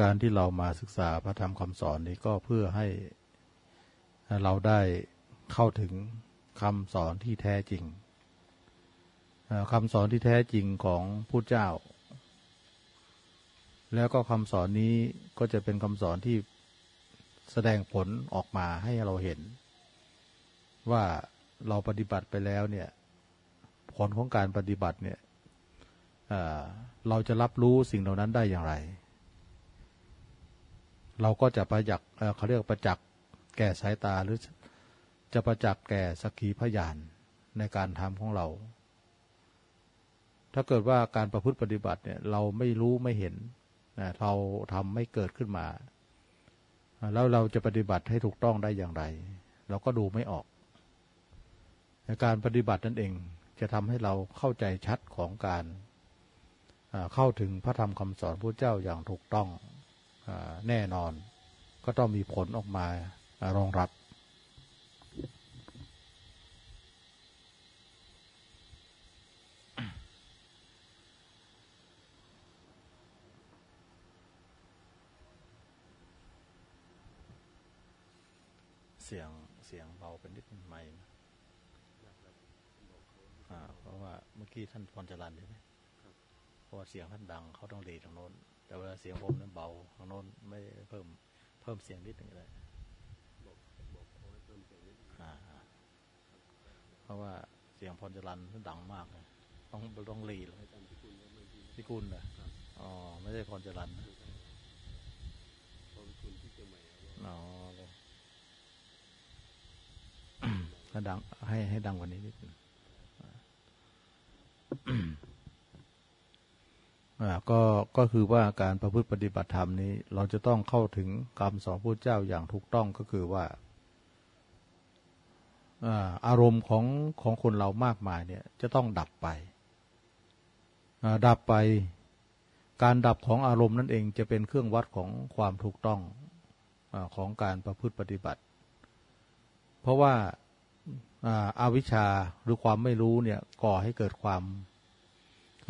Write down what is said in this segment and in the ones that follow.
การที่เรามาศึกษาพระธรรมคำสอนนี้ก็เพื่อให้เราได้เข้าถึงคำสอนที่แท้จริงคำสอนที่แท้จริงของผู้เจ้า แล้วก็คำสอนนี้ก็จะเป็นคำสอนที่แสดงผลออกมาให้เราเห็น ว่าเราปฏิบัติไปแล้วเนี่ยผลของการปฏิบัติเนี่ยเราจะรับรู้สิ่งเหล่านั้นได้อย่างไร เราก็จะประจักษ์เขาเรียกประจักษ์แก่สายตาหรือจะประจักษ์แก่สักขีพยานในการทำของเรา ถ้าเกิดว่าการประพฤติปฏิบัติเนี่ย เราไม่รู้ไม่เห็นเราทำไม่เกิดขึ้นมา แล้วเราจะปฏิบัติให้ถูกต้องได้อย่างไร เราก็ดูไม่ออกการปฏิบัตินั่นเองจะทำให้เราเข้าใจชัดของการเข้าถึงพระธรรมคำสอนพระเจ้าอย่างถูกต้อง แน่นอน ก็ต้องมีผลออกมารองรับ เสียงเสียงเบาเป็นนิดไหมเพราะว่าเมื่อกี้ท่านพรจรันใช่ไหมพราะเสียงท่านดังเขาต้องดีทางโน้น แต่เวลาเสียงผมนั้นเบาทางโน้นไม่เพิ่มเพิ่มเสียงนิดหนึ่งเลยเพราะว่าเสียงพรจรันท่านดังมากเลยต้องต้องรีเลยพี่กุลนะอ๋อไม่ใช่พรจรันอ๋อเลยถ้าดังให้ให้ดังกว่านี้นิดนึง ก็ก็คือว่าการประพฤติปฏิบัติธรรมนี้ เราจะต้องเข้าถึงคำสอนพระเจ้าอย่างถูกต้องก็คือว่าอารมณ์ของของคนเรามากมายเนี่ยจะต้องดับไป ดับไป การดับของอารมณ์นั่นเองจะเป็นเครื่องวัดของความถูกต้องอของการประพฤติปฏิบัติ เพราะว่าอาวิชชาหรือความไม่รู้เนี่ยก่อให้เกิดความ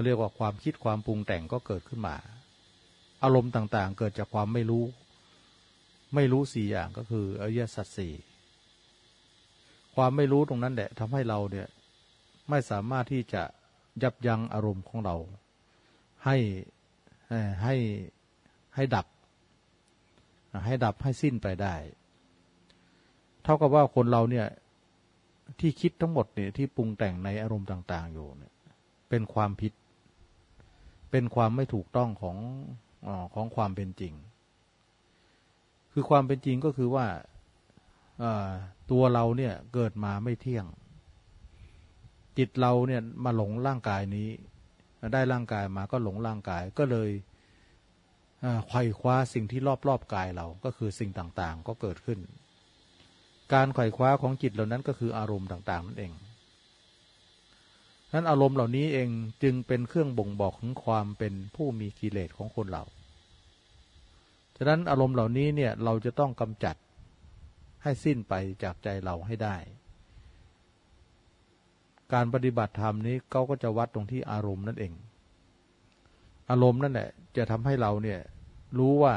เรียกว่าความคิดความปรุงแต่งก็เกิดขึ้นมา อารมณ์ต่างๆ เกิดจากความไม่รู้ ไม่รู้สี่อย่างก็คืออริยสัจสี่ความไม่รู้ตรงนั้นแหละทำให้เราเนี่ยไม่สามารถที่จะยับยั้งอารมณ์ของเรา ให้ให้ให้ดับ ให้ดับให้สิ้นไปได้ เท่ากับว่าคนเราเนี่ยที่คิดทั้งหมดเนี่ยที่ปรุงแต่งในอารมณ์ต่าง ๆ อยู่เนี่ยเป็นความผิด เป็นความไม่ถูกต้องของอของความเป็นจริง คือความเป็นจริงก็คือว่าตัวเราเนี่ยเกิดมาไม่เที่ยง จิตเราเนี่ยมาหลงร่างกายนี้ ได้ร่างกายมาก็หลงร่างกายก็เลยไขว่คว้าสิ่งที่รอบๆกายเราก็คือสิ่งต่างๆ ก็เกิดขึ้น การไขว่คว้าของจิตเหล่านั้นก็คืออารมณ์ต่าง ๆ นั่นเอง นั้นอารมณ์เหล่านี้เองจึงเป็นเครื่องบ่งบอกถึงความเป็นผู้มีกิเลสของคนเรา ฉะนั้นอารมณ์เหล่านี้เนี่ยเราจะต้องกำจัดให้สิ้นไปจากใจเราให้ได้ การปฏิบัติธรรมนี้เขาก็จะวัดตรงที่อารมณ์นั่นเอง อารมณ์นั่นแหละจะทำให้เราเนี่ยรู้ว่า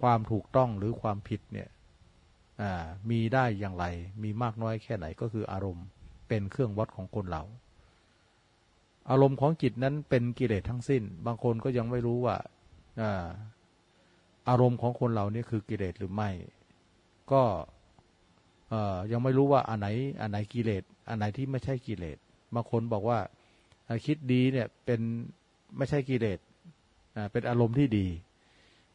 ความถูกต้องหรือความผิดเนี่ยมีได้อย่างไร มีมากน้อยแค่ไหนก็คืออารมณ์เป็นเครื่องวัดของคนเรา อารมณ์ของจิตนั้นเป็นกิเลสทั้งสิ้น บางคนก็ยังไม่รู้ว่าอารมณ์ของคนเรานี่คือกิเลสหรือไม่ ก็ยังไม่รู้ว่าอันไหนอันไหนกิเลสอันไหนที่ไม่ใช่กิเลสบางคนบอกว่าคิดดีเนี่ยเป็นไม่ใช่กิเลสเป็นอารมณ์ที่ดี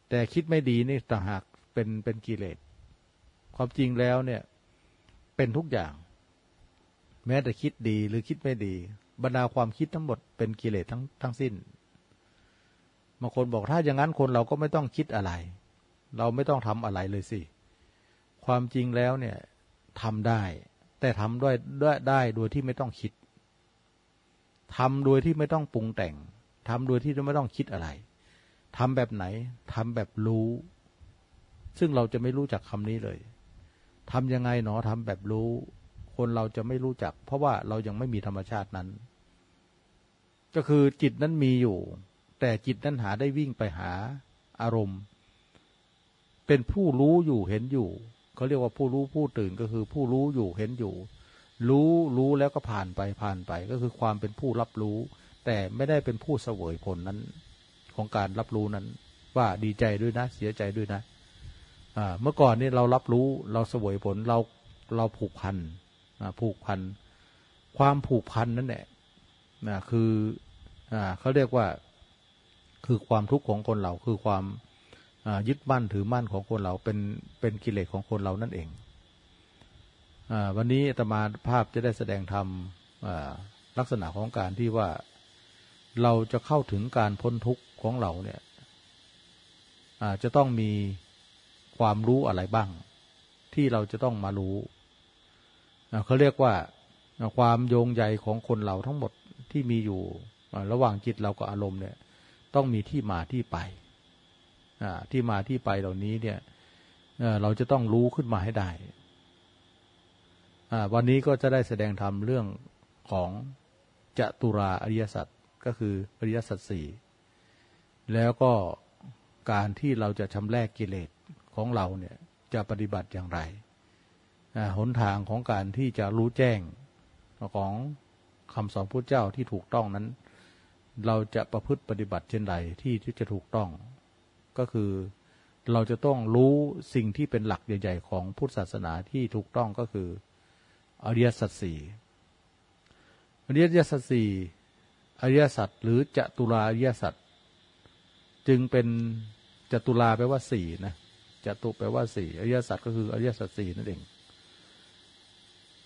แต่คิดไม่ดีนี่ต่างหากเป็นเป็นกิเลสความจริงแล้วเนี่ยเป็นทุกอย่าง แม้แต่คิดดีหรือคิดไม่ดี บรรดาความคิดทั้งหมดเป็นกิเลสทั้งทั้งสิ้นบางคนบอกถ้าอย่างนั้นคนเราก็ไม่ต้องคิดอะไร เราไม่ต้องทำอะไรเลยสิความจริงแล้วเนี่ยทำได้ แต่ทำด้วยด้วยได้โดยที่ไม่ต้องคิดทำโดยที่ไม่ต้องปรุงแต่งทำโดยที่ไม่ต้องคิดอะไรทำแบบไหนทำแบบรู้ ซึ่งเราจะไม่รู้จักคำนี้เลยทำยังไงเนาะทำแบบรู้ คนเราจะไม่รู้จัก เพราะว่าเรายังไม่มีธรรมชาตินั้น ก็คือจิตนั้นมีอยู่ แต่จิตนั้นหาได้วิ่งไปหาอารมณ์ เป็นผู้รู้อยู่เห็นอยู่เขาเรียกว่าผู้รู้ผู้ตื่นก็คือผู้รู้อยู่เห็นอยู่ รู้รู้แล้วก็ผ่านไปผ่านไป ก็คือความเป็นผู้รับรู้ แต่ไม่ได้เป็นผู้เสวยผลนั้น ของการรับรู้นั้น ว่าดีใจด้วยนะเสียใจด้วยนะเมื่อก่อนนี่เรารับรู้เราเสวยผลเราเราผูกพัน ผูกพัน ความผูกพันนั่นแหละคืออเขาเรียกว่าคือความทุกข์ของคนเราคือความยึดมั่นถือมั่นของคนเราเป็นเป็นกิเลสของคนเรานั่นเองอวันนี้ตมาภาพจะได้แสดงธรรมลักษณะของการที่ว่าเราจะเข้าถึงการพ้นทุกข์ของเราเนี่ยจะต้องมีความรู้อะไรบ้าง ที่เราจะต้องมารู้ เขาเรียกว่าความโยงใยของคนเราทั้งหมดที่มีอยู่ระหว่างจิตเรากับอารมณ์เนี่ย ต้องมีที่มาที่ไปที่มาที่ไปเหล่านี้เนี่ยเราจะต้องรู้ขึ้นมาให้ได้วันนี้ก็จะได้แสดงธรรมเรื่องของจตุราอริยสัจก็คืออริยสัจสี่แล้วก็การที่เราจะชำแรกกิเลสของเราเนี่ยจะปฏิบัติอย่างไร หนทางของการที่จะรู้แจ้งของคำสอนพระเจ้าที่ถูกต้องนั้น เราจะประพฤติปฏิบัติเช่นไรที่จะถูกต้อง ก็คือเราจะต้องรู้สิ่งที่เป็นหลักใหญ่ ๆ ของพุทธศาสนาที่ถูกต้องก็คืออริยสัจสี่อริยสัจสี่อริยสัจหรือจตุราอริยสัจจึงเป็นจตุราแปลว่าสี่นะจตุแปลว่าสี่อริยสัจก็คืออริยสัจสี่นั่นเอง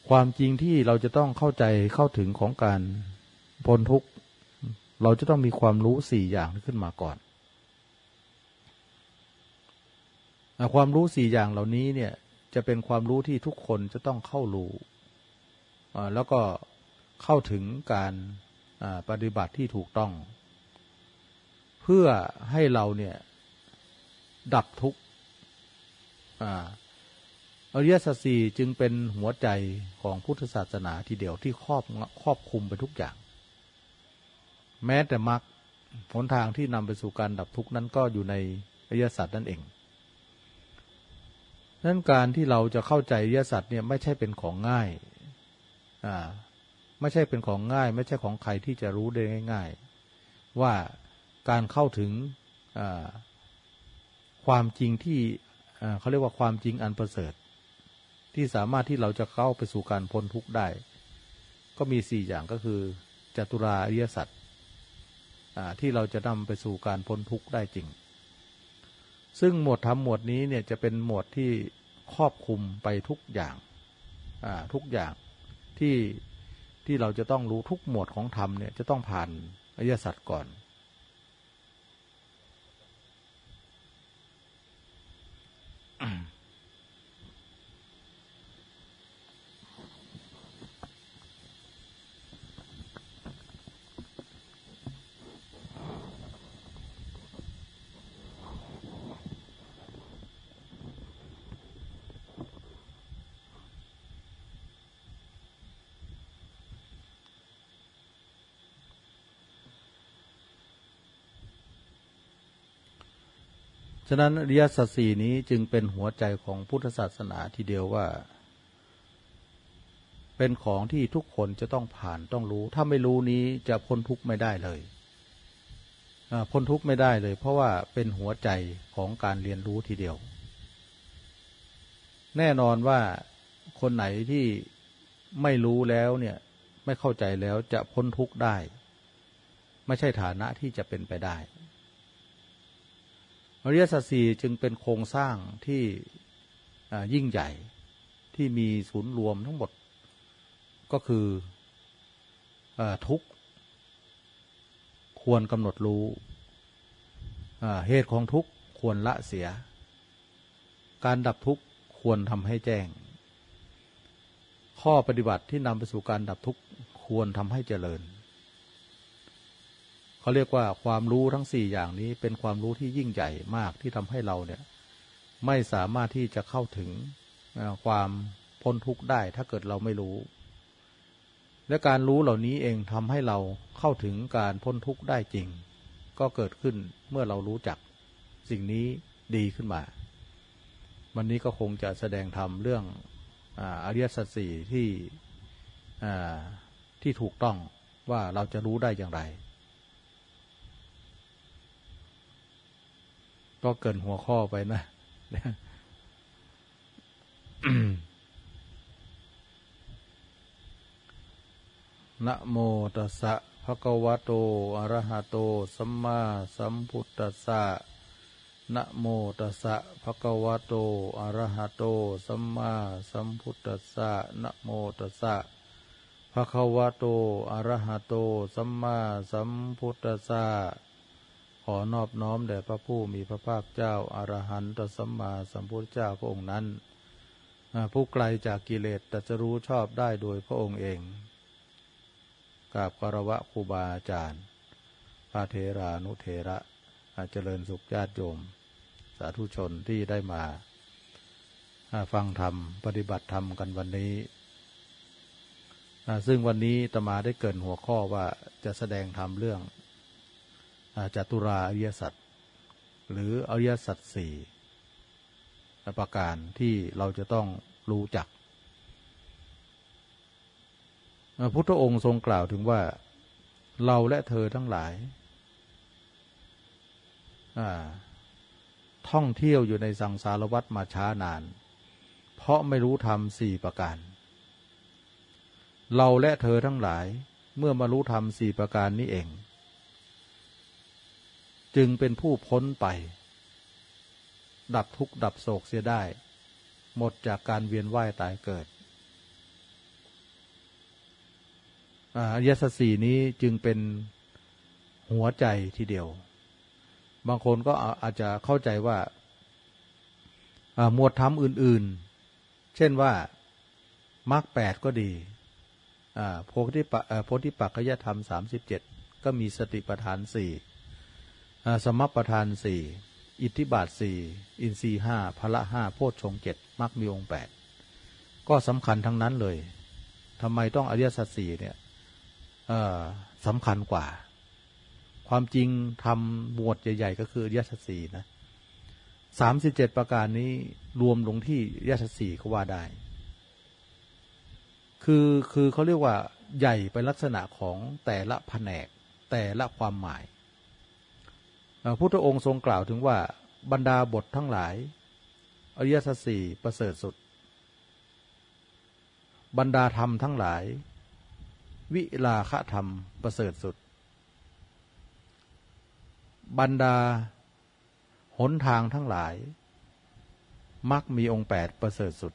ความจริงที่เราจะต้องเข้าใจเข้าถึงของการพ้นทุกข์ เราจะต้องมีความรู้สี่อย่างขึ้นมาก่อนความรู้สี่อย่างเหล่านี้เนี่ยจะเป็นความรู้ที่ทุกคนจะต้องเข้ารู้แล้วก็เข้าถึงการปฏิบัติที่ถูกต้อง เพื่อให้เราเนี่ยดับทุกข์ อริยสัจสี่จึงเป็นหัวใจของพุทธศาสนาทีเดียวที่ครอบครอบคุมไปทุกอย่าง แม้แต่มรรคหนทางที่นำไปสู่การดับทุกข์นั้นก็อยู่ในอริยสัจนั่นเองนั้นการที่เราจะเข้าใจอริยสัจเนี่ยไม่ใช่เป็นของง่ายอ่าไม่ใช่เป็นของง่าย ไม่ใช่ของใครที่จะรู้ได้ง่าย ๆ ว่าการเข้าถึงความจริงที่เขาเรียกว่าความจริงอันประเสริฐ ที่สามารถที่เราจะเข้าไปสู่การพ้นทุกข์ได้ ก็มีสี่อย่างก็คือจตุราอริยสัจที่เราจะนำไปสู่การพ้นทุกข์ได้จริง ซึ่งหมวดธรรมหมวดนี้เนี่ยจะเป็นหมวดที่ครอบคุมไปทุกอย่างทุกอย่างที่ที่เราจะต้องรู้ทุกหมวดของธรรมเนี่ยจะต้องผ่านอริยสัจก่อน ฉะนั้นอริยสัจสี่นี้จึงเป็นหัวใจของพุทธศาสนาทีเดียวว่า เป็นของที่ทุกคนจะต้องผ่านต้องรู้ ถ้าไม่รู้นี้จะพ้นทุกข์ไม่ได้เลยพ้นทุกข์ไม่ได้เลย เพราะว่าเป็นหัวใจของการเรียนรู้ทีเดียว แน่นอนว่าคนไหนที่ไม่รู้แล้วเนี่ย ไม่เข้าใจแล้วจะพ้นทุกข์ได้ ไม่ใช่ฐานะที่จะเป็นไปได้ อริยสัจสี่จึงเป็นโครงสร้างที่ยิ่งใหญ่ที่มีศูนย์รวมทั้งหมด ก็คืออทุกควรกำหนดรู้เหตุของทุกควรละเสีย การดับทุกควรทำให้แจ้ง ข้อปฏิบัติที่นำไปสู่การดับทุกควรทำให้เจริญ เขาเรียกว่าความรู้ทั้งสี่อย่างนี้เป็นความรู้ที่ยิ่งใหญ่มากที่ทำให้เราเนี่ย ไม่สามารถที่จะเข้าถึงความพ้นทุกข์ได้ถ้าเกิดเราไม่รู้ และการรู้เหล่านี้เองทำให้เราเข้าถึงการพ้นทุกข์ได้จริง ก็เกิดขึ้นเมื่อเรารู้จักสิ่งนี้ดีขึ้นมา วันนี้ก็คงจะแสดงธรรมเรื่องอริยสัจสี่ที่ที่ถูกต้องว่าเราจะรู้ได้อย่างไร ก็เกินหัวข้อไปนะนะโมตัสสะภะคะวะโต อะระหะโต สัมมาสัมพุทธัสสะนะโมตัสสะภะคะวะโต อะระหะโต สัมมาสัมพุทธัสสะนะโมตัสสะภะคะวะโต อะระหะโต สัมมาสัมพุทธัสสะ อนอบน้อมแด่พระผู้มีพระภาคเจ้าอรหันตสัมมาสัมพุทธเจ้าพระองค์นั้น ผู้ไกลจากกิเลสแต่จะรู้ชอบได้โดยพระองค์เองกราบคารวะครูบาอาจารย์พระเทรานุเทระเจริญสุขญาติโยม สาธุชนที่ได้มา ฟังธรรม ปฏิบัติธรรมกันวันนี้ ซึ่งวันนี้ตมาได้เกินหัวข้อว่าจะแสดงธรรมเรื่อง จัตุราอริยสัจหรืออริยสัจสี่ประการที่เราจะต้องรู้จักพระพุทธองค์ทรงกล่าวถึงว่าเราและเธอทั้งหลายท่องเที่ยวอยู่ในสังสารวัฏมาช้านาน เพราะไม่รู้ธรรมสี่ประการ เราและเธอทั้งหลายเมื่อมารู้ธรรมสี่ประการนี้เอง จึงเป็นผู้พ้นไป ดับทุกข์ดับโศกเสียได้ หมดจากการเวียนว่ายตายเกิดอริยสัจสี่นี้จึงเป็นหัวใจทีเดียว บางคนก็อาจจะเข้าใจว่าหมวดธรรมอื่น ๆ เช่นว่ามรรคแปดก็ดีโพธิปักขยธรรมสามสิบเจ็ดก็มีสติปัฏฐานสี่ สมปัฏฐานสี่อิทธิบาทสี่อินทรีห้าพละห้าโพชฌงเจ็ดมรรคมีองแปดก็สำคัญทั้งนั้นเลยทำไมต้องอริยสัจสี่เนี่ยสำคัญกว่า ความจริงทำหมวดใหญ่ๆ ก็คือยัสสีนะสามสิบเจ็ดประการนี้รวมลงที่ยัสสีเขาว่าได้ คือคือเขาเรียกว่าใหญ่เป็นลักษณะของแต่ละแผนกแต่ละความหมาย พุทธองค์ทรงกล่าวถึงว่าบรรดาบททั้งหลาย อริยสัจสี่ประเสริฐสุด บรรดาธรรมทั้งหลาย วิลาคธรรมประเสริฐสุด บรรดาหนทางทั้งหลายมักมีองค์แปดประเสริฐสุด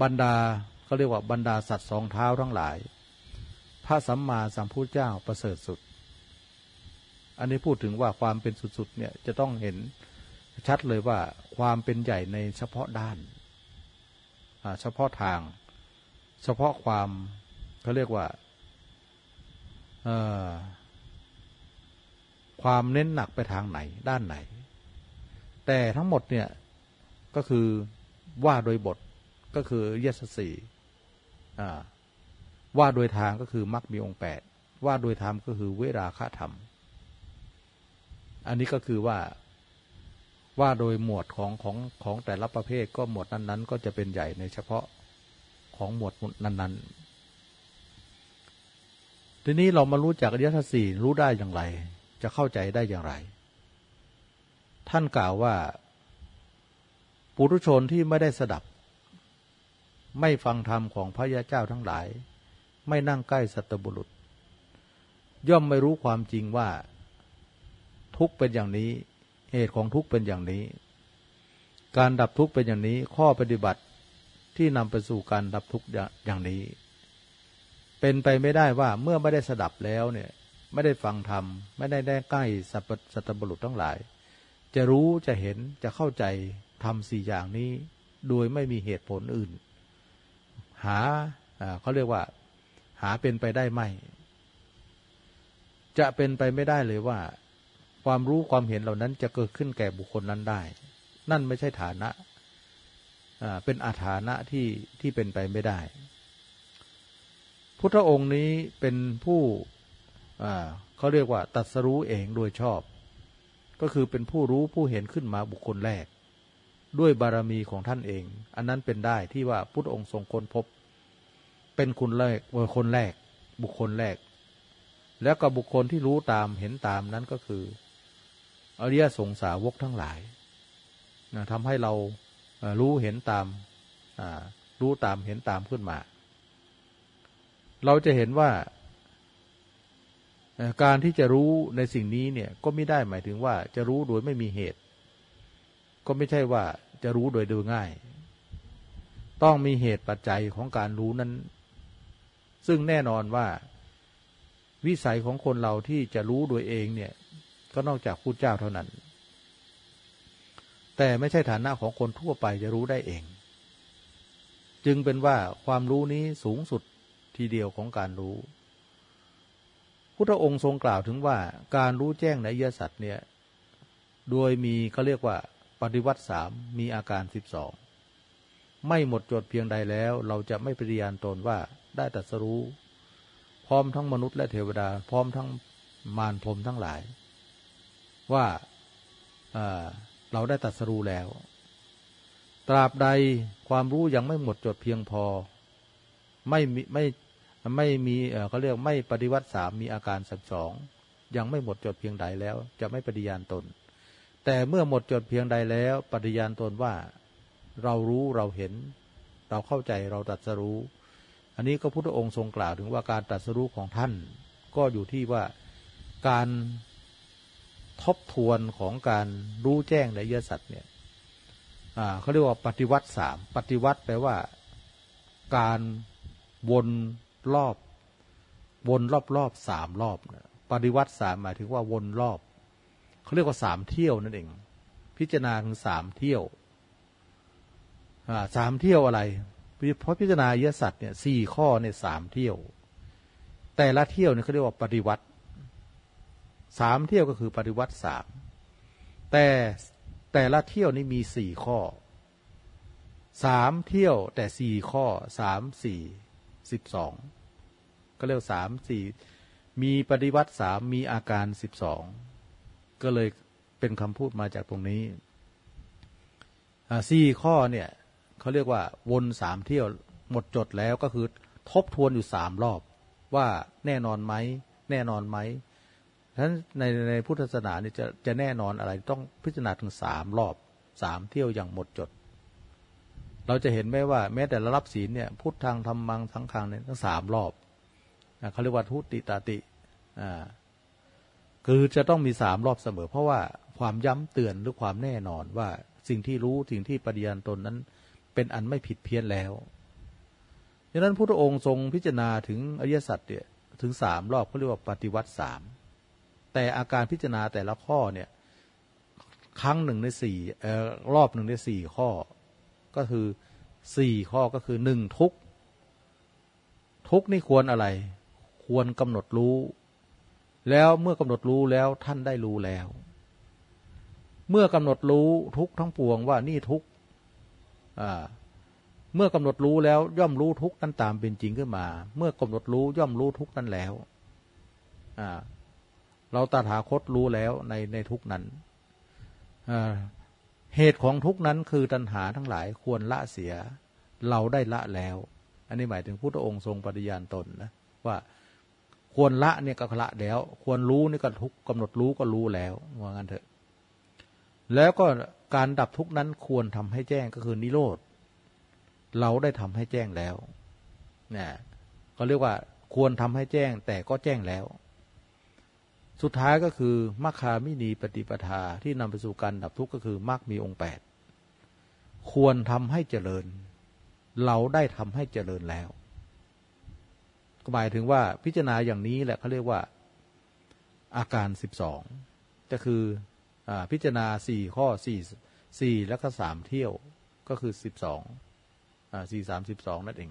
บรรดาเขาเรียกว่าบรรดาสัตว์สองเท้าทั้งหลาย พระสัมมาสัมพุทธเจ้าประเสริฐสุด อันนี้พูดถึงว่าความเป็นสุดๆเนี่ยจะต้องเห็นชัดเลยว่าความเป็นใหญ่ในเฉพาะด้าน เฉพาะทาง เฉพาะความเขาเรียกว่าความเน้นหนักไปทางไหนด้านไหน แต่ทั้งหมดเนี่ยก็คือว่าโดยบทก็คือเยสสี่ว่าโดยทางก็คือมรรคมีองค์แปดว่าโดยธรรมก็คือเวราคะธรรม อันนี้ก็คือว่าว่าโดยหมวดของของของแต่ละประเภทก็หมวดนั้น ๆ ก็จะเป็นใหญ่ในเฉพาะของหมวดนั้น ๆ ทีนี้เรามารู้จักอริยสัจสี่รู้ได้อย่างไร จะเข้าใจได้อย่างไร ท่านกล่าวว่า ปุถุชนที่ไม่ได้สดับ ไม่ฟังธรรมของพระยาเจ้าทั้งหลาย ไม่นั่งใกล้สัตบุรุษ ย่อมไม่รู้ความจริงว่า ทุกเป็นอย่างนี้ เหตุของทุกเป็นอย่างนี้ การดับทุกเป็นอย่างนี้ ข้อปฏิบัติที่นำไปสู่การดับทุกข์อย่างนี้ เป็นไปไม่ได้ว่าเมื่อไม่ได้สดับแล้วเนี่ยไม่ได้ฟังธรรมไม่ได้ได้ใกล้สัพสัตบุรุษทั้งหลาย จะรู้จะเห็นจะเข้าใจทำสี่อย่างนี้ โดยไม่มีเหตุผลอื่น หาเขาเรียกว่า หาเป็นไปได้ไหมจะเป็นไปไม่ได้เลยว่า ความรู้ความเห็นเหล่านั้นจะเกิดขึ้นแก่บุคคลนั้นได้ นั่นไม่ใช่ฐานะเป็นอาถานะที่ที่เป็นไปไม่ได้ พุทธองค์นี้เป็นผู้เขาเรียกว่าตัดสรู้เองโดยชอบ ก็คือเป็นผู้รู้ผู้เห็นขึ้นมาบุคคลแรก ด้วยบารมีของท่านเอง อันนั้นเป็นได้ที่ว่าพุทธองค์ทรงค้นพบ เป็นคุณแรกคนแรก บุคคลแรก แล้วก็บุคคลที่รู้ตามเห็นตามนั้นก็คือ อริยสงสาวกทั้งหลายนะทำให้เรารู้เห็นตามรู้ตามเห็นตามขึ้นมา เราจะเห็นว่า การที่จะรู้ในสิ่งนี้เนี่ยก็ไม่ได้หมายถึงว่าจะรู้โดยไม่มีเหตุ ก็ไม่ใช่ว่าจะรู้โดยดูง่าย ต้องมีเหตุปัจจัยของการรู้นั้น ซึ่งแน่นอนว่า วิสัยของคนเราที่จะรู้โดยเองเนี่ย ก็นอกจากพูดเจ้าเท่านั้น แต่ไม่ใช่ฐานะของคนทั่วไปจะรู้ได้เอง จึงเป็นว่าความรู้นี้สูงสุดทีเดียวของการรู้ พุทธองค์ทรงกล่าวถึงว่าการรู้แจ้งในยสัตว์เนี่ย โดยมีเขาเรียกว่า ปฏิวัติสามมีอาการสิบสองไม่หมดจดเพียงใดแล้ว เราจะไม่ปฏิญาณตนว่าได้ตัดสรู้ พร้อมทั้งมนุษย์และเทวดา พร้อมทั้งมารพรมทั้งหลาย ว่าเราได้ตัดสรู้แล้ว ตราบใดความรู้ยังไม่หมดจดเพียงพอ ไม่ไม่ไม่มีเขาเรียกไม่ปฏิวัติสามมีอาการสักสองยังไม่หมดจดเพียงใดแล้ว จะไม่ปฏิญาณตน แต่เมื่อหมดจดเพียงใดแล้ว ปฏิญาณตนว่า เรารู้เราเห็น เราเข้าใจเราตัดสรู้ อันนี้ก็พุทธองค์ทรงกล่าวถึงว่าการตัดสรู้ของท่าน ก็อยู่ที่ว่าการ ทบทวนของการรู้แจ้งในยสัตว์เนี่ยเขาเรียกว่าปฏิวัติสามปฏิวัติแปลว่า การวนรอบ วนรอบรอบสามรอบปฏิวัติสามหมายถึงว่าวนรอบเขาเรียกว่าสามเที่ยวนั่นเอง พิจารณาถึงสามเที่ยวสามเที่ยวอะไรเพราะพิจารณาเยสัตว์เนี่ยสี่ข้อเนี่ยสามเที่ยว แต่ละเที่ยวเนี่ยเขาเรียกว่าปฏิวัติ สามเที่ยวก็คือปฏิวัติสามแต่แต่ละเที่ยวนี้มีสี่ข้อสามเที่ยวแต่สี่ข้อสามสี่สิบสองก็เรียกสามสี่มีปฏิวัติสามมีอาการสิบสองก็เลยเป็นคำพูดมาจากตรงนี้สี่ข้อเนี่ยเขาเรียกว่าวนสามเที่ยวหมดจดแล้วก็คือทบทวนอยู่สามรอบ ว่าแน่นอนไหม แน่นอนไหม ฉะนั้นในในพุทธศาสนาเนี่ยจะจะแน่นอนอะไรต้องพิจารณาถึงสามรอบสามเที่ยวอย่างหมดจด เราจะเห็นไหมว่าแม้แต่ระรับศีลเนี่ยพุทธทางธรรมังทั้งคังเนี่ยทั้งสามรอบเขาเรียกว่าทุติตาติอ่าคือจะต้องมีสามรอบเสมอ เพราะว่าความย้ำเตือนหรือความแน่นอนว่าสิ่งที่รู้สิ่งที่ปฏิญาณตนนั้น เป็นอันไม่ผิดเพี้ยนแล้วดังนั้นพระองค์ทรงพิจารณาถึงอริยสัจเนี่ยถึงสามรอบเขาเรียกว่าปฏิวัติสาม แต่อาการพิจารณาแต่ละข้อเนี่ยครั้งหนึ่งในสี่รอบหนึ่งในสี่ข้อ ก็คือสี่ข้อก็คือหนึ่งทุกทุกนี่ควรอะไร ควรกำหนดรู้ แล้วเมื่อกำหนดรู้แล้วท่านได้รู้แล้ว เมื่อกำหนดรู้ทุกทั้งปวงว่านี่ทุกเมื่อกำหนดรู้แล้วย่อมรู้ทุกนั้นตามเป็นจริงขึ้นมา เมื่อกำหนดรู้ย่อมรู้ทุกนั้นแล้ว เราตถาคตรู้แล้วในในทุกนั้นเหตุของทุกนั้นคือตัณหาทั้งหลายควรละเสีย เราได้ละแล้ว อันนี้หมายถึงพุทธองค์ทรงปฏิญาณตนนะว่าควรละเนี่ยก็ละแล้ว ควรรู้นี่ก็ทุกกำหนดรู้ก็รู้แล้วว่างั้นเถอะ แล้วก็การดับทุกนั้นควรทำให้แจ้งก็คือนิโรธเราได้ทำให้แจ้งแล้วเนี่ยก็เรียกว่าควรทำให้แจ้งแต่ก็แจ้งแล้ว สุดท้ายก็คือมรรคามินีปฏิปทาที่นำไปสู่การดับทุกข์ก็คือมรรคมีองค์แปดควรทำให้เจริญ เราได้ทำให้เจริญแล้วก็หมายถึงว่าพิจารณาอย่างนี้แหละเขาเรียกว่าอาการสิบสองจะคืออพิจารณาสี่ข้อสี่สี่แล้วก็สามเที่ยวก็คือสิบสองสี่สามสิบสองนั่นเอง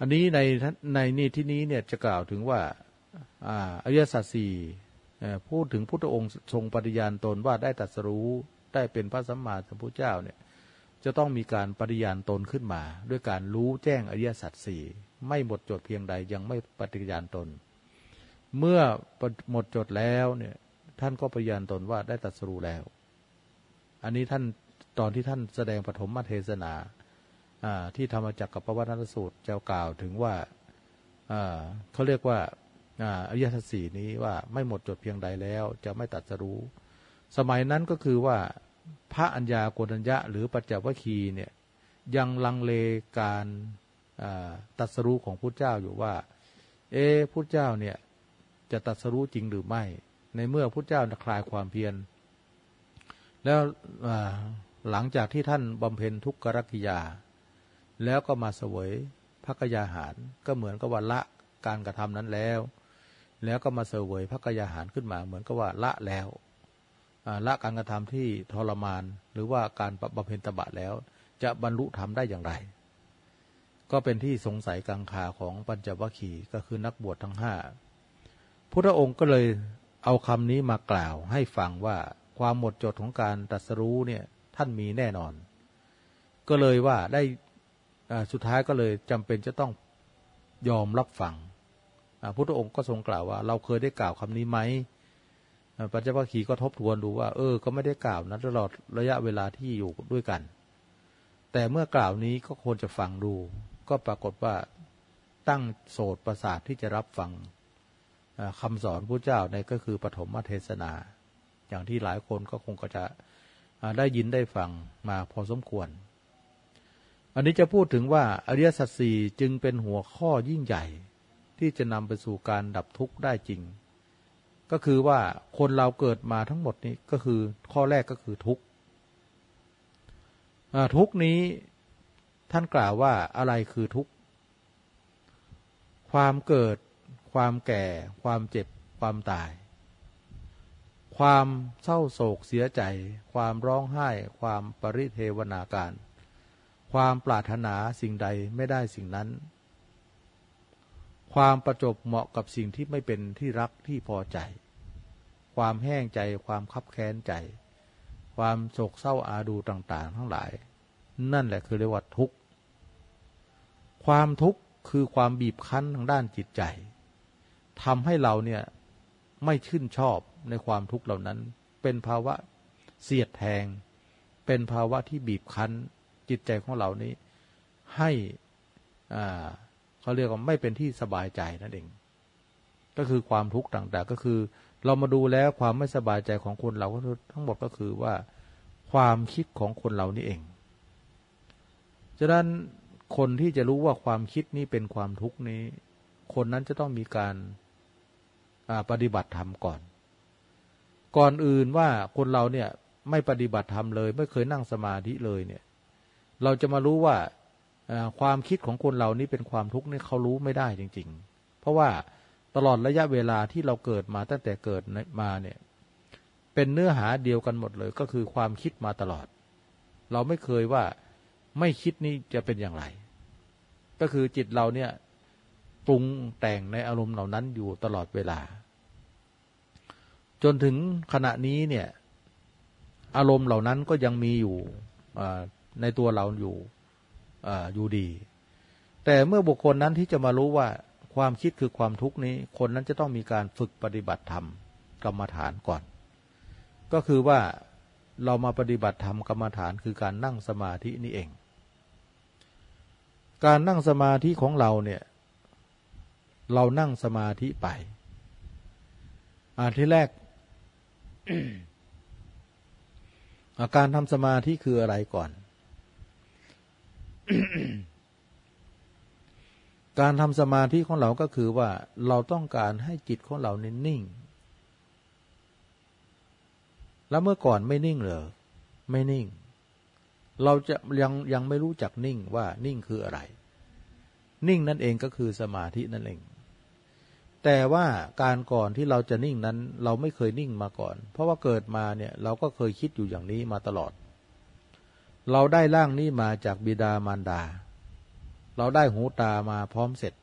อันนี้ในในนี่ที่นี้เนี่ยจะกล่าวถึงว่า อริยสัจสี่พูดถึงพุทธองค์ทรงปฏิญาณตนว่าได้ตัดสรู้ได้เป็นพระสัมมาสัมพุทธเจ้าเนี่ยจะต้องมีการปฏิญาณตนขึ้นมา ด้วยการรู้แจ้งอริยสัจสี่ไม่หมดจดเพียงใดยังไม่ปฏิญาณตน เมื่อหมดจดแล้วเนี่ยท่านก็ปยานตนว่าได้ตัดสรู้แล้ว อันนี้ท่านตอนที่ท่านแสดงปฐมเทศนาที่ธรรมจักรกับปวัตนสูตรเจ้ากล่าวถึงว่าเขาเรียกว่า อริยสัจสี่นี้ว่าไม่หมดจดเพียงใดแล้ว จะไม่ตัดสรู้ สมัยนั้นก็คือว่าพระอัญญาโกณัญญะ หรือปัจจวัคคีเนี่ยยังลังเลการตัดสรู้ของพระเจ้าอยู่ว่า เอ๊พระเจ้าเนี่ยจะตัดสรู้จริงหรือไม่ ในเมื่อพระเจ้าคลายความเพียร แล้วหลังจากที่ท่านบำเพ็ญทุกขรักิยา แล้วก็มาเสวยพระกยาหารก็เหมือนกับว่าละการกระทำนั้นแล้ว แล้วก็มาเสวยพระกยาหารขึ้นมา เหมือนกับว่าละแล้วละการกระทำที่ทรมาน หรือว่าการบำเพ็ญตบะแล้ว จะบรรลุธรรมได้อย่างไร ก็เป็นที่สงสัยกังขาของปัญจวัคคีย์ก็คือนักบวชทั้งห้าพุทธองค์ก็เลยเอาคำนี้มากล่าวให้ฟังว่าความหมดจดของการตรัสรู้เนี่ยท่านมีแน่นอน ก็เลยว่าได้สุดท้ายก็เลยจำเป็นจะต้องยอมรับฟัง พุทธองค์ก็ทรงกล่าวว่า เราเคยได้กล่าวคำนี้ไหมปัญจวัคคีย์ก็ทบทวนดูว่า เออ ก็ไม่ได้กล่าวนะตลอดระยะเวลาที่อยู่ด้วยกัน แต่เมื่อกล่าวนี้ก็ควรจะฟังดู ก็ปรากฏว่าตั้งโสดประสาทที่จะรับฟังคำสอนพระเจ้าในก็คือปฐมเทศนา อย่างที่หลายคนก็คงก็จะได้ยินได้ฟังมาพอสมควร อันนี้จะพูดถึงว่าอริยสัจสี่จึงเป็นหัวข้อยิ่งใหญ่ ที่จะนำไปสู่การดับทุกข์ได้จริง ก็คือว่าคนเราเกิดมาทั้งหมดนี้ก็คือข้อแรกก็คือทุกข์ทุกนี้ท่านกล่าวว่าอะไรคือทุกข์ ความเกิด ความแก่ ความเจ็บ ความตาย ความเศร้าโศกเสียใจ ความร้องไห้ ความปริเทวนาการ ความปรารถนาสิ่งใดไม่ได้สิ่งนั้น ความประจบเหมาะกับสิ่งที่ไม่เป็นที่รักที่พอใจ ความแห้งใจ ความคับแค้นใจ ความโศกเศร้าอาดูต่างๆ ทั้งหลาย นั่นแหละคือเรียกว่าทุกข์ ความทุกข์คือความบีบคั้นทางด้านจิตใจทำให้เราเนี่ยไม่ชื่นชอบในความทุกข์เหล่านั้น เป็นภาวะเสียดแทง เป็นภาวะที่บีบคั้นจิตใจของเรานี้ ให้อ่า เขาเรียกว่าไม่เป็นที่สบายใจนั่นเอง ก็คือความทุกข์ต่างๆ ก็คือ เรามาดูแล้วความไม่สบายใจของคนเราทั้งหมดก็คือว่า ความคิดของคนเรานี่เองฉะนั้นคนที่จะรู้ว่าความคิดนี้เป็นความทุกข์นี้ คนนั้นจะต้องมีการปฏิบัติธรรมก่อน ก่อนอื่นว่าคนเราเนี่ยไม่ปฏิบัติธรรมเลย ไม่เคยนั่งสมาธิเลยเนี่ย เราจะมารู้ว่า ความคิดของคนเรานี้เป็นความทุกข์นี่เขารู้ไม่ได้จริง ๆ เพราะว่าตลอดระยะเวลาที่เราเกิดมาตั้งแต่เกิดมาเนี่ยเป็นเนื้อหาเดียวกันหมดเลยก็คือความคิดมาตลอด เราไม่เคยว่าไม่คิดนี่จะเป็นอย่างไร ก็คือจิตเราเนี่ยปรุงแต่งในอารมณ์เหล่านั้นอยู่ตลอดเวลา จนถึงขณะนี้เนี่ยอารมณ์เหล่านั้นก็ยังมีอยู่ในตัวเราอยู่ อยู่ดี แต่เมื่อบุคคลนั้นที่จะมารู้ว่าความคิดคือความทุกข์นี้ คนนั้นจะต้องมีการฝึกปฏิบัติธรรมกรรมฐานก่อน ก็คือว่าเรามาปฏิบัติธรรมกรรมฐานคือการนั่งสมาธินี่เอง การนั่งสมาธิของเราเนี่ย เรานั่งสมาธิไปอาที่แรกอาการทำสมาธิคืออะไรก่อน การทำสมาธิของเราก็คือว่าเราต้องการให้จิตของเราเนนิ่ง แล้วเมื่อก่อนไม่นิ่งเหรอไม่นิ่ง เราจะยังยังไม่รู้จักนิ่งว่านิ่งคืออะไร นิ่งนั่นเองก็คือสมาธินั่นเอง แต่ว่าการก่อนที่เราจะนิ่งนั้น เราไม่เคยนิ่งมาก่อน เพราะว่าเกิดมาเนี่ย เราก็เคยคิดอยู่อย่างนี้มาตลอด เราได้ร่างนี้มาจากบิดามารดา เราได้หูตามาพร้อมเสร็จ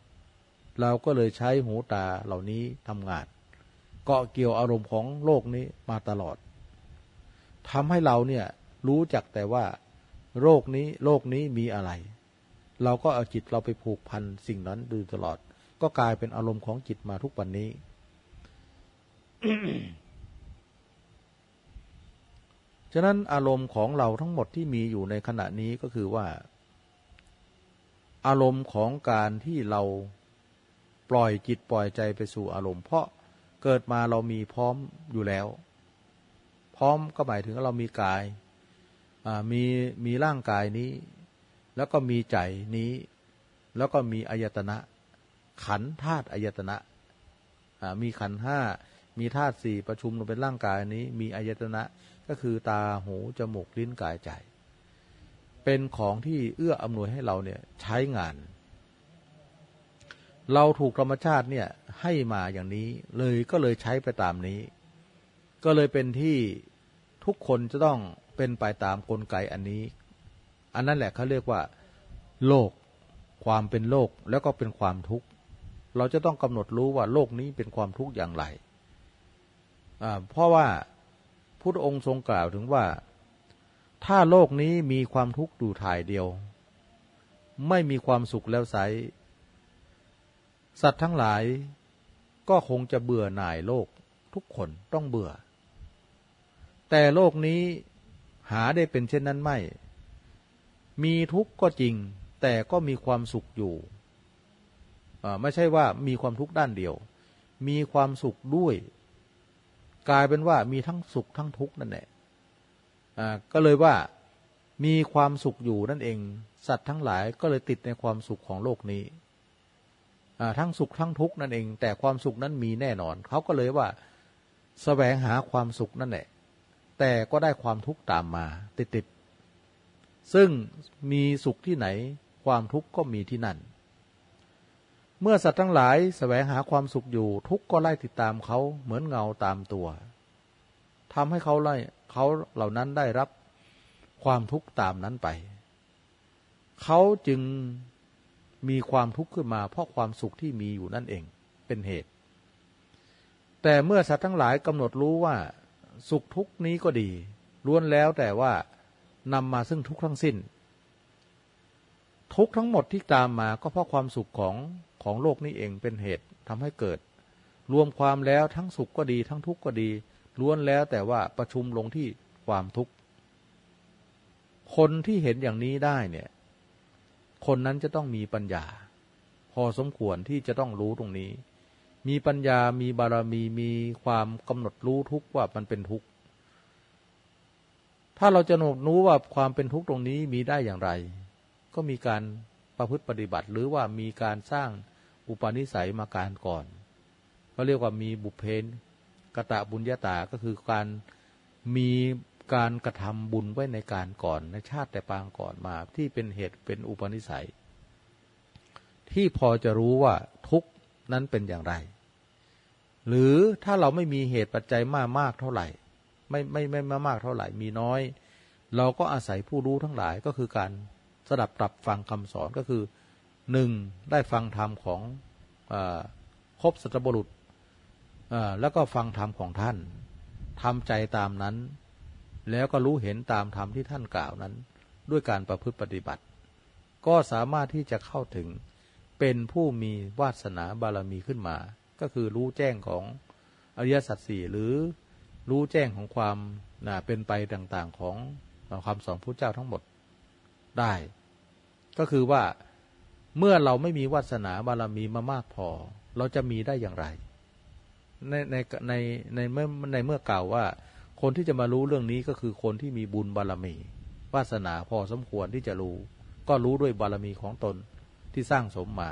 เราก็เลยใช้หูตาเหล่านี้ทำงาน เกาะเกี่ยวอารมณ์ของโลกนี้มาตลอดทำให้เราเนี่ยรู้จักแต่ว่า โรคนี้โลกนี้มีอะไร เราก็เอาจิตเราไปผูกพันสิ่งนั้นดูตลอด ก็กลายเป็นอารมณ์ของจิตมาทุกวันนี้ ฉะนั้นอารมณ์ของเราทั้งหมดที่มีอยู่ในขณะนี้ก็คือว่า อารมณ์ของการที่เราปล่อยจิตปล่อยใจไปสู่อารมณ์ เพราะเกิดมาเรามีพร้อมอยู่แล้ว พร้อมก็หมายถึงเรามีกายมีมีร่างกายนี้ แล้วก็มีใจนี้ แล้วก็มีอายตนะ ขันธาตุอายตนะมีขันห้ามีธาตุสี่ประชุมลงเป็นร่างกายนี้ มีอายตนะ ก็คือตาหูจมูกลิ้นกายใจ เป็นของที่เอื้ออำนวยให้เราเนี่ยใช้งาน เราถูกธรรมชาติเนี่ยให้มาอย่างนี้เลยก็เลยใช้ไปตามนี้ ก็เลยเป็นที่ทุกคนจะต้องเป็นไปตามกลไกอันนี้ อันนั้นแหละเขาเรียกว่า โลก ความเป็นโลกแล้วก็เป็นความทุกข์ เราจะต้องกำหนดรู้ว่าโลกนี้เป็นความทุกข์อย่างไรเพราะว่า พุทธองค์ทรงกล่าวถึงว่า ถ้าโลกนี้มีความทุกข์อยู่ถ่ายเดียว ไม่มีความสุขแล้วไซสัตว์ทั้งหลายก็คงจะเบื่อหน่ายโลกทุกคนต้องเบื่อ แต่โลกนี้หาได้เป็นเช่นนั้นไม่ มีทุกข์ก็จริง แต่ก็มีความสุขอยู่ไม่ใช่ว่ามีความทุกข์ด้านเดียว มีความสุขด้วย กลายเป็นว่ามีทั้งสุขทั้งทุกข์นั่นแหละก็เลยว่ามีความสุขอยู่นั่นเอง สัตว์ทั้งหลายก็เลยติดในความสุขของโลกนี้ทั้งสุขทั้งทุกข์นั่นเอง แต่ความสุขนั้นมีแน่นอน เขาก็เลยว่าสแสวงหาความสุขนั่นแหละแต่ก็ได้ความทุกข์ตามมาติดติดซึ่งมีสุขที่ไหน ความทุกข์ก็มีที่นั่น เมื่อสัตว์ทั้งหลายแสวงหาความสุขอยู่ ทุกก็ไล่ติดตามเขาเหมือนเงาตามตัวทำให้เขาไล่เขาเหล่านั้นได้รับความทุกข์ตามนั้นไป เขาจึงมีความทุกข์ขึ้นมา เพราะความสุขที่มีอยู่นั่นเองเป็นเหตุ แต่เมื่อสัตว์ทั้งหลายกำหนดรู้ว่า สุขทุกนี้ก็ดีล้วนแล้วแต่ว่านำมาซึ่งทุกข์ทั้งสิ้น ทุกทั้งหมดที่ตามมาก็เพราะความสุขของของโลกนี้เองเป็นเหตุทำให้เกิด รวมความแล้วทั้งสุขก็ดี ทั้งทุกข์ก็ดี ล้วนแล้วแต่ว่าประชุมลงที่ความทุกข์คนที่เห็นอย่างนี้ได้เนี่ย คนนั้นจะต้องมีปัญญา พอสมควรที่จะต้องรู้ตรงนี้ มีปัญญามีบารมีมีความกำหนดรู้ทุกว่ามันเป็นทุกข์ถ้าเราจะหนดรู้ว่าความเป็นทุกข์ตรงนี้มีได้อย่างไร ก็มีการประพฤติปฏิบัติ หรือว่ามีการสร้างอุปนิสัยมาการก่อนเขาเรียกว่ามีบุเพนกะตะบุญญาตาก็คือการมีการกระทำบุญไว้ในการก่อนในชาติแต่ปางก่อนมา ที่เป็นเหตุเป็นอุปนิสัย ที่พอจะรู้ว่าทุกนั้นเป็นอย่างไร หรือถ้าเราไม่มีเหตุปัจจัยมากมากเท่าไหร่ ไม่ไม่ไม่มากเท่าไหร่มีน้อย เราก็อาศัยผู้รู้ทั้งหลายก็คือการ สดับปรับฟังคำสอนก็คือหนึ่งได้ฟังธรรมของอครบสัตบุรุษแล้วก็ฟังธรรมของท่านทำใจตามนั้น แล้วก็รู้เห็นตามธรรมที่ท่านกล่าวนั้น ด้วยการประพฤติปฏิบัติ ก็สามารถที่จะเข้าถึงเป็นผู้มีวาสนาบารมีขึ้นมา ก็คือรู้แจ้งของอริยสัจสี่หรือรู้แจ้งของความเป็นไปต่างๆของความสอนพระเจ้าทั้งหมดได้ ก็คือว่าเมื่อเราไม่มีวาสนาบารมีมามากพอ เราจะมีได้อย่างไร ในในในในเมื่อในเมื่อกล่าวว่า คนที่จะมารู้เรื่องนี้ก็คือคนที่มีบุญบารมี วาสนาพอสมควรที่จะรู้ ก็รู้ด้วยบารมีของตนที่สร้างสมมา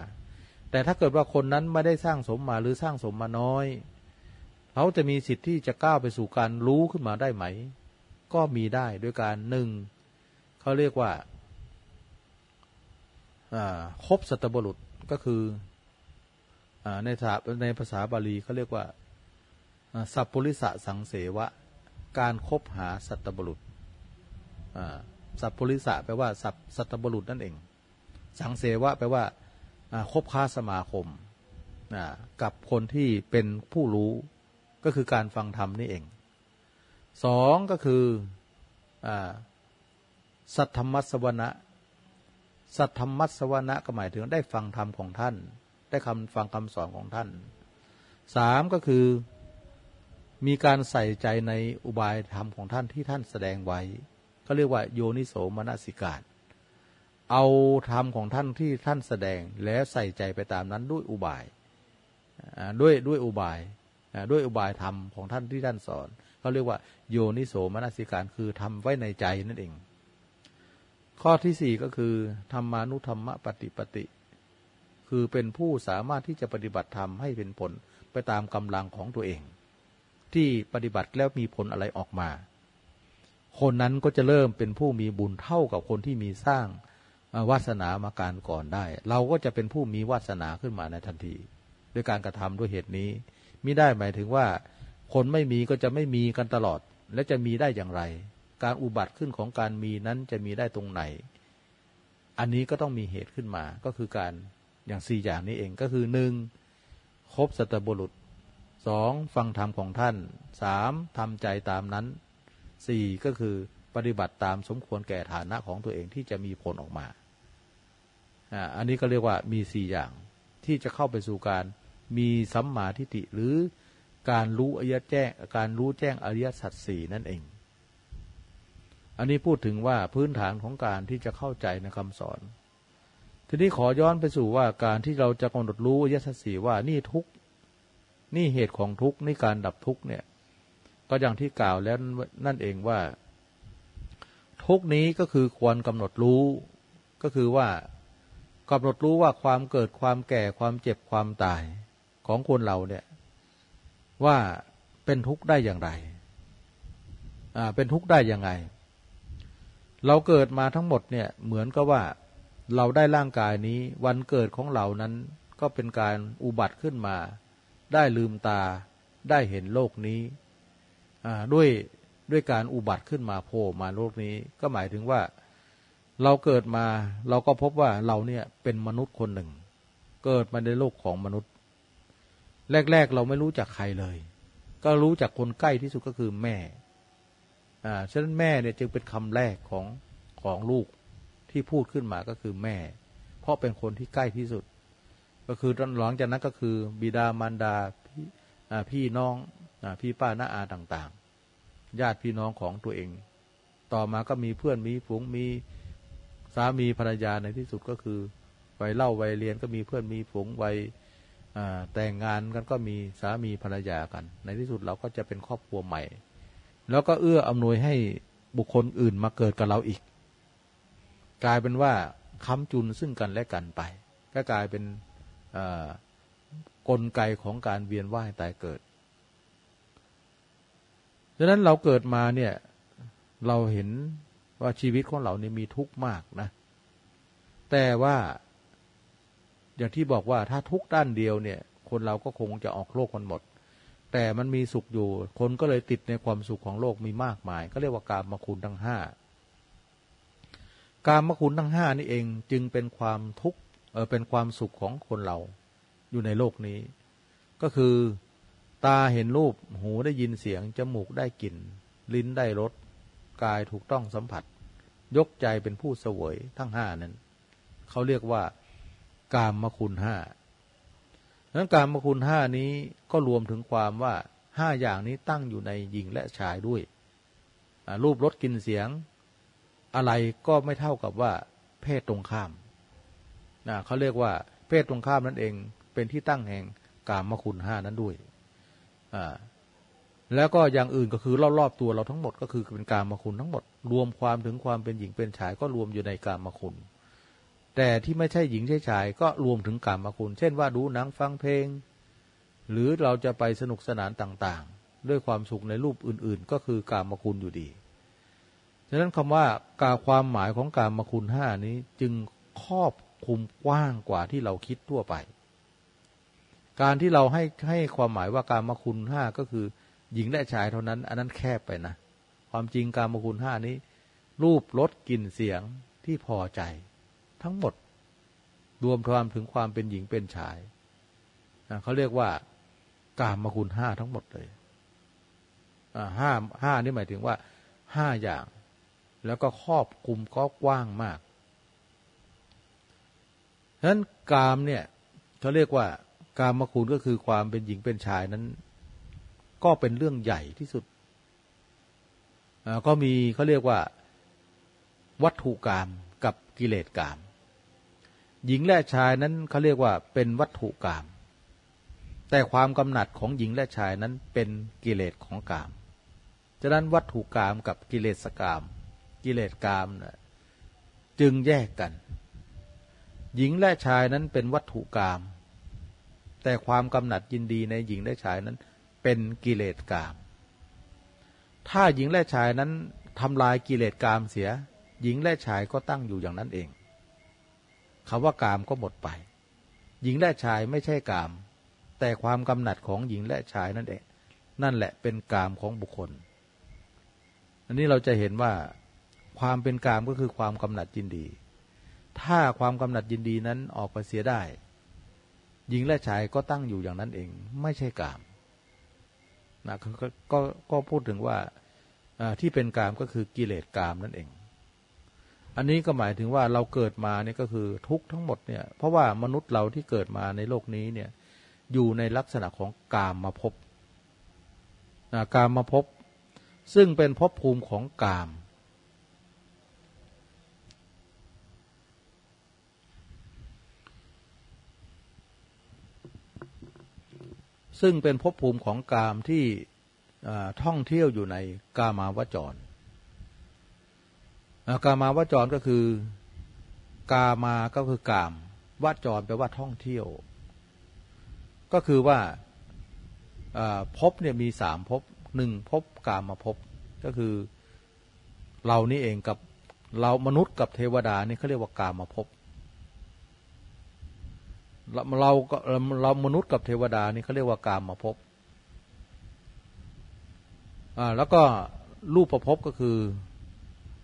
แต่ถ้าเกิดว่าคนนั้นไม่ได้สร้างสมมาหรือสร้างสมมาน้อยเขาจะมีสิทธิ์ที่จะก้าวไปสู่การรู้ขึ้นมาได้ไหม ก็มีได้ด้วยการหนึ่งเขาเรียกว่า ครบสัตบุรุษก็คืออในภาในภาษาบาลีเขาเรียกว่าสัพพุริสะสังเสวะ การครบหาสัตบุรุษสัพพุริสะแปลว่าสัพสัตบุรุษนั่นเอง สังเสวะแปลว่าคบค้าสมาคมกับคนที่เป็นผู้รู้ก็คือการฟังธรรมนี่เองสองก็คือสัทธรรมสวนะ สัทธรรมัสวนะก็หมายถึงได้ฟังธรรมของท่าน ได้คำฟังคำสอนของท่านสามก็คือมีการใส่ใจในอุบายธรรมของท่านที่ท่านแสดงไว้ก็เรียกว่าโยนิโสมนสิการเอาธรรมของท่านที่ท่านแสดงแล้วใส่ใจไปตามนั้นด้วยอุบายด้วยด้วยอุบายด้วยอุบายธรรมของท่านที่ท่านสอนเขาเรียกว่าโยนิโสมนสิการคือทำไว้ในใจนั่นเอง ข้อที่สี่ก็คือ ธรรมานุธรรมปฏิปติ คือเป็นผู้สามารถที่จะปฏิบัติธรรมให้เป็นผลไปตามกำลังของตัวเอง ที่ปฏิบัติแล้วมีผลอะไรออกมา คนนั้นก็จะเริ่มเป็นผู้มีบุญเท่ากับคนที่มีสร้างวาสนามาการก่อนได้ เราก็จะเป็นผู้มีวาสนาขึ้นมาในทันทีด้วยการกระทำด้วยเหตุนี้มิได้หมายถึงว่า คนไม่มีก็จะไม่มีกันตลอด และจะมีได้อย่างไร การอุบัติขึ้นของการมีนั้นจะมีได้ตรงไหน อันนี้ก็ต้องมีเหตุขึ้นมา ก็คือการอย่างสี่อย่างนี้เองก็คือหนึ่งคบสัตบุรุษสองฟังธรรมของท่านสามทำใจตามนั้นสี่ก็คือปฏิบัติตามสมควรแก่ฐานะของตัวเองที่จะมีผลออกมา อันนี้ก็เรียกว่ามีสี่อย่างที่จะเข้าไปสู่การมีสัมมาทิฏฐิหรือการรู้อริยแจ้งการรู้แจ้งอริยสัจสี่นั่นเอง อันนี้พูดถึงว่าพื้นฐานของการที่จะเข้าใจในคำสอน ทีนี้ขอย้อนไปสู่ว่าการที่เราจะกำหนดรู้ยสัจสี่ว่านี่ทุกนี่เหตุของทุกนี่การดับทุกเนี่ย ก็อย่างที่กล่าวแล้วนั่นเองว่า ทุกนี้ก็คือควรกำหนดรู้ก็คือว่ากำหนดรู้ว่าความเกิดความแก่ความเจ็บความตายของคนเราเนี่ย ว่าเป็นทุกข์ได้อย่างไร อ่า เป็นทุกข์ได้ยังไง เราเกิดมาทั้งหมดเนี่ยเหมือนกับว่าเราได้ร่างกายนี้ วันเกิดของเรานั้นก็เป็นการอุบัติขึ้นมา ได้ลืมตาได้เห็นโลกนี้ด้วยด้วยการอุบัติขึ้นมาโผล่มาโลกนี้ ก็หมายถึงว่า เราเกิดมาเราก็พบว่าเราเนี่ยเป็นมนุษย์คนหนึ่ง เกิดมาในโลกของมนุษย์ แรก ๆ เราไม่รู้จักใครเลย ก็รู้จักคนใกล้ที่สุดก็คือแม่ อ่าฉะนั้นแม่เนี่ยจึงเป็นคำแรกของของลูกที่พูดขึ้นมาก็คือแม่ เพราะเป็นคนที่ใกล้ที่สุด ก็คือตอนหลังจากนั้นก็คือ บิดามารดาพี่พี่น้องอพี่ป้าน้าอาต่างๆ ญาติพี่น้องของตัวเอง ต่อมาก็มีเพื่อนมีฝูงมีสามีภรรยาในที่สุดก็คือวัยเล่าวัยเรียนก็มีเพื่อนมีฝูงวัยแต่งงานกันก็มีสามีภรรยากัน ในที่สุดเราก็จะเป็นครอบครัวใหม่ แล้วก็เอื้ออำนวยให้บุคคลอื่นมาเกิดกับเราอีก กลายเป็นว่าค้ำจุนซึ่งกันและกันไป ก็กลายเป็นกลไกของการเวียนว่ายตายเกิดดังนั้นเราเกิดมาเนี่ยเราเห็นว่าชีวิตของเราเนี่ยมีทุกข์มากนะ แต่ว่า อย่างที่บอกว่าถ้าทุกด้านเดียวเนี่ย คนเราก็คงจะออกโลกมันหมด แต่มันมีสุขอยู่ คนก็เลยติดในความสุขของโลกมีมากมาย ก็เรียกว่ากามคุณทั้งห้าการมคุณทั้งห้านี่เองจึงเป็นความทุกข์เออเป็นความสุขของคนเราอยู่ในโลกนี้ ก็คือตาเห็นรูปหูได้ยินเสียง จมูกได้กลิ่น ลิ้นได้รสกายถูกต้องสัมผัส ยกใจเป็นผู้เสวยทั้งห้านั้น เขาเรียกว่ากามมคุณห้า นั้นกามมคุณห้านี้ก็รวมถึงความว่าห้าอย่างนี้ตั้งอยู่ในหญิงและชายด้วย รูปรสกินเสียง อะไรก็ไม่เท่ากับว่า เพศตรงข้ามนะเขาเรียกว่า เพศตรงข้ามนั่นเอง เป็นที่ตั้งแห่งกามคุณห้านั้นด้วยแล้วก็อย่างอื่นก็คือรอบๆตัวเราทั้งหมดก็คือเป็นการมาคุณทั้งหมด รวมความถึงความเป็นหญิงเป็นชายก็รวมอยู่ในการมาคุณ แต่ที่ไม่ใช่หญิงใช่ชายก็รวมถึงการมาคุณ เช่นว่าดูหนังฟังเพลง หรือเราจะไปสนุกสนานต่างๆ ด้วยความสุขในรูปอื่นๆ ก็คือการมาคุณอยู่ดีฉะนั้นคำว่าการความหมายของการมาคุณห้านี้จึงครอบคุมกว้างกว่าที่เราคิดทั่วไป การที่เราให้ให้ความหมายว่าการมาคุณห้าก็คือ หญิงและชายเท่านั้น อันนั้นแคบไปนะ ความจริงการมคุณห้านี้ รูปรสกลิ่นเสียงที่พอใจ ทั้งหมด รวมความถึงความเป็นหญิงเป็นชายเขาเรียกว่าการมคุณห้าทั้งหมดเลยห้าห้านี่หมายถึงว่าห้าอย่าง แล้วก็ครอบคุมก็กว้างมากฉะนั้นกามเนี่ยเขาเรียกว่ากามมคุณก็คือความเป็นหญิงเป็นชายนั้น ก็เป็นเรื่องใหญ่ที่สุด ก็มีเขาเรียกว่า วัตถุกรรมกับกิเลสกรรม หญิงและชายนั้นเขาเรียกว่าเป็นวัตถุกรรมแต่ความกำหนัดของหญิงและชายนั้นเป็นกิเลสของกาม ฉะนั้นวัตถุกรรมกับกิเลสกรรมกิเลสกรรมนะจึงแยกกัน หญิงและชายนั้นเป็นวัตถุกรรมแต่ความกำหนัดยินดีในหญิงและชายนั้นเป็นกิเลสกรรมถ้าหญิงและชายนั้นทำลายกิเลสกรรมเสีย หญิงและชายก็ตั้งอยู่อย่างนั้นเอง คำว่ากามก็หมดไป หญิงและชายไม่ใช่กาม แต่ความกำหนัดของหญิงและชายนั่นเองนั่นแหละเป็นกามของบุคคล อันนี้เราจะเห็นว่าความเป็นกามก็คือความกำหนัดยินดี ถ้าความกำหนัดยินดีนั้นออกไปเสียได้ หญิงและชายก็ตั้งอยู่อย่างนั้นเอง ไม่ใช่กามนะกก็ก็พูดถึงว่าที่เป็นกามก็คือกิเลสกามนั่นเอง อันนี้ก็หมายถึงว่าเราเกิดมาเนี่ยก็คือทุกทั้งหมดเนี่ย เพราะว่ามนุษย์เราที่เกิดมาในโลกนี้เนี่ย อยู่ในลักษณะของกามมาพบกามมาพบ ซึ่งเป็นภพภูมิของกาม ซึ่งเป็นภพภูมิของกามที่ท่องเที่ยวอยู่ในกามาวจร กามาวจรก็คือกามาก็คือกามวจรแปลว่าท่องเที่ยว ก็คือว่าพบเนี่ยมีสามพบหนึ่งพบกามาพบก็คือเรานี่เองกับเรามนุษย์กับเทวดานี่เขาเรียกว่ากามาพบเราเรามนุษย์กับเทวดานี่เขาเรียกว่ากามมาพบแล้วก็รูปประพบก็คือ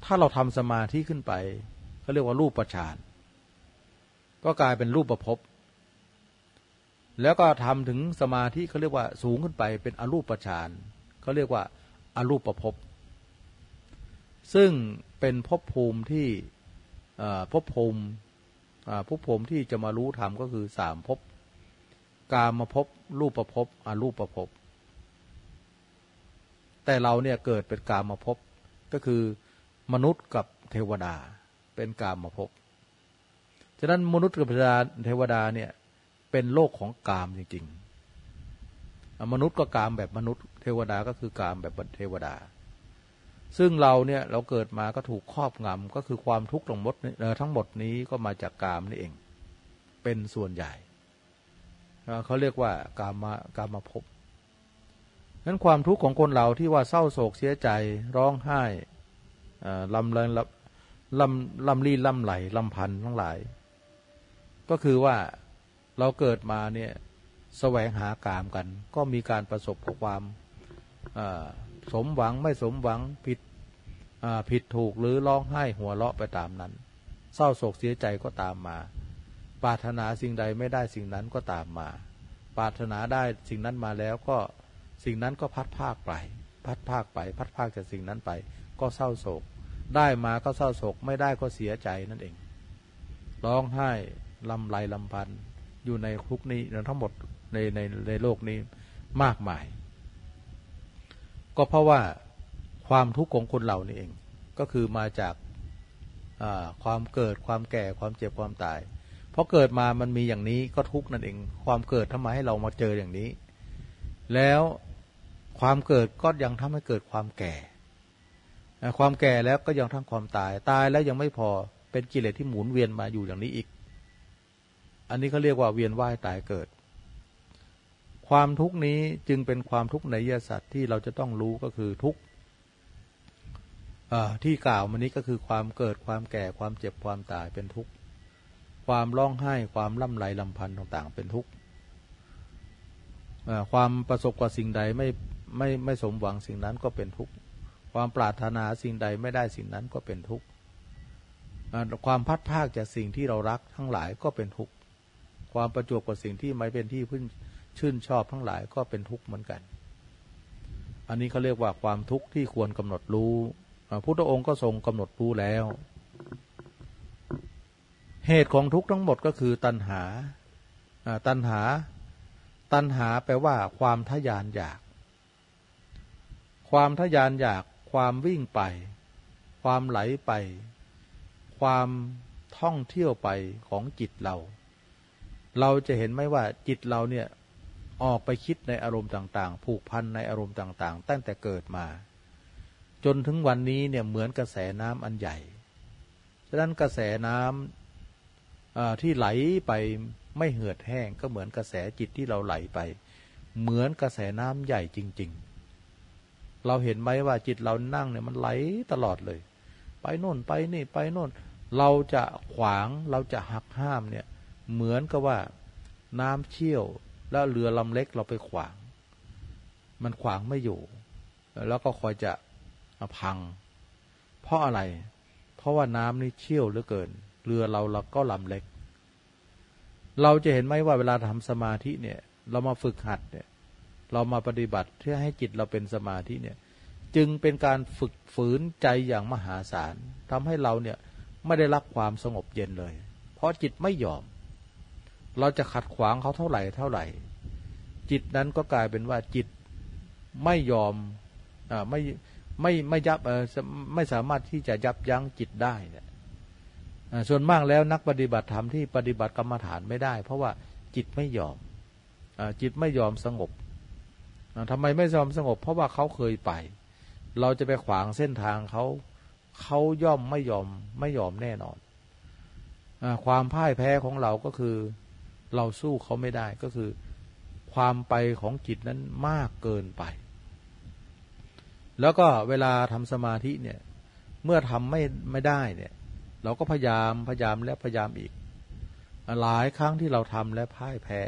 ถ้าเราทำสมาธิขึ้นไปเขาเรียกว่ารูปประชานก็กลายเป็นรูปประพบแล้วก็ทำถึงสมาธิเขาเรียกว่าสูงขึ้นไปเป็นอรูปประชานเขาเรียกว่าอารูปประพบซึ่งเป็นภพภูมิที่ภพภูมิภพภูมิที่จะมารู้ธรรมก็คือสามภพกามาภพรูปประพบอรูปประพบแต่เราเนี่ยเกิดเป็นกามาภพก็คือ มนุษย์กับเทวดาเป็นกามมาพฉะนั้นมนุษย์กับเทวดาเนี่ยเป็นโลกของกามจริงๆ มนุษย์ก็กามแบบมนุษย์ เทวดาก็คือกามแบบเทวดา ซึ่งเราเนี่ยเราเกิดมาก็ถูกครอบงำก็คือความทุกข์ทั้งหมดทั้งหมดนี้ก็มาจากกามนี่เอง เป็นส่วนใหญ่ เขาเรียกว่ากามากามมาพนั้นความทุกข์ของคนเราที่ว่าเศร้าโศกเสียใจร้องไห้ ลำเลงลำลำลี่ลำไหลลำพันทั้งหลาย ก็คือว่าเราเกิดมาเนี่ยแสวงหากามกัน ก็มีการประสบกับความสมหวังไม่สมหวังผิดผิดถูกหรือร้องไห้หัวเราะไปตามนั้น เศร้าโศกเสียใจก็ตามมา ปรารถนาสิ่งใดไม่ได้สิ่งนั้นก็ตามมา ปรารถนาได้สิ่งนั้นมาแล้วก็สิ่งนั้นก็พัดภาคไป พัดภาคไป พัดภาคจากสิ่งนั้นไป ก็เศร้าโศก ได้มาก็เศร้าโศกไม่ได้ก็เสียใจนั่นเอง ร้องไห้ลำไรลำพันอยู่ในคุกนี้ทั้งหมดในในในโลกนี้มากมาย ก็เพราะว่าความทุกข์ของคนเรานี่เอง ก็คือมาจากความเกิดความแก่ความเจ็บความตายเพราะเกิดมามันมีอย่างนี้ก็ทุกข์นั่นเอง ความเกิดทำไมให้เรามาเจออย่างนี้ แล้วความเกิดก็ยังทำให้เกิดความแก่ ความแก่แล้วก็ยังทั้งความตาย ตายแล้วยังไม่พอเป็นกิเลสที่หมุนเวียนมาอยู่อย่างนี้อีก อันนี้เขาเรียกว่าเวียนว่ายตายเกิด ความทุกนี้จึงเป็นความทุกข์ในยสัตว์ที่เราจะต้องรู้ก็คือทุกที่กล่าวมานี้ก็คือความเกิดความแก่ความเจ็บความตายเป็นทุกข์ ความร้องไห้ความล่ำไรลำพันธ์ต่างๆ เป็นทุกข์ความประสบกับสิ่งใดไม่ไม่ไม่สมหวังสิ่งนั้นก็เป็นทุกข์ ความปรารถนาสิ่งใดไม่ได้สิ่งนั้นก็เป็นทุกข์ความพัดภาคจากสิ่งที่เรารักทั้งหลายก็เป็นทุกข์ความประจวบกับสิ่งที่ไม่เป็นที่พึ่งชื่นชอบทั้งหลายก็เป็นทุกข์เหมือนกัน อันนี้เขาเรียกว่าความทุกข์ที่ควรกำหนดรู้พุทธองค์ก็ทรงกำหนดรู้แล้ว เหตุของทุกข์ทั้งหมดก็คือตัณหาตัณหา ตัณหาแปลว่าความทยานอยาก ความทยานอยาก ความวิ่งไป ความไหลไป ความท่องเที่ยวไปของจิตเรา เราจะเห็นไหมว่าจิตเราเนี่ยออกไปคิดในอารมณ์ต่าง ๆ ผูกพันในอารมณ์ต่าง ๆ ตั้งแต่เกิดมา จนถึงวันนี้เนี่ยเหมือนกระแสน้ำอันใหญ่ ฉะนั้นกระแสน้ำที่ไหลไปไม่เหือดแห้งก็เหมือนกระแสจิตที่เราไหลไป เหมือนกระแสน้ำใหญ่จริง ๆ เราเห็นไหมว่าจิตเรานั่งเนี่ยมันไหลตลอดเลย ไปโน่นไปนี่ไปโน่น เราจะขวางเราจะหักห้ามเนี่ย เหมือนกับว่าน้ำเชี่ยว แล้วเรือลำเล็กเราไปขวาง มันขวางไม่อยู่ แล้วก็คอยจะพัง เพราะอะไร เพราะว่าน้ำนี่เชี่ยวเหลือเกิน เรือเราเราก็ลำเล็ก เราจะเห็นไหมว่าเวลาทำสมาธิเนี่ย เรามาฝึกหัดเนี่ย เรามาปฏิบัติเพื่อให้จิตเราเป็นสมาธิเนี่ย จึงเป็นการฝึกฝืนใจอย่างมหาศาลทำให้เราเนี่ยไม่ได้รับความสงบเย็นเลย เพราะจิตไม่ยอม เราจะขัดขวางเขาเท่าไหร่เท่าไหร่ จิตนั้นก็กลายเป็นว่าจิตไม่ยอมอ่าไม่ไม่ไม่ยับเออไม่สามารถที่จะยับยั้งจิตได้เนี่ยส่วนมากแล้วนักปฏิบัติธรรมที่ปฏิบัติกรรมฐานไม่ได้ เพราะว่าจิตไม่ยอมอจิตไม่ยอมสงบ ทำไมไม่ยอมสงบ เพราะว่าเขาเคยไป เราจะไปขวางเส้นทางเขาเขาย่อมไม่ยอมไม่ยอมแน่นอนอความพ่ายแพ้ของเราก็คือ เราสู้เขาไม่ได้ก็คือ ความไปของจิตนั้นมากเกินไป แล้วก็เวลาทำสมาธิเนี่ย เมื่อทำไม่ไม่ได้เนี่ย เราก็พยายามพยายามและพยายามอีก หลายครั้งที่เราทำและพ่ายแพ้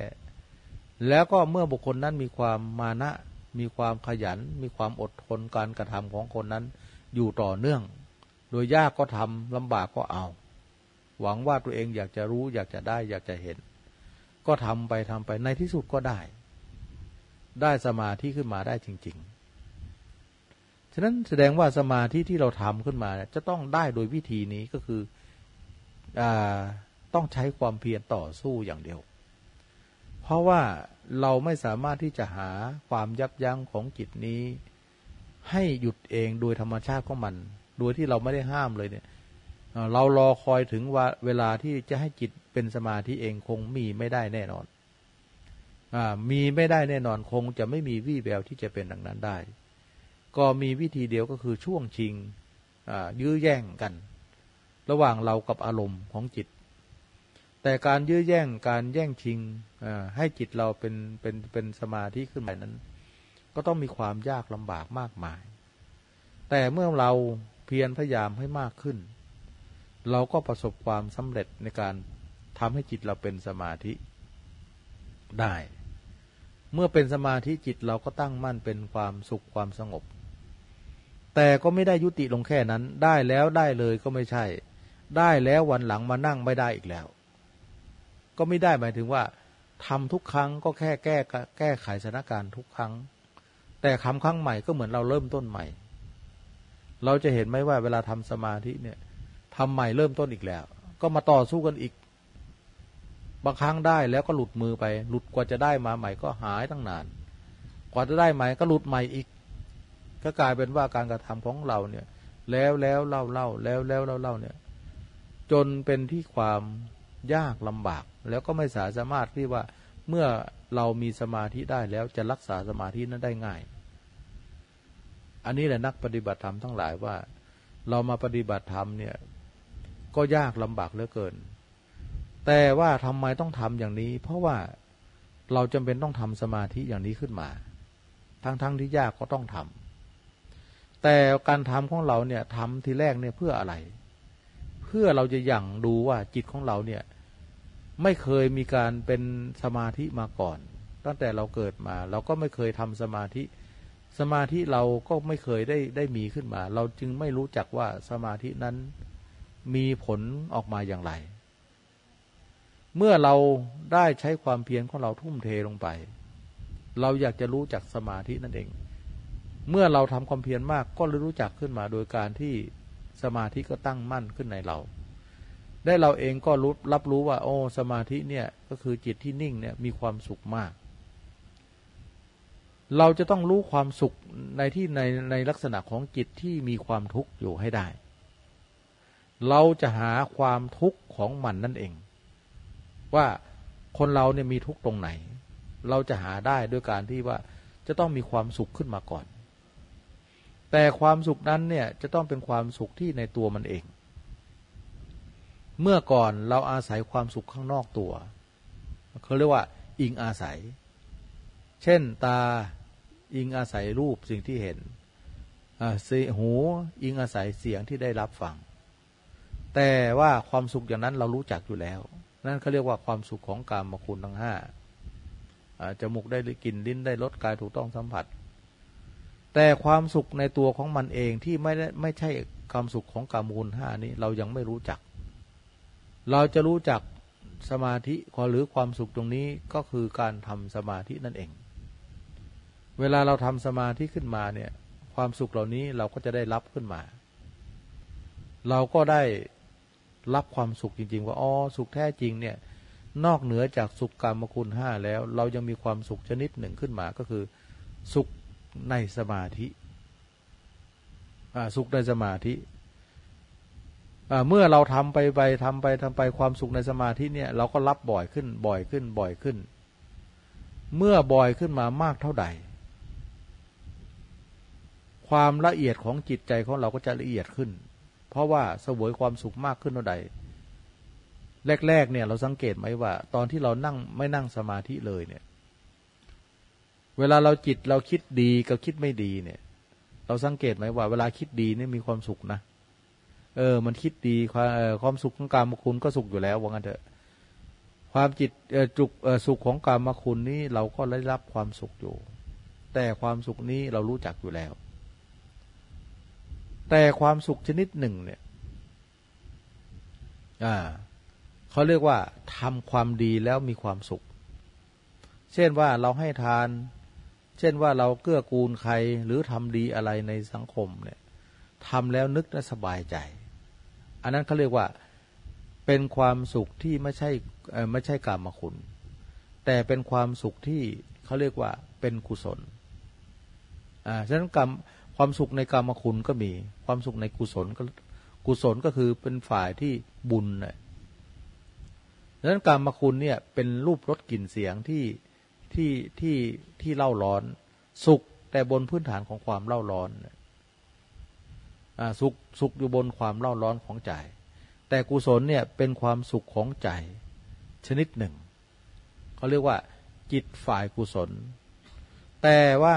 แล้วก็เมื่อบุคคลนั้นมีความมานะ มีความขยัน มีความอดทนการกระทำของคนนั้น อยู่ต่อเนื่อง โดยยากก็ทำลำบากก็เอา หวังว่าตัวเองอยากจะรู้ อยากจะได้ อยากจะเห็น ก็ทำไปทำไปในที่สุดก็ได้ ได้สมาธิขึ้นมาได้จริง ๆ ฉะนั้นแสดงว่าสมาธิที่เราทำขึ้นมาจะต้องได้โดยวิธีนี้ก็คืออต้องใช้ความเพียรต่อสู้อย่างเดียว เพราะว่าเราไม่สามารถที่จะหาความยับยั้งของจิตนี้ ให้หยุดเองโดยธรรมชาติของมัน โดยที่เราไม่ได้ห้ามเลยเนี่ย เรารอคอยถึงว่าเวลาที่จะให้จิตเป็นสมาธิเองคงมีไม่ได้แน่นอนอมีไม่ได้แน่นอนคงจะไม่มีวี่แววที่จะเป็นดังนั้นได้ ก็มีวิธีเดียวก็คือช่วงชิงยื้อแย่งกัน ระหว่างเรากับอารมณ์ของจิต แต่การยื้อแย่งการแย่งชิงให้จิตเราเป็นเป็นเป็นสมาธิขึ้นมานั้น ก็ต้องมีความยากลำบากมากมาย แต่เมื่อเราเพียรพยายามให้มากขึ้น เราก็ประสบความสำเร็จในการทำให้จิตเราเป็นสมาธิได้ เมื่อเป็นสมาธิจิตเราก็ตั้งมั่นเป็นความสุขความสงบ แต่ก็ไม่ได้ยุติลงแค่นั้น ได้แล้วได้เลยก็ไม่ใช่ ได้แล้ววันหลังมานั่งไม่ได้อีกแล้ว ก็ไม่ได้หมายถึงว่าทำทุกครั้งก็แค่แก้แก้ไขสถานการณ์ทุกครั้ง แต่คำครั้งใหม่ก็เหมือนเราเริ่มต้นใหม่ เราจะเห็นไหมว่าเวลาทำสมาธิเนี่ยทำใหม่เริ่มต้นอีกแล้ว ก็มาต่อสู้กันอีก บางครั้งได้แล้วก็หลุดมือไป หลุดกว่าจะได้มาใหม่ก็หายตั้งนาน กว่าจะได้ใหม่ก็หลุดใหม่อีก ก็กลายเป็นว่าการกระทำของเราเนี่ย แล้วแล้วเล่าเล่าแล้วแล้วเล่าเล่าเนี่ย จนเป็นที่ความ ยากลำบาก แล้วก็ไม่สามารถที่ว่าเมื่อเรามีสมาธิได้แล้วจะรักษาสมาธินั้นได้ง่าย อันนี้แหละนักปฏิบัติธรรมทั้งหลายว่า เรามาปฏิบัติธรรมเนี่ยก็ยากลำบากเหลือเกิน แต่ว่าทำไมต้องทำอย่างนี้ เพราะว่าเราจำเป็นต้องทำสมาธิอย่างนี้ขึ้นมา ทั้งๆทที่ยากก็ต้องทำแต่การทำของเราเนี่ยทำทีแรกเนี่ยเพื่ออะไร เพื่อเราจะยั่งดูว่าจิตของเราเนี่ย ไม่เคยมีการเป็นสมาธิมาก่อน ตั้งแต่เราเกิดมา เราก็ไม่เคยทำสมาธิ สมาธิเราก็ไม่เคยได้ได้มีขึ้นมา เราจึงไม่รู้จักว่าสมาธินั้นมีผลออกมาอย่างไร เมื่อเราได้ใช้ความเพียรของเราทุ่มเทลงไป เราอยากจะรู้จักสมาธินั่นเอง เมื่อเราทำความเพียรมากก็รู้จักขึ้นมาโดยการที่สมาธิก็ตั้งมั่นขึ้นในเรา ได้เราเองก็รู้รับรู้ว่า โอ้ สมาธิเนี่ยก็คือจิตที่นิ่งเนี่ยมีความสุขมาก เราจะต้องรู้ความสุขในที่ในในลักษณะของจิตที่มีความทุกข์อยู่ให้ได้ เราจะหาความทุกข์ของมันนั่นเอง ว่าคนเราเนี่ยมีทุกข์ตรงไหน เราจะหาได้ด้วยการที่ว่าจะต้องมีความสุขขึ้นมาก่อน แต่ความสุขนั้นเนี่ยจะต้องเป็นความสุขที่ในตัวมันเอง เมื่อก่อนเราอาศัยความสุขข้างนอกตัวเขาเรียกว่า อิงอาศัย เช่นตาอิงอาศัยรูปสิ่งที่เห็นหูอิงอาศัยเสียงที่ได้รับฟัง แต่ว่าความสุขอย่างนั้นเรารู้จักอยู่แล้ว นั่นเขาเรียกว่าความสุขของกามคุณทั้งห้าจมูกได้กลิ่นลิ้นได้รสกายถูกต้องสัมผัส แต่ความสุขในตัวของมันเองที่ไม่ได้ไม่ใช่ความสุขของกามคุณห้านี้เรายังไม่รู้จัก เราจะรู้จักสมาธิหรือความสุขตรงนี้ก็คือการทำสมาธินั่นเอง เวลาเราทำสมาธิขึ้นมาเนี่ยความสุขเหล่านี้เราก็จะได้รับขึ้นมา เราก็ได้รับความสุขจริง ๆ ว่าอ๋อสุขแท้จริงเนี่ยนอกเหนือจากสุขกรรมคุณห้าแล้ว เรายังมีความสุขชนิดหนึ่งขึ้นมาก็คือ สุขในสมาธิสุขในสมาธิ เมื่อเราทำไปไปทำไปทำไปความสุขในสมาธิเนี่ย เราก็รับบ่อยขึ้น บ่อยขึ้น บ่อยขึ้น เมื่อบ่อยขึ้นมามากเท่าใด ความละเอียดของจิตใจของเราก็จะละเอียดขึ้น เพราะว่าสวยความสุขมากขึ้นเท่าใด แรกๆเนี่ย เราสังเกตไหมว่า ตอนที่เรานั่งไม่นั่งสมาธิเลยเนี่ย เวลาเราจิตเราคิดดีกับคิดไม่ดีเนี่ย เราสังเกตไหมว่า เวลาคิดดีเนี่ยมีความสุขนะ เออ มันคิดดีความความสุขของการมคุณก็สุขอยู่แล้วว่างั้นเถอะ ความจิตจุกสุขของการมคุณนี้เราก็ได้รับความสุขอยู่ แต่ความสุขนี้เรารู้จักอยู่แล้ว แต่ความสุขชนิดหนึ่ง เนี่ย อ่าเขาเรียกว่าทำความดีแล้วมีความสุข เช่นว่าเราให้ทาน เช่นว่าเราเกื้อกูลใครหรือทำดีอะไรในสังคมเนี่ยทำแล้วนึกและสบายใจ อันนั้นเขาเรียกว่าเป็นความสุขที่ไม่ใช่ไม่ใช่กรรมคุณ แต่เป็นความสุขที่เขาเรียกว่าเป็นกุศลอ่าฉะนั้นกรรมความสุขในกรรมคุณก็มี ความสุขในกุศลก็กุศลก็คือเป็นฝ่ายที่บุญนะดังนั้นกรรมคุณเนี่ยเป็นรูปรสกลิ่นเสียงที่ที่ที่ที่เล่าร้อน สุขแต่บนพื้นฐานของความเล่าร้อนอ่า สุขสุขอยู่บนความเล่าร้อนของใจ แต่กุศลเนี่ยเป็นความสุขของใจ ชนิดหนึ่งเขาเรียกว่า จิตฝ่ายกุศล แต่ว่า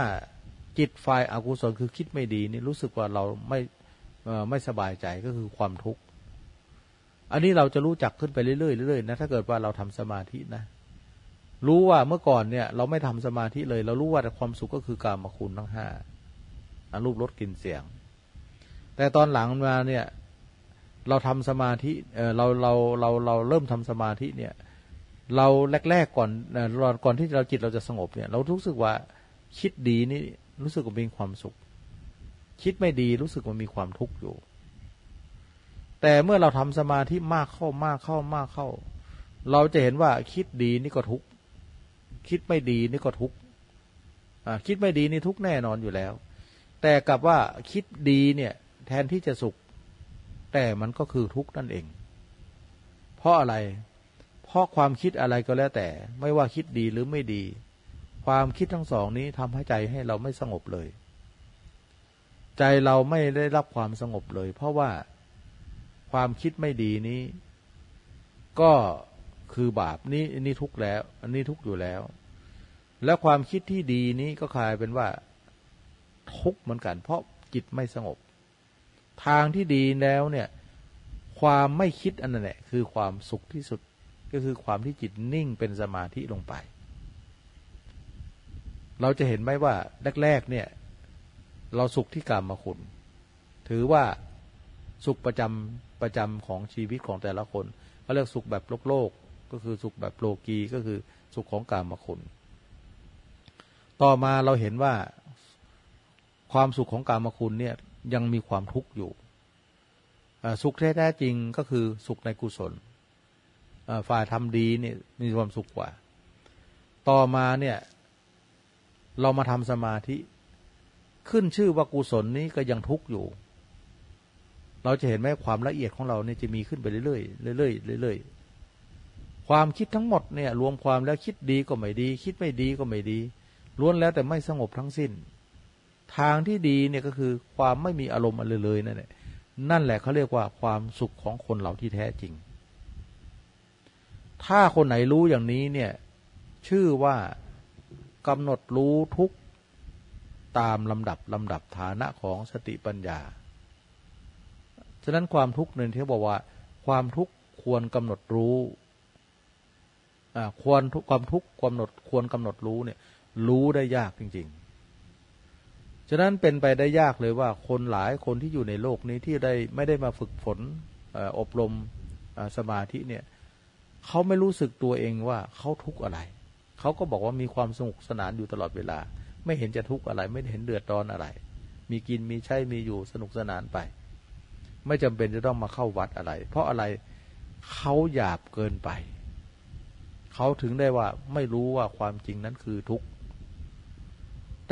จิตฝ่ายอากุศลคือคิดไม่ดีนี่รู้สึกว่าเราไม่ไม่สบายใจก็คือความทุกข์อันนี้เราจะรู้จักขึ้นไปเรื่อยๆเรื่อยๆนะถ้าเกิดว่าเราทำสมาธินะรู้ว่าเมื่อก่อนเนี่ย เราไม่ทำสมาธิเลย เรารู้ว่าแต่ความสุขก็คือการมาคุณทั้งห้าอรูปรสกลิ่นเสียง แต่ตอนหลังมาเนี่ย เราทำสมาธิเออเราเราเราเราเริ่มทำสมาธิเนี่ย เราแรกๆก่อนก่อนที่เราจิตเราจะสงบเนี่ย เรารู้สึกว่าคิดดีนี่รู้สึกว่ามีความสุข คิดไม่ดีรู้สึกว่ามีความทุกข์อยู่ แต่เมื่อเราทำสมาธิมากเข้ามากเข้ามากเข้า เราจะเห็นว่าคิดดีนี่ก็ทุกข์คิดไม่ดีนี่ก็ทุกข์คิดไม่ดีนี่ทุกข์แน่นอนอยู่แล้ว แต่กับว่าคิดดีเนี่ย แทนที่จะสุข แต่มันก็คือทุกข์นั่นเอง เพราะอะไร เพราะความคิดอะไรก็แล้วแต่ ไม่ว่าคิดดีหรือไม่ดี ความคิดทั้งสองนี้ทำให้ใจให้เราไม่สงบเลย ใจเราไม่ได้รับความสงบเลย เพราะว่าความคิดไม่ดีนี้ ก็คือบาปนี้นี่ทุกแล้ว อันนี้ทุกอยู่แล้ว และความคิดที่ดีนี้ก็กลายเป็นว่า ทุกเหมือนกัน เพราะจิตไม่สงบ ทางที่ดีแล้วเนี่ย ความไม่คิดอันนั้นแหละ คือความสุขที่สุดก็คือความที่จิตนิ่งเป็นสมาธิลงไป เราจะเห็นไหมว่าแรกๆเนี่ย เราสุขที่กรรมคุณ ถือว่าสุขประจำประจำของชีวิตของแต่ละคนเขาเรียกสุขแบบโลกโลกก็คือสุขแบบโลกีก็คือสุขของกรรมคุณ ต่อมาเราเห็นว่าความสุขของกรรมคุณเนี่ย ยังมีความทุกข์อยู่สุขแท้จริงก็คือสุขในกุศลฝ่ายทำดีเนี่ยมีความสุขกว่า ต่อมาเนี่ย เรามาทำสมาธิ ขึ้นชื่อว่ากุศลนี้ก็ยังทุกข์อยู่ เราจะเห็นไหมความละเอียดของเราเนี่ยจะมีขึ้นไปเรื่อยๆเรื่อยๆเรื่อยๆความคิดทั้งหมดเนี่ย รวมความแล้วคิดดีก็ไม่ดี คิดไม่ดีก็ไม่ดีล้วนแล้วแต่ไม่สงบทั้งสิ้น ทางที่ดีเนี่ยก็คือความไม่มีอารมณ์อะไรเลยนั่นแหละนั่นแหละเขาเรียกว่าความสุขของคนเราที่แท้จริง ถ้าคนไหนรู้อย่างนี้เนี่ยชื่อว่ากำหนดรู้ทุกตามลำดับลำดับฐานะของสติปัญญา ฉะนั้นความทุกข์หนึ่งที่บอกว่า ความทุกข์ควรกำหนดรู้ควรความทุกข์ความหนดควรกำหนดรู้เนี่ยรู้ได้ยากจริง ๆ ฉะนั้นเป็นไปได้ยากเลยว่าคนหลายคนที่อยู่ในโลกนี้ที่ได้ไม่ได้มาฝึกฝนอบรมสมาธิเนี่ยเขาไม่รู้สึกตัวเองว่าเขาทุกข์อะไร เขาก็บอกว่ามีความสนุกสนานอยู่ตลอดเวลา ไม่เห็นจะทุกข์อะไร ไม่เห็นเดือดร้อนอะไร มีกินมีใช้มีอยู่สนุกสนานไป ไม่จำเป็นจะต้องมาเข้าวัดอะไร เพราะอะไรเขาหยาบเกินไป เขาถึงได้ว่าไม่รู้ว่าความจริงนั้นคือทุกข์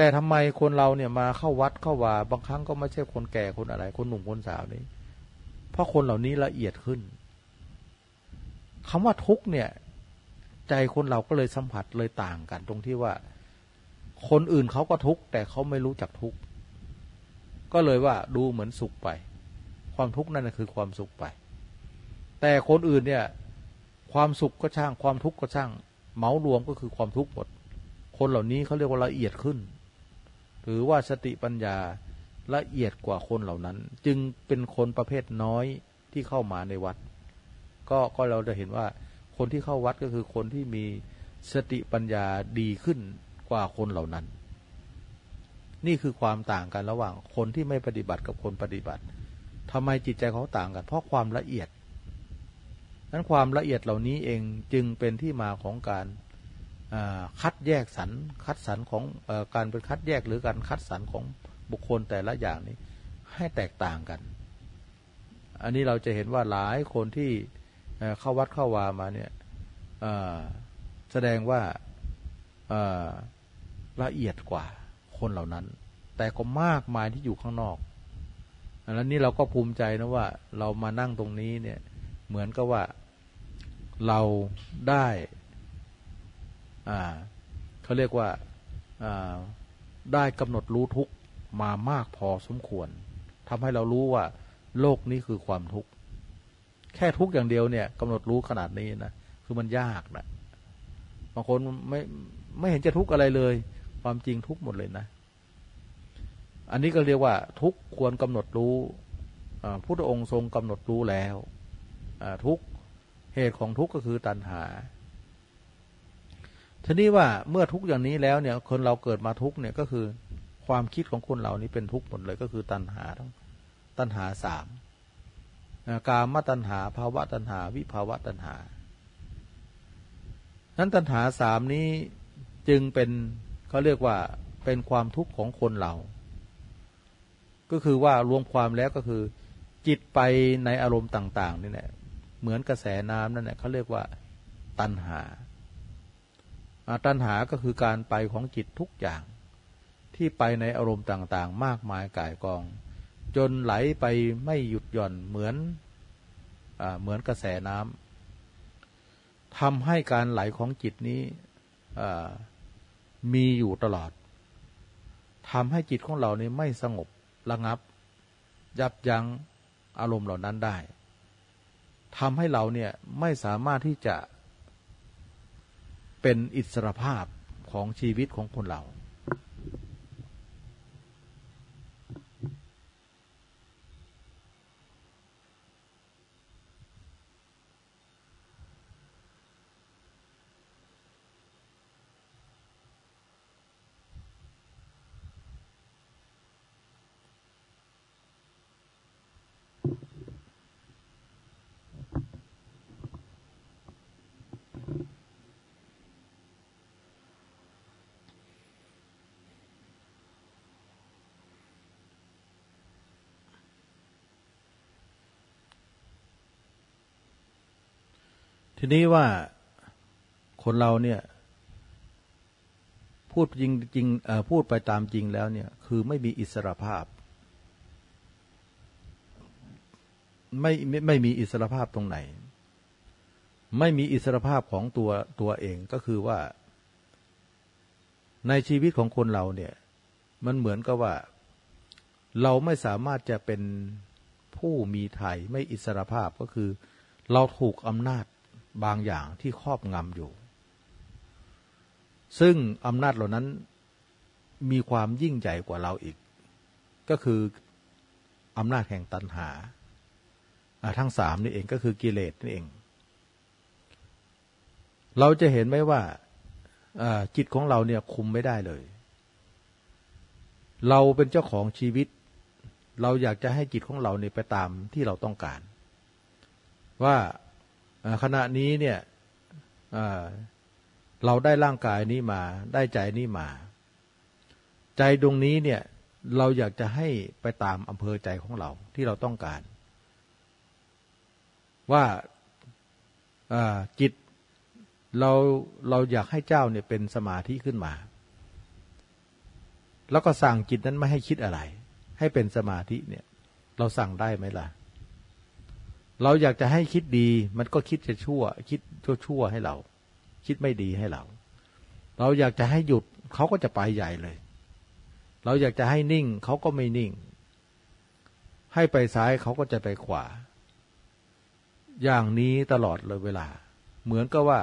แต่ทำไมคนเราเนี่ยมาเข้าวัดเข้าว่าบางครั้งก็ไม่ใช่คนแก่คนอะไร คนหนุ่มคนสาวนี้เพราะคนเหล่านี้ละเอียดขึ้นคำว่าทุกเนี่ย ใจคนเราก็เลยสัมผัสเลยต่างกัน ตรงที่ว่า คนอื่นเขาก็ทุกแต่เขาไม่รู้จักทุกก็เลยว่าดูเหมือนสุขไป ความทุกข์นั่นคือความสุขไป แต่คนอื่นเนี่ย ความสุขก็ช่าง ความทุกข์ก็ช่างเหมารวมก็คือความทุกข์หมด คนเหล่านี้เขาเรียกว่าละเอียดขึ้น ถือว่าสติปัญญาละเอียดกว่าคนเหล่านั้น จึงเป็นคนประเภทน้อยที่เข้ามาในวัด ก็ก็เราจะเห็นว่าคนที่เข้าวัดก็คือคนที่มีสติปัญญาดีขึ้นกว่าคนเหล่านั้น นี่คือความต่างกันระหว่างคนที่ไม่ปฏิบัติกับคนปฏิบัติทำไมจิตใจเขาต่างกัน เพราะความละเอียดนั้นความละเอียดเหล่านี้เองจึงเป็นที่มาของการ คัดแยกสรรคัดสรรของอการเป็นคัดแยกหรือการคัดสรรของบุคคลแต่ละอย่างนี้ให้แตกต่างกัน อันนี้เราจะเห็นว่าหลายคนที่เข้าวัดเข้าวามาเนี่ยแสดงว่าละเอียดกว่าคนเหล่านั้น แต่ก็มากมายที่อยู่ข้างนอกแล้วนี่เราก็ภูมิใจนะว่าเรามานั่งตรงนี้เนี่ยเหมือนกับว่าเราได้ เขาเรียกว่าได้กำหนดรู้ทุกมามากพอสมควรทำให้เรารู้ว่า โลกนี้คือความทุกข์แค่ทุกอย่างเดียวเนี่ยกำหนดรู้ขนาดนี้นะคือมันยากนะบางคนไม่ไม่เห็นจะทุกข์อะไรเลย ความจริงทุกข์หมดเลยนะ อันนี้ก็เรียกว่า ทุกควรกำหนดรู้พุทธองค์ทรงกำหนดรู้แล้วทุกเหตุของทุกก็คือตัณหา ทีนี้ว่าเมื่อทุกอย่างนี้แล้วเนี่ย คนเราเกิดมาทุกเนี่ยก็คือความคิดของคนเรานี้เป็นทุกหมดเลยก็คือตัณหาทั้งตัณหาสามกามตัณหาภาวะตัณหา วิภาวะตัณหา นั้นตัณหาสามนี้จึงเป็นเขาเรียกว่าเป็นความทุกข์ของคนเรา ก็คือว่ารวมความแล้วก็คือ จิตไปในอารมณ์ต่าง ๆ นี่แหละเหมือนกระแสน้ำนั่นแหละเขาเรียกว่าตัณหา ตัณหาก็คือการไปของจิตทุกอย่าง ที่ไปในอารมณ์ต่างๆ มากมายกายกอง จนไหลไปไม่หยุดหย่อนเหมือนอเหมือนกระแสน้ำทำให้การไหลของจิตนี้มีอยู่ตลอดทำให้จิตของเรานี้ไม่สงบระงับ ยับยั้งอารมณ์เหล่านั้นได้ทำให้เราเนี่ยไม่สามารถที่จะ เป็นอิสรภาพของชีวิตของคนเรา ทีนี้ว่าคนเราเนี่ย พูดจริงจริงพูดไปตามจริงแล้วเนี่ย คือไม่มีอิสรภาพ ไม่ไม่ไม่มีอิสรภาพตรงไหน ไม่มีอิสรภาพของตัวตัวเองก็คือว่า ในชีวิตของคนเราเนี่ย มันเหมือนกับว่า เราไม่สามารถจะเป็นผู้มีไทยไม่อิสรภาพก็คือ เราถูกอำนาจ บางอย่างที่ครอบงำอยู่ ซึ่งอำนาจเหล่านั้นมีความยิ่งใหญ่กว่าเราอีก ก็คืออำนาจแห่งตันหา ทั้งสามนี่เองก็คือกิเลสนี่เอง เราจะเห็นไหมว่าจิตของเราเนี่ยคุมไม่ได้เลย เราเป็นเจ้าของชีวิต เราอยากจะให้จิตของเราเนี่ยไปตามที่เราต้องการ ว่า ขณะนี้เนี่ยเราได้ร่างกายนี้มาได้ใจนี้มา ใจดวงนี้เนี่ยเราอยากจะให้ไปตามอำเภอใจของเราที่เราต้องการ ว่าจิตเราเราอยากให้เจ้าเนี่ยเป็นสมาธิขึ้นมา แล้วก็สั่งจิตนั้นไม่ให้คิดอะไร ให้เป็นสมาธิเนี่ย เราสั่งได้ไหมล่ะ เราอยากจะให้คิดดี มันก็คิดจะชั่ว คิดชั่วชั่วให้เรา คิดไม่ดีให้เรา เราอยากจะให้หยุดเขาก็จะไปใหญ่เลย เราอยากจะให้นิ่งเขาก็ไม่นิ่ง ให้ไปซ้ายเขาก็จะไปขวา อย่างนี้ตลอดเลยเวลา เหมือนกับว่า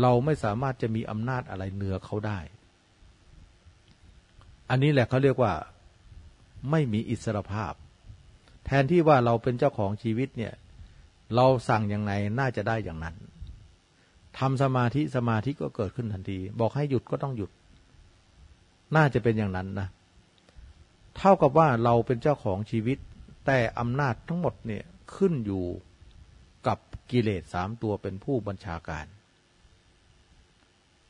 เราไม่สามารถจะมีอำนาจอะไรเหนือเขาได้ อันนี้แหละเขาเรียกว่า ไม่มีอิสรภาพ แทนที่ว่าเราเป็นเจ้าของชีวิตเนี่ย เราสั่งอย่างไรน่าจะได้อย่างนั้นทำสมาธิสมาธิก็เกิดขึ้นทันที บอกให้หยุดก็ต้องหยุด น่าจะเป็นอย่างนั้นนะเท่ากับว่าเราเป็นเจ้าของชีวิต แต่อำนาจทั้งหมดเนี่ยขึ้นอยู่กับกิเลสสามตัวเป็นผู้บัญชาการ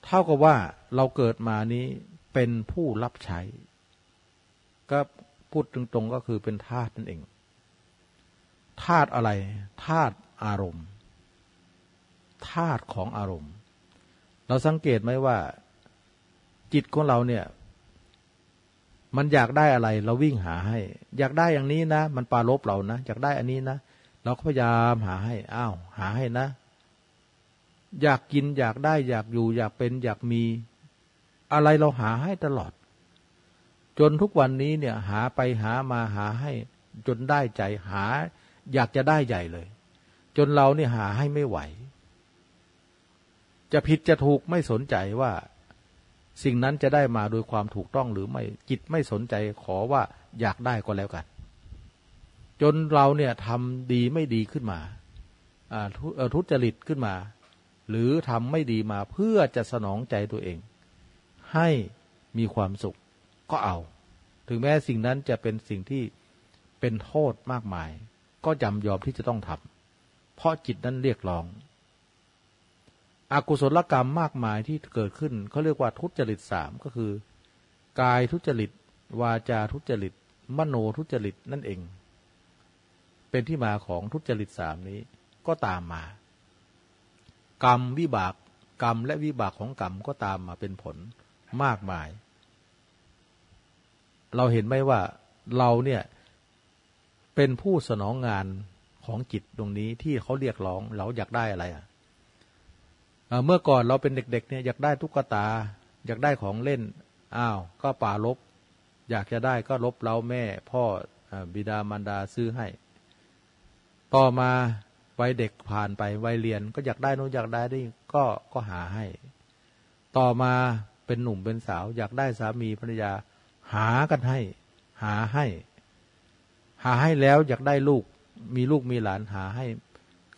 เท่ากับว่าเราเกิดมานี้เป็นผู้รับใช้ ก็พูดตรงๆก็คือเป็นทาสนั่นเอง ธาตุอะไรธาตุอารมณ์ธาตุของอารมณ์ เราสังเกตไหมว่า จิตของเราเนี่ย มันอยากได้อะไร เราวิ่งหาให้ อยากได้อย่างนี้นะ มันปาลบเรานะอยากได้อันนี้นะเราก็พยายามหาให้อ้าวหาให้นะ อยากกินอยากได้ อยากอยู่ อยากเป็น อยากมี อะไรเราหาให้ตลอด จนทุกวันนี้เนี่ย หาไปหามาหาให้ จนได้ใจหา อยากจะได้ใหญ่เลย จนเราเนี่ยหาให้ไม่ไหว จะผิดจะถูกไม่สนใจว่า สิ่งนั้นจะได้มาโดยความถูกต้องหรือไม่จิตไม่สนใจขอว่าอยากได้ก็แล้วกัน จนเราเนี่ยทำดีไม่ดีขึ้นมาทุจริตขึ้นมา หรือทำไม่ดีมาเพื่อจะสนองใจตัวเอง ให้มีความสุขก็เอา ถึงแม้สิ่งนั้นจะเป็นสิ่งที่เป็นโทษมากมาย ก็จำยอมที่จะต้องทำเพราะจิตนั้นเรียกร้อง อกุศลกรรมมากมายที่เกิดขึ้นเขาเรียกว่าทุจริตสามก็คือ กายทุจริต วาจาทุจริต มโนทุจริตนั่นเอง เป็นที่มาของทุจริตสามนี้ก็ตามมา กรรมวิบากกรรมและวิบากของกรรมก็ตามมาเป็นผลมากมาย เราเห็นไหมว่าเราเนี่ย เป็นผู้สนองงานของจิตตรงนี้ที่เขาเรียกร้องเราอยากได้อะไรอะเมื่อก่อนเราเป็นเด็ก ๆ เนี่ยอยากได้ตุ๊กตา อยากได้ของเล่นอ้าว ก็ป่าลบ อยากจะได้ก็ลบเราแม่ พ่อบิดามารดาซื้อให้ ต่อมาวัยเด็กผ่านไปวัยเรียนก็อยากได้นู้นอยากได้นี่ก็ก็หาให้ ต่อมาเป็นหนุ่มเป็นสาว อยากได้สามีภรรยา หากันให้ หาให้ หาให้แล้วอยากได้ลูก มีลูกมีหลานหาให้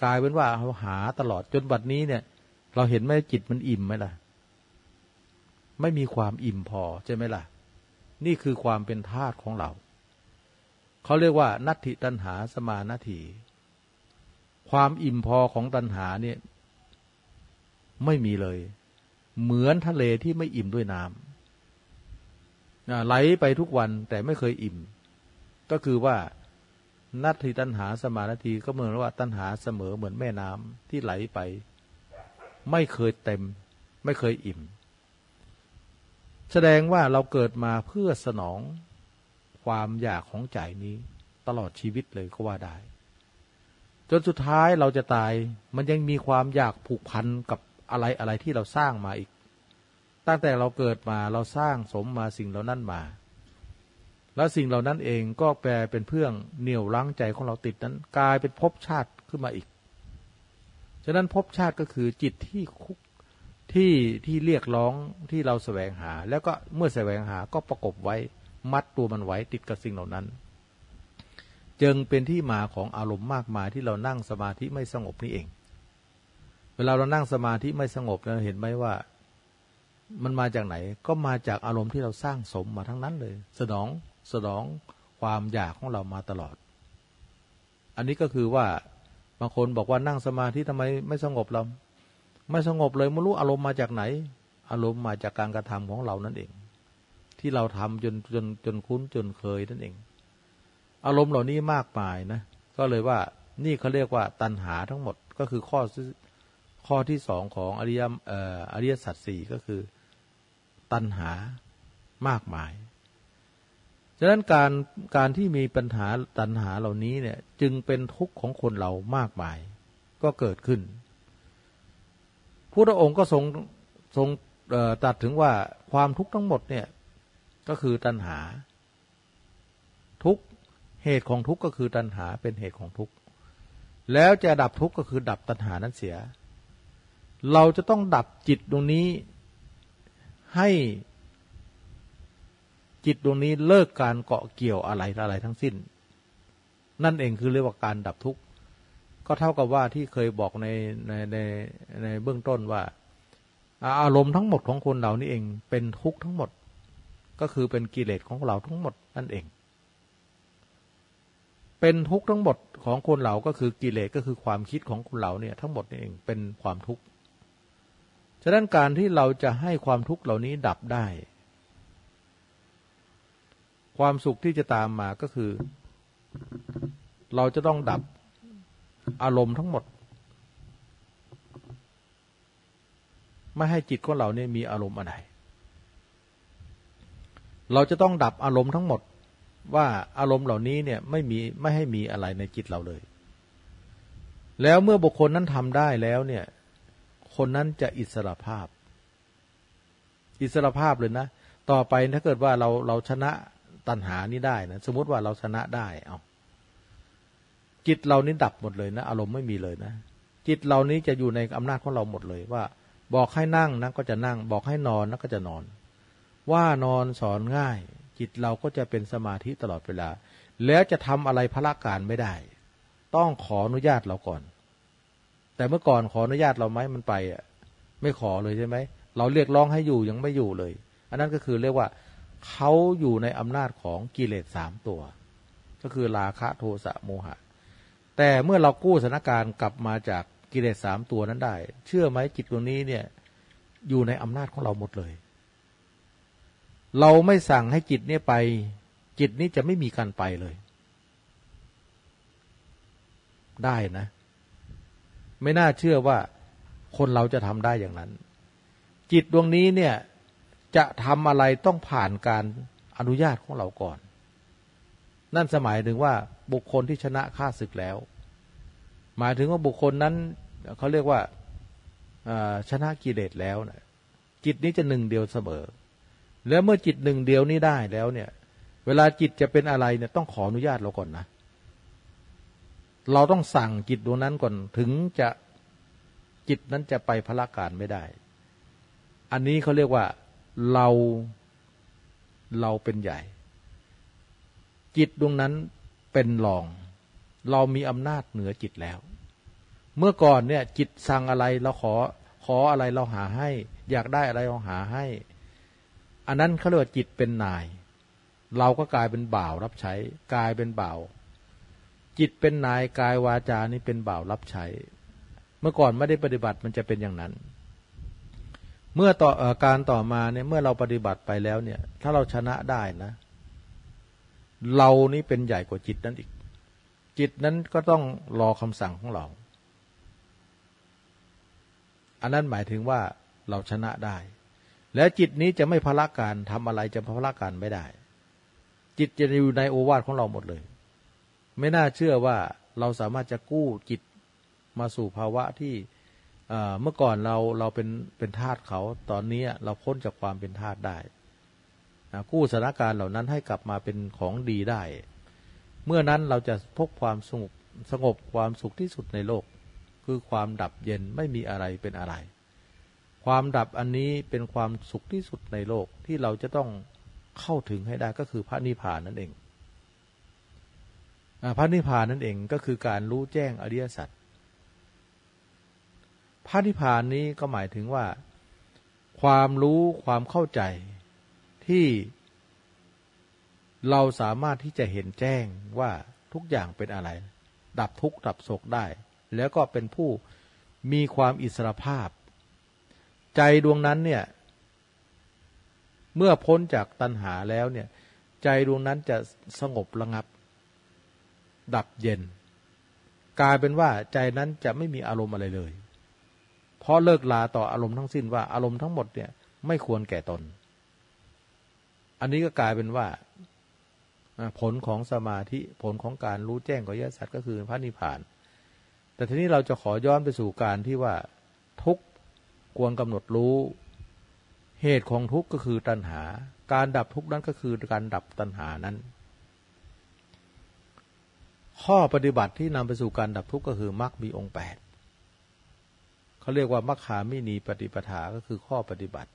กลายเป็นว่าเขาหาตลอดจนบัดนี้เนี่ย เราเห็นไหมจิตมันอิ่มไหมล่ะ ไม่มีความอิ่มพอใช่ไหมล่ะ นี่คือความเป็นธาตุของเราเขาเรียกว่า นัตถิตันหาสมานาทีความอิ่มพอของตันหาเนี่ย ไม่มีเลย เหมือนทะเลที่ไม่อิ่มด้วยน้ำไหลไปทุกวันแต่ไม่เคยอิ่ม ก็คือว่า นัตถิตันหาสมานาทีก็เหมือนว่าตันหาเสมอเหมือนแม่น้ำที่ไหลไป ไม่เคยเต็ม ไม่เคยอิ่ม แสดงว่าเราเกิดมาเพื่อสนองความอยากของใจนี้ ตลอดชีวิตเลยก็ว่าได้ จนสุดท้ายเราจะตายมันยังมีความอยากผูกพันกับอะไรอะไรที่เราสร้างมาอีก ตั้งแต่เราเกิดมาเราสร้างสมมาสิ่งเหล่านั้นมา แล้วสิ่งเหล่านั้นเองก็แปลเป็นเพื่องเหนี่ยวรั้งใจของเราติดนั้น กลายเป็นภพชาติขึ้นมาอีก ฉะนั้นภพชาติก็คือจิตที่คุกที่ที่เรียกร้องที่เราแสวงหา แล้วก็เมื่อแสวงหาก็ประกบไว้มัดตัวมันไว้ติดกับสิ่งเหล่านั้น จึงเป็นที่มาของอารมณ์มากมายที่เรานั่งสมาธิไม่สงบนี่เอง เวลาเรานั่งสมาธิไม่สงบเราเห็นไหมว่า มันมาจากไหนก็มาจากอารมณ์ที่เราสร้างสมมาทั้งนั้นเลย สนอง สนองความอยากของเรามาตลอด อันนี้ก็คือว่าบางคนบอกว่านั่งสมาธิทำไมไม่สงบเราไม่สงบเลยไม่รู้อารมณ์มาจากไหน อารมณ์มาจากการกระทำของเรานั่นเอง ที่เราทำจนจนจนคุ้นจนเคยนั่นเอง อารมณ์เหล่านี้มากมายนะก็เลยว่านี่เขาเรียกว่าตัณหาทั้งหมดก็คือข้อข้อที่สองของอริยอริยสัจสี่ก็คือ ตัณหามากมาย ฉะนั้นการการที่มีปัญหาตัณหาเหล่านี้เนี่ย จึงเป็นทุกข์ของคนเรามากมาย ก็เกิดขึ้นพุทธองค์ก็ทรงทรงตัดถึงว่าความทุกข์ทั้งหมดเนี่ยก็คือตัณหา ทุกเหตุของทุกข์ก็คือตัณหาเป็นเหตุของทุกข์แล้วจะดับทุกข์ก็คือดับตัณหานั้นเสีย เราจะต้องดับจิตตรงนี้ให้ จิตดวงนี้เลิกการเกาะเกี่ยวอะไรอะไรทั้งสิ้น นั่นเองคือเรียกว่าการดับทุกข์ก็เท่ากับว่าที่เคยบอกในในในในเบื้องต้นว่า อารมณ์ทั้งหมดของคนเรานี่เองเป็นทุกข์ทั้งหมด ก็คือเป็นกิเลสของเราทั้งหมดนั่นเอง เป็นทุกข์ทั้งหมดของคนเราก็คือกิเลสก็คือความคิดของคนเราเนี่ย ทั้งหมดนี่เองเป็นความทุกข์ฉะนั้นการที่เราจะให้ความทุกข์เหล่านี้ดับได้ ความสุขที่จะตามมาก็คือ เราจะต้องดับอารมณ์ทั้งหมด ไม่ให้จิตของเราเนี่ยมีอารมณ์อะไร เราจะต้องดับอารมณ์ทั้งหมด ว่าอารมณ์เหล่านี้เนี่ยไม่มีไม่ให้มีอะไรในจิตเราเลย แล้วเมื่อบุคคลนั้นทำได้แล้วเนี่ย คนนั้นจะอิสระภาพ อิสระภาพเลยนะ ต่อไปถ้าเกิดว่าเราเราชนะ ตัณหานี้ได้นะสมมติว่าเราชนะได้เอาจิตเรานี้ดับหมดเลยนะ อารมณ์ไม่มีเลยนะ จิตเรานี้จะอยู่ในอำนาจของเราหมดเลยว่า บอกให้นั่งนะก็จะนั่ง บอกให้นอนนะก็จะนอน ว่านอนสอนง่าย จิตเราก็จะเป็นสมาธิตลอดเวลา แล้วจะทำอะไรพละการไม่ได้ ต้องขออนุญาตเราก่อน แต่เมื่อก่อนขออนุญาตเราไหมมันไปอะไม่ขอเลยใช่ไหมเราเรียกร้องให้อยู่ยังไม่อยู่เลย อันนั้นก็คือเรียกว่า เขาอยู่ในอำนาจของกิเลสสามตัว ก็คือราคะโทสะโมหะ แต่เมื่อเรากู้สถานการณ์กลับมาจากกิเลสสามตัวนั้นได้ เชื่อไหมจิตตรงนี้เนี่ย อยู่ในอำนาจของเราหมดเลย เราไม่สั่งให้จิตเนี่ยไป จิตนี้จะไม่มีการไปเลย ได้นะ ไม่น่าเชื่อว่าคนเราจะทำได้อย่างนั้น จิตดวงนี้เนี่ย จะทำอะไรต้องผ่านการอนุญาตของเราก่อน นั่นสมัยถึงว่าบุคคลที่ชนะข้าศึกแล้ว หมายถึงว่าบุคคลนั้นเขาเรียกว่าชนะกิเลสแล้วนะจิตนี้จะหนึ่งเดียวเสมอ แล้วเมื่อจิตหนึ่งเดียวนี้ได้แล้วเนี่ย เวลาจิตจะเป็นอะไรเนี่ยต้องขออนุญาตเราก่อนนะ เราต้องสั่งจิตดวงนั้นก่อนถึงจะจิตนั้นจะไปพละการไม่ได้ อันนี้เขาเรียกว่า เราเราเป็นใหญ่ จิตดวงนั้นเป็นรอง เรามีอำนาจเหนือจิตแล้ว เมื่อก่อนเนี่ย จิตสั่งอะไรเราขอขออะไรเราหาให้ อยากได้อะไรเราหาให้ อันนั้นเขาเรียกว่าจิตเป็นนาย เราก็กลายเป็นบ่าวรับใช้ กลายเป็นบ่าวจิตเป็นนายกายวาจานี่เป็นบ่าวรับใช้ เมื่อก่อนไม่ได้ปฏิบัติมันจะเป็นอย่างนั้น เมื่อต่ออการต่อมาเนี่ยเมื่อเราปฏิบัติไปแล้วเนี่ย ถ้าเราชนะได้นะ เรานี้เป็นใหญ่กว่าจิตนั้นอีก จิตนั้นก็ต้องรอคำสั่งของเรา อันนั้นหมายถึงว่าเราชนะได้ แล้วจิตนี้จะไม่พละการทำอะไรจะพละการไม่ได้ จิตจะอยู่ในโอวาทของเราหมดเลย ไม่น่าเชื่อว่าเราสามารถจะกู้จิตมาสู่ภาวะที่ เมื่อก่อนเราเราเป็นเป็นทาสเขาตอนนี้เราพ้นจากความเป็นทาสได้กู้สถานการณ์เหล่านั้นให้กลับมาเป็นของดีได้ เมื่อนั้นเราจะพบความสงบสงบความสุขที่สุดในโลก คือความดับเย็นไม่มีอะไรเป็นอะไร ความดับอันนี้เป็นความสุขที่สุดในโลกที่เราจะต้องเข้าถึงให้ได้ก็คือพระนิพพานนั่นเองพระนิพพานนั่นเองก็คือการรู้แจ้งอริยสัจ พระนิพพานนี้ก็หมายถึงว่า ความรู้ความเข้าใจที่เราสามารถที่จะเห็นแจ้งว่าทุกอย่างเป็นอะไร ดับทุกข์ดับโศกได้ แล้วก็เป็นผู้มีความอิสระภาพ ใจดวงนั้นเนี่ย เมื่อพ้นจากตัณหาแล้วเนี่ย ใจดวงนั้นจะสงบระงับ ดับเย็น กลายเป็นว่าใจนั้นจะไม่มีอารมณ์อะไรเลย ราะเลิกลาต่ออารมณ์ทั้งสิ้นว่าอารมณ์ทั้งหมดเนี่ย ไม่ควรแก่ตน อันนี้ก็กลายเป็นว่าผลของสมาธิผลของการรู้แจ้งของยสัตว์ก็คือพระนิพพาน แต่ทีนี้เราจะขอย้อนไปสู่การที่ว่าทุกควรกำหนดรู้ เหตุของทุกข์ก็คือตัณหา การดับทุกข์นั้นก็คือการดับตัณหานั้น ข้อปฏิบัติที่นำไปสู่การดับทุกข์ก็คือมรรคมีองค์แปด เขาเรียกว่ามรรคามินีปฏิปทาก็คือข้อปฏิบัติ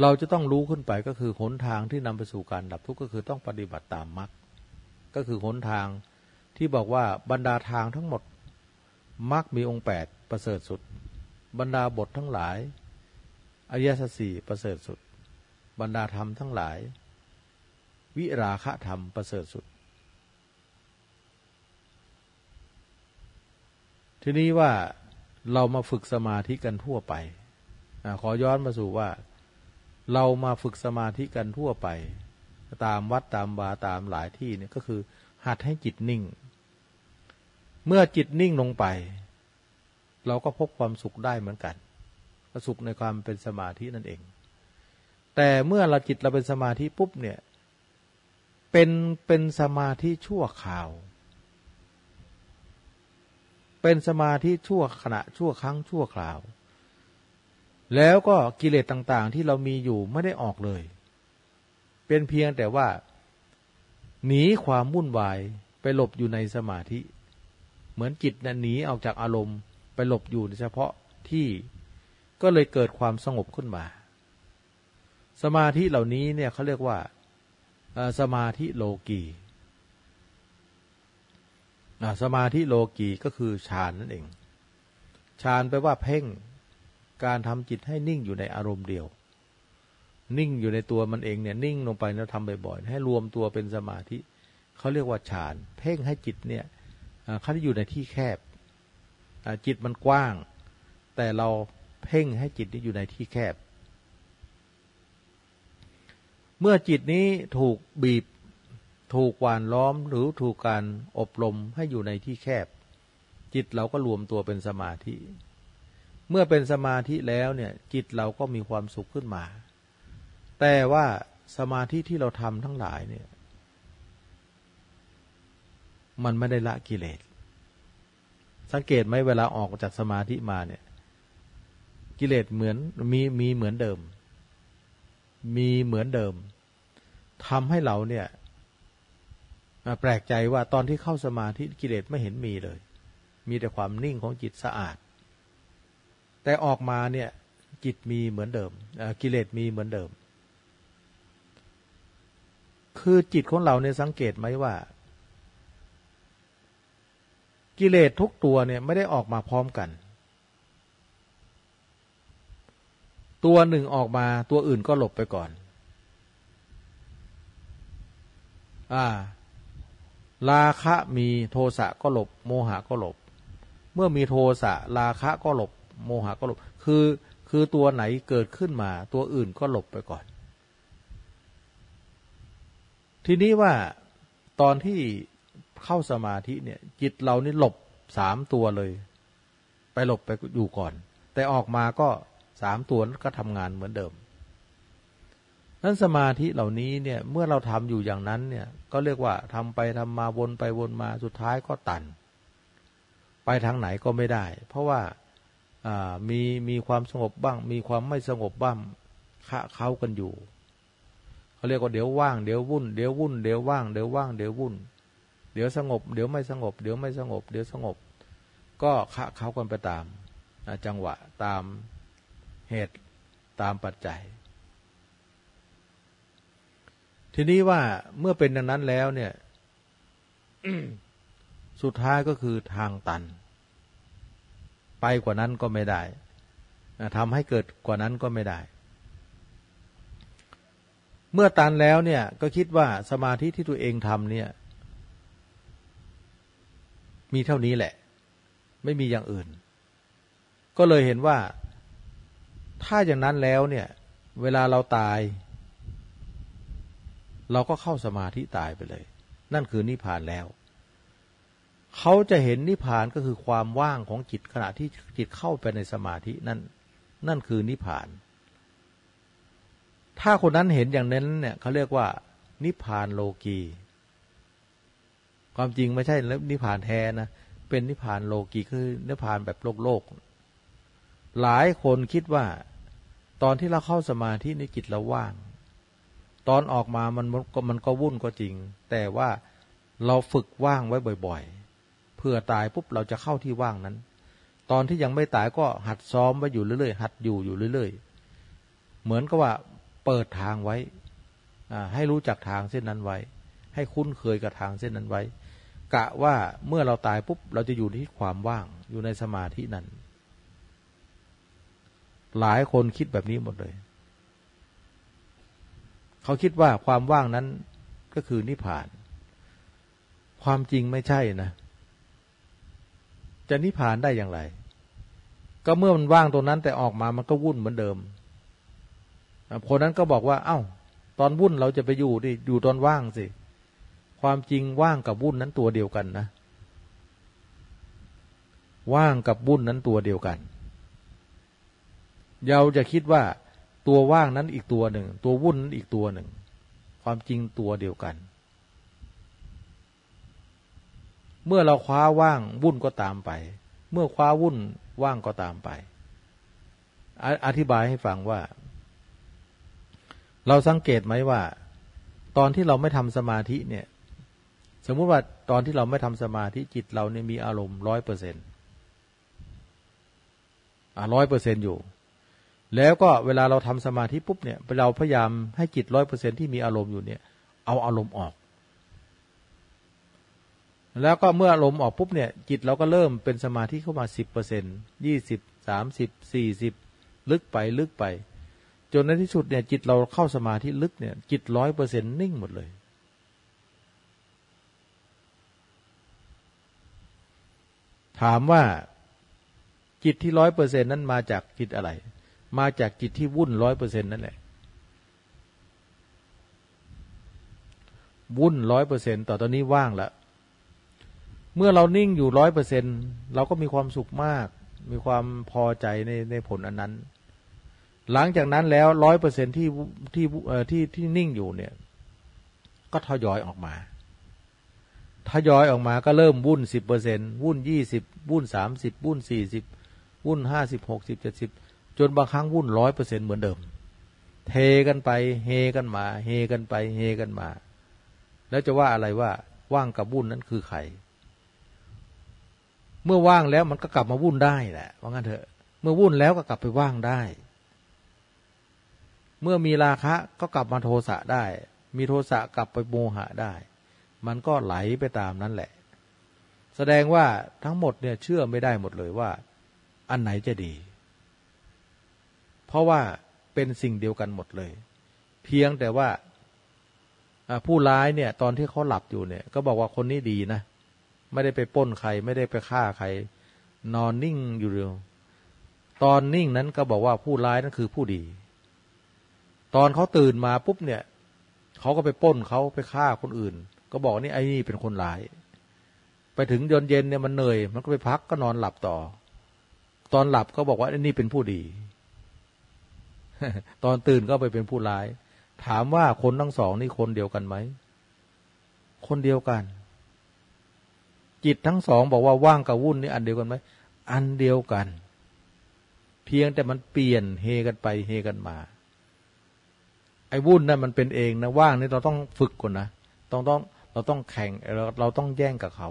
เราจะต้องรู้ขึ้นไปก็คือหนทางที่นำไปสู่การดับทุกข์ก็คือต้องปฏิบัติตามมรรคก็คือหนทางที่บอกว่าบรรดาทางทั้งหมดมรรคมีองค์แปดประเสริฐสุด บรรดาบททั้งหลายอริยสัจสี่ประเสริฐสุด บรรดาธรรมทั้งหลาย วิราคะธรรมประเสริฐสุด ทีนี้ว่า เรามาฝึกสมาธิกันทั่วไปอขอย้อนมาสู่ว่า เรามาฝึกสมาธิกันทั่วไป ตามวัดตามบาตามหลายที่เนี่ยก็คือ หัดให้จิตนิ่ง เมื่อจิตนิ่งลงไป เราก็พบความสุขได้เหมือนกันสุขในความเป็นสมาธินั่นเอง แต่เมื่อเราจิตเราเป็นสมาธิปุ๊บเนี่ย เป็นเป็นสมาธิชั่วคราว เป็นสมาธิชั่วขณะชั่วครั้งชั่วคราว แล้วก็กิเลสต่างๆ ที่เรามีอยู่ไม่ได้ออกเลย เป็นเพียงแต่ว่า หนีความวุ่นวายไปหลบอยู่ในสมาธิ เหมือนจิตนะหนีออกจากอารมณ์ ไปหลบอยู่เฉพาะที่ก็เลยเกิดความสงบขึ้นมา สมาธิเหล่านี้เนี่ยเขาเรียกว่าสมาธิโลกี สมาธิโลกีก็คือฌานนั่นเองฌานแปลว่าเพ่งการทำจิตให้นิ่งอยู่ในอารมณ์เดียว นิ่งอยู่ในตัวมันเองเนี่ยนิ่งลงไปแล้วทำบ่อยๆให้รวมตัวเป็นสมาธิเขาเรียกว่าฌาน เพ่งให้จิตเนี่ยเขาที่อยู่ในที่แคบจิตมันกว้าง แต่เราเพ่งให้จิตนี้อยู่ในที่แคบ เมื่อจิตนี้ถูกบีบ ถูกหวานล้อมหรือถูกการอบรมให้อยู่ในที่แคบ จิตเราก็รวมตัวเป็นสมาธิ เมื่อเป็นสมาธิแล้วเนี่ยจิตเราก็มีความสุขขึ้นมา แต่ว่าสมาธิที่เราทำทั้งหลายเนี่ย มันไม่ได้ละกิเลส สังเกตไหมเวลาออกจากสมาธิมาเนี่ย กิเลสเหมือนมีมีเหมือนเดิม มีเหมือนเดิมทำให้เราเนี่ย แปลกใจว่าตอนที่เข้าสมาธิกิเลสไม่เห็นมีเลย มีแต่ความนิ่งของจิตสะอาด แต่ออกมาเนี่ยจิตมีเหมือนเดิมกิเลสมีเหมือนเดิม คือจิตของเราเนี่ยสังเกตไหมว่า กิเลสทุกตัวเนี่ยไม่ได้ออกมาพร้อมกัน ตัวหนึ่งออกมาตัวอื่นก็หลบไปก่อน อ่า ราคะมีโทสะก็หลบ โมหะก็หลบ เมื่อมีโทสะราคะก็หลบ โมหะก็หลบ คือคือตัวไหนเกิดขึ้นมา ตัวอื่นก็หลบไปก่อน ทีนี้ว่าตอนที่เข้าสมาธิเนี่ย จิตเรานี่หลบสามตัวเลย ไปหลบไปอยู่ก่อน แต่ออกมาก็สามตัวก็ทำงานเหมือนเดิม นั้นสมาธิเหล่านี้เนี่ยเมื่อเราทำอยู่อย่างนั้นเนี่ยก็เรียกว่าทำไปทำมาวนไปวนมาสุดท้ายก็ตัน ไปทางไหนก็ไม่ได้ เพราะว่ามีมีความสงบบ้าง มีความไม่สงบบ้างคะเขากันอยู่เขาเรียกว่าเดี๋ยวว่างเดี๋ยววุ่นเดี๋ยววุ่นเดี๋ยวว่างเดี๋ยวว่างเดี๋ยววุ่น เดี๋ยวสงบ เดี๋ยวไม่สงบ เดี๋ยวไม่สงบ เดี๋ยวสงบ ก็คะเขากันไปตามจังหวะตามเหตุตามปัจจัย ทีนี้ว่าเมื่อเป็นดังนั้นแล้วเนี่ยสุดท้ายก็คือทางตัน ไปกว่านั้นก็ไม่ได้ทำให้เกิดกว่านั้นก็ไม่ได้ เมื่อตันแล้วเนี่ย ก็คิดว่าสมาธิที่ตัวเองทำเนี่ย มีเท่านี้แหละ ไม่มีอย่างอื่น ก็เลยเห็นว่า ถ้าอย่างนั้นแล้วเนี่ย เวลาเราตาย เราก็เข้าสมาธิตายไปเลย นั่นคือนิพพานแล้ว เขาจะเห็นนิพพานก็คือความว่างของจิตขณะที่จิตเข้าไปในสมาธินั่น นั่นคือนิพพาน ถ้าคนนั้นเห็นอย่างนั้นเนี่ยเขาเรียกว่า นิพพานโลกี ความจริงไม่ใช่นิพพานแท้นะเป็นนิพพานโลกีคือนิพพานแบบโลกโลก หลายคนคิดว่า ตอนที่เราเข้าสมาธิในจิตเราว่าง ตอนออกมามันก็มันก็วุ่นก็จริง แต่ว่าเราฝึกว่างไว้บ่อยๆเพื่อตายปุ๊บเราจะเข้าที่ว่างนั้น ตอนที่ยังไม่ตายก็หัดซ้อมไว้อยู่เรื่อยๆหัดอยู่อยู่เรื่อยๆเหมือนกับว่าเปิดทางไว้ให้รู้จักทางเส้นนั้นไว้ ให้คุ้นเคยกับทางเส้นนั้นไว้ กะว่าเมื่อเราตายปุ๊บเราจะอยู่ที่ความว่างอยู่ในสมาธินั้น หลายคนคิดแบบนี้หมดเลย เขาคิดว่าความว่างนั้นก็คือนิพพาน ความจริงไม่ใช่นะ จะนิพพานได้อย่างไร ก็เมื่อมันว่างตรงนั้นแต่ออกมามันก็วุ่นเหมือนเดิมคนนั้นก็บอกว่า เอา้า ตอนวุ่นเราจะไปอยู่ดิอยู่ตอนว่างสิ ความจริงว่างกับวุ่นนั้นตัวเดียวกันนะ ว่างกับวุ่นนั้นตัวเดียวกันเราจะคิดว่า ตัวว่างนั้นอีกตัวหนึ่ง ตัววุ่นนั้นอีกตัวหนึ่ง ความจริงตัวเดียวกัน เมื่อเราคว้าว่างวุ่นก็ตามไป เมื่อคว้าวุ่นว่างก็ตามไป อธิบายให้ฟังว่า เราสังเกตไหมว่า ตอนที่เราไม่ทำสมาธิเนี่ย สมมติว่าตอนที่เราไม่ทำสมาธิจิตเราเนี่ยมีอารมณ์ร้อยเปอร์เซ็นต์ร้อยเปอร์เซ็นต์อยู่ แล้วก็เวลาเราทำสมาธิปุ๊บเนี่ยเราพยายามให้จิตร้อยเปอร์เซ็นที่มีอารมณ์อยู่เนี่ย เอาอารมณ์ออก แล้วก็เมื่ออารมณ์ออกปุ๊บเนี่ย จิตเราก็เริ่มเป็นสมาธิเข้ามาสิบเปอร์เซ็นยี่สิบสามสิบสี่สิบลึกไปลึกไป จนในที่สุดเนี่ย จิตเราเข้าสมาธิลึกเนี่ย จิตร้อยเปอร์เซ็นนิ่งหมดเลย ถามว่าจิตที่ร้อยเปอร์เซ็นนั้นมาจากจิตอะไร มาจากจิตที่วุ่นร้อยเปอร์เซ็นนั่นแหละ วุ่นร้อยเปอร์เซ็นต่อตอนนี้ว่างแล้ว เมื่อเรานิ่งอยู่ร้อยเปอร์เซ็นเราก็มีความสุขมาก มีความพอใจในในผลอันนั้น หลังจากนั้นแล้วร้อยเปอร์เซ็นที่ที่ที่ที่นิ่งอยู่เนี่ย ก็ทยอยออกมาทยอยออกมาก็เริ่มวุ่นสิบเปอร์เซ็นวุ่นยี่สิบวุ่นสามสิบวุ่นสี่สิบวุ่นห้าสิบหกสิบเจ็ดสิบ จนบางครั้งวุ่นร้อยเปอร์เซ็นเหมือนเดิม เทกันไป เฮกันมา เฮกันไป เฮกันมา แล้วจะว่าอะไรว่า ว่างกับวุ่นนั้นคือใครเมื่อว่างแล้วมันก็กลับมาวุ่นได้แหละว่างั้นเถอะ เมื่อวุ่นแล้วก็กลับไปว่างได้ เมื่อมีราคะก็กลับมาโทสะได้ มีโทสะกลับไปโมหะได้ มันก็ไหลไปตามนั้นแหละ แสดงว่าทั้งหมดเนี่ยเชื่อไม่ได้หมดเลยว่า อันไหนจะดี ราะว่าเป็นสิ่งเดียวกันหมดเลย เพียงแต่ว่าผู้ร้ายเนี่ย ตอนที่เขาหลับอยู่เนี่ย ก็บอกว่าคนนี้ดีนะ ไม่ได้ไปป้นใคร ไม่ได้ไปฆ่าใคร นอนนิ่งอยู่เดียวตอนนิ่งนั้นก็บอกว่าผู้ร้ายนั้นคือผู้ดี ตอนเขาตื่นมาปุ๊บเนี่ยเขาก็ไปป้นเขาไปฆ่าคนอื่น ก็บอกนี่ไอ้นี่เป็นคนร้าย ไปถึงยนเย็นเนี่ยมันเหนื่อย มันก็ไปพักก็นอนหลับต่อ ตอนหลับก็บอกว่าไอ้นี่เป็นผู้ดี ตอนตื่นก็ไปเป็นผู้ร้าย ถามว่าคนทั้งสองนี่คนเดียวกันไหม คนเดียวกัน จิตทั้งสองบอกว่าว่างกับวุ่นนี่อันเดียวกันไหม อันเดียวกัน เพียงแต่มันเปลี่ยนเฮกันไปเฮกันมา ไอ้วุ่นนั่นมันเป็นเองนะว่างนี่เราต้องฝึกก่อนนะ ต้องต้องเราต้องแข่งเราเราต้องแย่งกับเขา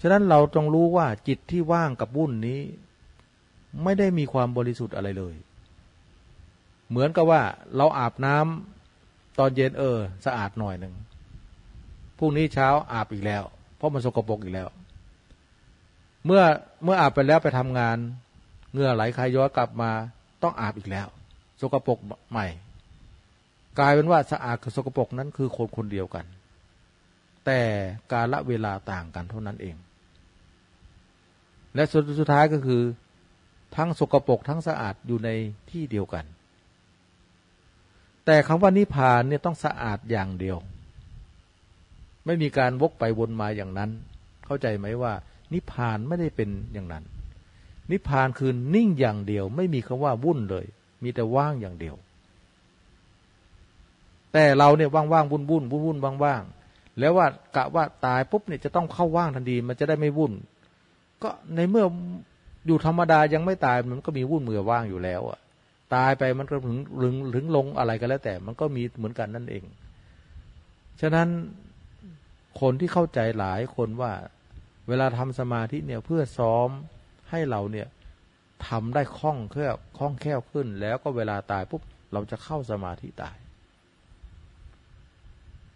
ฉะนั้นเราต้องรู้ว่าจิตที่ว่างกับวุ่นนี้ ไม่ได้มีความบริสุทธิ์อะไรเลย เหมือนกับว่าเราอาบน้ำตอนเย็นเออ สะอาดหน่อยหนึ่งพรุ่งนี้เช้าอาบอีกแล้ว เพราะมันสกปรกอีกแล้ว เมื่อเมื่ออาบไปแล้วไปทำงานเหงื่อไหลคายย้อยกลับมาต้องอาบอีกแล้ว สกปรกใหม่ กลายเป็นว่าสะอาดกับสกปรกนั้นคือคนคนเดียวกัน แต่กาละเวลาต่างกันเท่านั้นเอง และสุดสุดท้ายก็คือ ทั้งสกปรกทั้งสะอาดอยู่ในที่เดียวกัน แต่คำว่านิพพานเนี่ยต้องสะอาดอย่างเดียว ไม่มีการวกไปวนมาอย่างนั้น เข้าใจไหมว่า นิพพานไม่ได้เป็นอย่างนั้น นิพพานคือนิ่งอย่างเดียว ไม่มีคำว่าวุ่นเลย มีแต่ว่างอย่างเดียว แต่เราเนี่ยว่างๆวุ่นวุ่นวุ่นวุ่นว่างๆแล้วว่ากะว่าตายปุ๊บเนี่ยจะต้องเข้าว่างทันทีมันจะได้ไม่วุ่น ก็ในเมื่ออยู่ธรรมดายังไม่ตายมันก็มีวุ่นเมื่อว่างอยู่แล้วอะ ตายไปมันก็ถึงถึงถึงลงอะไรก็แล้วแต่ มันก็มีเหมือนกันนั่นเอง ฉะนั้นคนที่เข้าใจหลายคนว่า เวลาทำสมาธิเนี่ยเพื่อซ้อมให้เราเนี่ยทำได้คล่องแคล่วคล่องแคล่วขึ้น แล้วก็เวลาตายปุ๊บเราจะเข้าสมาธิตาย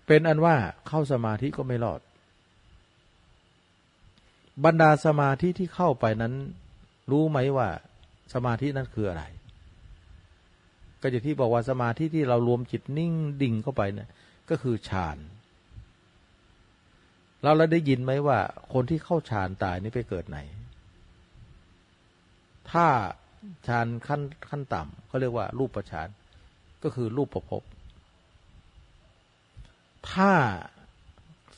เป็นอันว่าเข้าสมาธิก็ไม่รอด บรรดาสมาธิที่เข้าไปนั้น รู้ไหมว่าสมาธินั้นคืออะไร ก็จะที่บอกว่าสมาธิที่เรารวมจิตนิ่งดิ่งเข้าไปเนี่ยก็คือฌานเราแล้วได้ยินไหมว่า คนที่เข้าฌานตายนี่ไปเกิดไหน ถ้าฌานขั้นขั้นต่ำเขาเรียกว่า รูปประฌานก็คือรูปประพบ ถ้า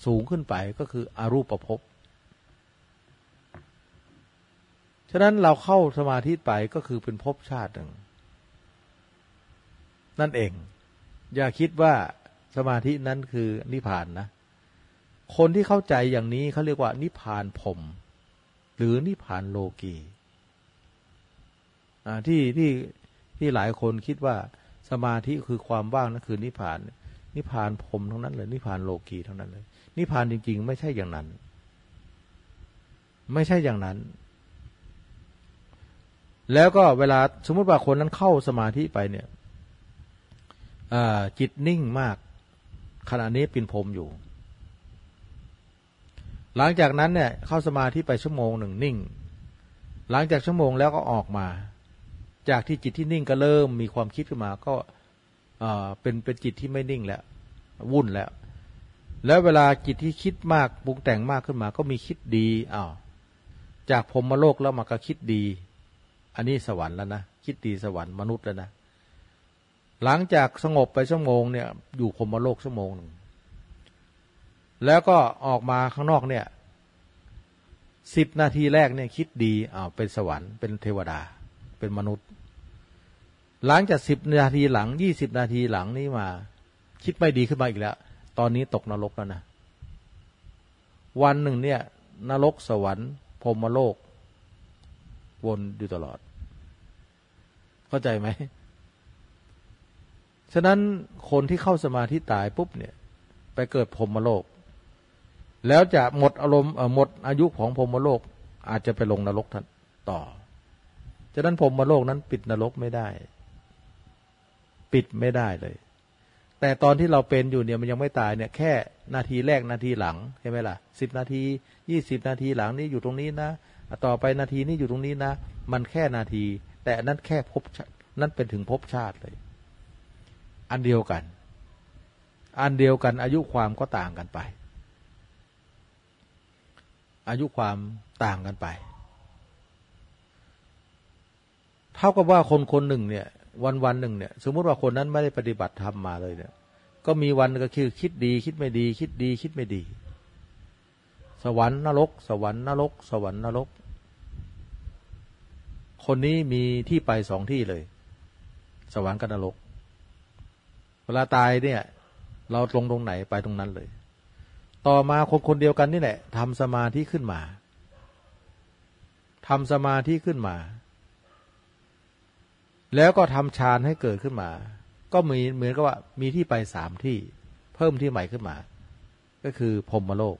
สูงขึ้นไปก็คืออรูปภพบ ฉะนั้นเราเข้าสมาธิไปก็คือเป็นภพชาติหนึ่ง นั่นเอง อย่าคิดว่าสมาธินั้นคือนิพพานนะ คนที่เข้าใจอย่างนี้เขาเรียกว่านิพพานผม หรือนิพพานโลกีที่ที่ที่หลายคนคิดว่าสมาธิคือความว่างนั่นคือนิพพาน นิพพานพรมทั้งนั้นเลยนิพพานโลกีทั้งนั้นเลย นิพพานจริง ๆ ไม่ใช่อย่างนั้น ไม่ใช่อย่างนั้น แล้วก็เวลาสมมติว่าคนนั้นเข้าสมาธิไปเนี่ย จิตนิ่งมาก ขณะนี้ปินพรมอยู่ หลังจากนั้นเนี่ยเข้าสมาธิไปชั่วโมงหนึ่งนิ่ง หลังจากชั่วโมงแล้วก็ออกมา จากที่จิตที่นิ่งก็เริ่มมีความคิดขึ้นมา ก็เป็นเป็นจิตที่ไม่นิ่งแล้ววุ่นแล้ว แล้วเวลาจิตที่คิดมากปรุงแต่งมากขึ้นมา ก็มีคิดดีอ้าวจากพรมโลกแล้วมาก็คิดดี อันนี้สวรรค์แล้วนะคิดดีสวรรค์มนุษย์แล้วนะ หลังจากสงบไปชั่วโมงเนี่ย อยู่พรมโลกชั่วโมงหนึ่งแล้วก็ออกมาข้างนอกเนี่ยสิบนาทีแรกเนี่ยคิดดีอ้าวเป็นสวรรค์เป็นเทวดา เป็นมนุษย์ หลังจากสิบนาทีหลังยี่สิบนาทีหลังนี้มา คิดไม่ดีขึ้นมาอีกแล้ว ตอนนี้ตกนรกแล้วนะ วันหนึ่งเนี่ย นรกสวรรค์พรมโลก วนอยู่ตลอด เข้าใจไหม ฉะนั้นคนที่เข้าสมาธิตายปุ๊บเนี่ย ไปเกิดพรมโลก แล้วจะหมดอารมณ์หมดอายุของพรมโลก อาจจะไปลงนรกทันต่อ ฉะนั้นพรมโลกนั้นปิดนรกไม่ได้ ปิดไม่ได้เลย แต่ตอนที่เราเป็นอยู่เนี่ยมันยังไม่ตายเนี่ย แค่นาทีแรกนาทีหลังใช่ไหมล่ะสิบนาทียี่สิบนาทีหลังนี้อยู่ตรงนี้นะต่อไปนาทีนี้อยู่ตรงนี้นะ มันแค่นาที แต่นั้นแค่พบนั่นเป็นถึงพบชาติเลย อันเดียวกัน อันเดียวกันอายุความก็ต่างกันไป อายุความต่างกันไป เท่ากับว่าคนคนหนึ่งเนี่ย วันวันหนึ่งเนี่ย สมมติว่าคนนั้นไม่ได้ปฏิบัติธรรมมาเลยเนี่ย ก็มีวันก็คือคิดดี คิดไม่ดี คิดดี คิดไม่ดี สวรรค์นรก สวรรค์นรก สวรรค์นรก คนนี้มีที่ไปสองที่เลย สวรรค์กับนรก วลาตายเนี่ย เราลงตรงไหนไปตรงนั้นเลย ต่อมาคนคนเดียวกันนี่แหละทำสมาธิขึ้นมาทำสมาธิขึ้นมา แล้วก็ทำฌานให้เกิดขึ้นมา ก็มีเหมือนกับว่ามีที่ไปสามที่ เพิ่มที่ใหม่ขึ้นมา ก็คือพรมโลก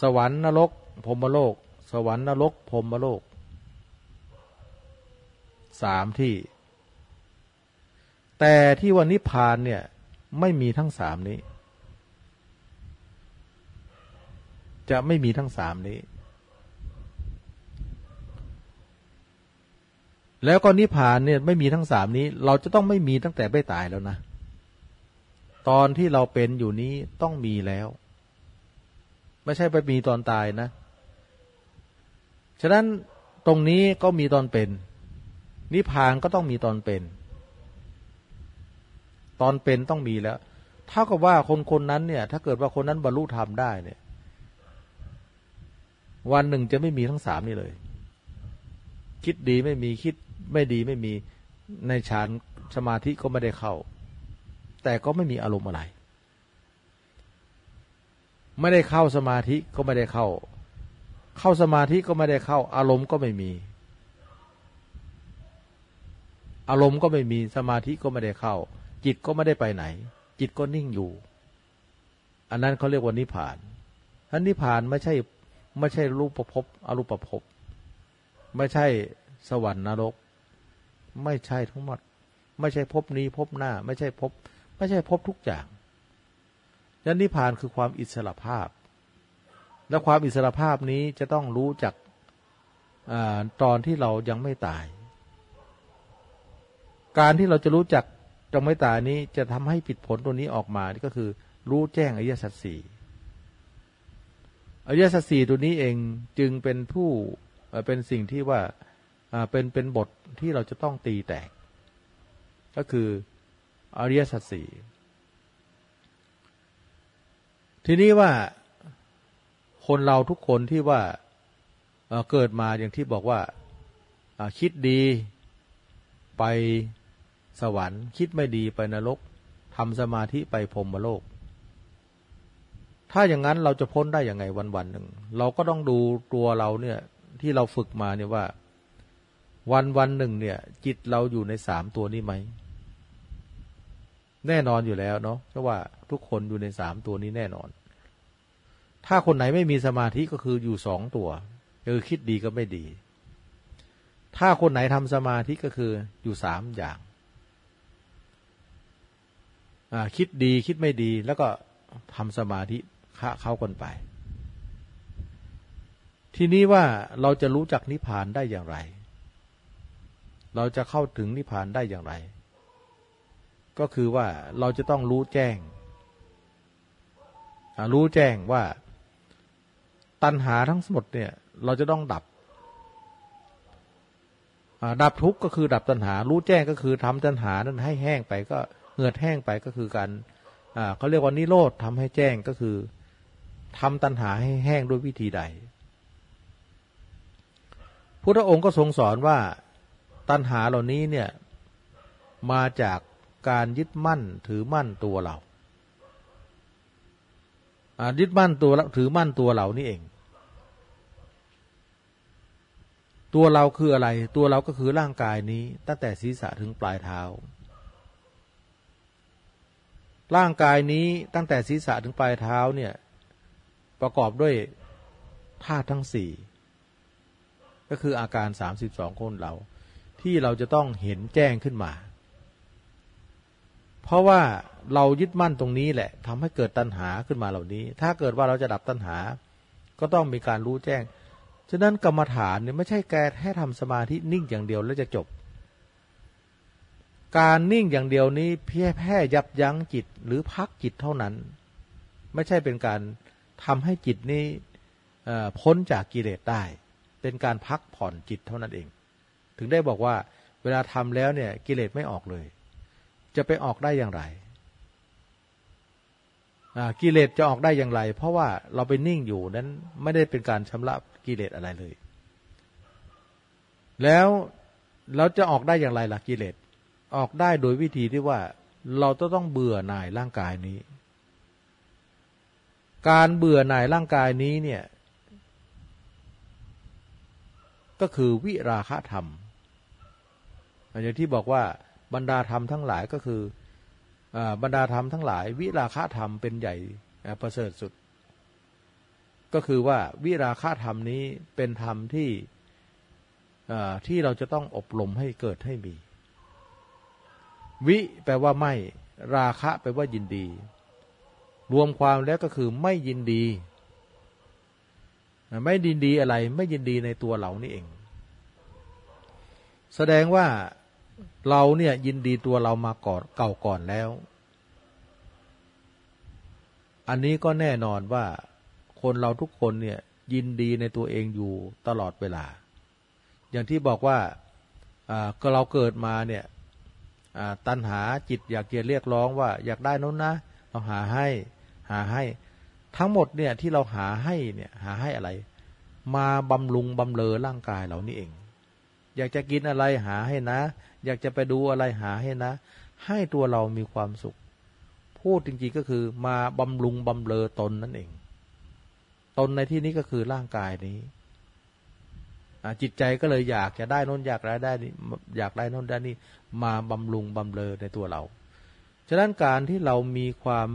สวรรค์นรกพรมโลก สวรรค์นรกพรมโลกสามที่ แต่ที่วันนิพพานเนี่ยไม่มีทั้งสามนี้ จะไม่มีทั้งสามนี้ แล้วก็นิพพานเนี่ยไม่มีทั้งสามนี้ เราจะต้องไม่มีตั้งแต่ไม่ตายแล้วนะ ตอนที่เราเป็นอยู่นี้ต้องมีแล้ว ไม่ใช่ไปมีตอนตายนะ ฉะนั้นตรงนี้ก็มีตอนเป็น นิพพานก็ต้องมีตอนเป็น ตอนเป็นต้องมีแล้ว เท่ากับว่าคนคนนั้นเนี่ย ถ้าเกิดว่าคนนั้นบรรลุธรรมได้เนี่ย วันหนึ่งจะไม่มีทั้งสามนี่เลย คิดดีไม่มีคิดไม่ดีไม่มีในฌานสมาธิก็ไม่ได้เข้า แต่ก็ไม่มีอารมณ์อะไร ไม่ได้เข้าสมาธิก็ไม่ได้เข้า เข้าสมาธิก็ไม่ได้เข้า อารมณ์ก็ไม่มี อารมณ์ก็ไม่มีสมาธิก็ไม่ได้เข้า จิตก็ไม่ได้ไปไหน จิตก็นิ่งอยู่ อันนั้นเขาเรียกว่านิพพานอันนิพพานไม่ใช่ไม่ใช่รูปประพอรูปประพไม่ใช่สวรรค์นรก ไม่ใช่ทั้งหมด ไม่ใช่พบนี้พบหน้า ไม่ใช่พบไม่ใช่พบทุกอย่างยันนิพพานคือความอิสระภาพ และความอิสระภาพนี้จะต้องรู้จักอตอนที่เรายังไม่ตาย การที่เราจะรู้จัก จงไม่ตานี้จะทำให้ผิดผลตัวนี้ออกมาก็คือ รู้แจ้งอริยสัจสี่อริยสัจสี่ตัวนี้เองจึงเป็นผู้เป็นสิ่งที่ว่าเป็นเป็นบทที่เราจะต้องตีแตก ก็คืออริยสัจสี่ทีนี้ว่าคนเราทุกคนที่ว่าเกิดมาอย่างที่บอกว่าคิดดีไป สวรรค์คิดไม่ดีไปนรกทำสมาธิไปพรมโลก ถ้าอย่างนั้นเราจะพ้นได้ยังไงวันวันหนึ่ง เราก็ต้องดูตัวเราเนี่ยที่เราฝึกมาเนี่ยว่า วันวันหนึ่งเนี่ย จิตเราอยู่ในสามตัวนี้ไหม แน่นอนอยู่แล้วเนาะเพราะว่าทุกคนอยู่ในสามตัวนี้แน่นอน ถ้าคนไหนไม่มีสมาธิก็คืออยู่สองตัวคือคิดดีก็ไม่ดี ถ้าคนไหนทำสมาธิก็คืออยู่สามอย่าง คิดดีคิดไม่ดี แล้วก็ทำสมาธิฆ่าเข้ากันไป ทีนี้ว่าเราจะรู้จักนิพพานได้อย่างไร เราจะเข้าถึงนิพพานได้อย่างไร ก็คือว่าเราจะต้องรู้แจ้ง รู้แจ้งว่าตัณหาทั้งหมดเนี่ย เราจะต้องดับดับทุกข์ก็คือดับตัณหา รู้แจ้งก็คือทำตัณหานั้นให้แห้งไปก็ เหือดแห้งไปก็คือการเขาเรียกว่านิโรธทำให้แจ้งก็คือทำตัณหาให้แห้งด้วยวิธีใด พุทธองค์ก็ทรงสอนว่าตัณหาเหล่านี้เนี่ยมาจากการยึดมั่นถือมั่นตัวเรายึดมั่นตัวถือมั่นตัวเรานี่เอง ตัวเราคืออะไร ตัวเราก็คือร่างกายนี้ตั้งแต่ศีรษะถึงปลายเท้า ร่างกายนี้ตั้งแต่ศีรษะถึงปลายเท้าเนี่ยประกอบด้วยธาตุทั้งสี่ก็คืออาการสามสิบสองคนเรา ที่เราจะต้องเห็นแจ้งขึ้นมา เพราะว่าเรายึดมั่นตรงนี้แหละทำให้เกิดตัณหาขึ้นมาเหล่านี้ ถ้าเกิดว่าเราจะดับตัณหา ก็ต้องมีการรู้แจ้ง ฉะนั้นกรรมฐานเนี่ยไม่ใช่แกแค่ทำสมาธินิ่งอย่างเดียวแล้วจะจบ การนิ่งอย่างเดียวนี้เพียแค่ยับยั้งจิตหรือพักจิตเท่านั้น ไม่ใช่เป็นการทำให้จิตนี้พ้นจากกิเลสได้ เป็นการพักผ่อนจิตเท่านั้นเอง ถึงได้บอกว่าเวลาทำแล้วเนี่ยกิเลสไม่ออกเลย จะไปออกได้อย่างไรกิเลสจะออกได้อย่างไร เพราะว่าเราไปนิ่งอยู่นั้นไม่ได้เป็นการชำระกิเลสอะไรเลย แล้วแล้วจะออกได้อย่างไรล่ะกิเลส ออกได้โดยวิธีที่ว่า เราจะต้องเบื่อหน่ายร่างกายนี้ การเบื่อหน่ายร่างกายนี้เนี่ย ก็คือวิราคะธรรมอย่างที่บอกว่าบรรดาธรรมทั้งหลายก็คือบรรดาธรรมทั้งหลาย วิราคะธรรมเป็นใหญ่ประเสริฐสุด ก็คือว่าวิราคะธรรมนี้เป็นธรรมที่ที่เราจะต้องอบรมให้เกิดให้มี วิแปลว่าไม่ ราคะแปลว่ายินดี รวมความแล้วก็คือไม่ยินดี ไม่ยินดีอะไร ไม่ยินดีในตัวเรานี่เอง แสดงว่าเราเนี่ยยินดีตัวเรามาก่อนเก่าก่อนแล้ว อันนี้ก็แน่นอนว่าคนเราทุกคนเนี่ยยินดีในตัวเองอยู่ตลอดเวลา อย่างที่บอกว่าเราเกิดมาเนี่ย ตัณหาจิตอยากจะเรียกร้องว่าอยากได้นู้นนะ เราหาให้หาให้ทั้งหมดเนี่ยที่เราหาให้เนี่ยหาให้อะไร มาบำรุงบำเลอร่างกายเรานี่เอง อยากจะกินอะไรหาให้นะ อยากจะไปดูอะไรหาให้นะ ให้ตัวเรามีความสุข พูดจริงๆก็คือมาบำรุงบำเรอตนนั่นเอง ตนในที่นี้ก็คือร่างกายนี้ จิตใจก็เลยอยากจะได้นนอยากได้ได้นี่อยากได้นนได้นี่มาบำรุงบำเรอในตัวเรา ฉะนั้นการที่เรามีความ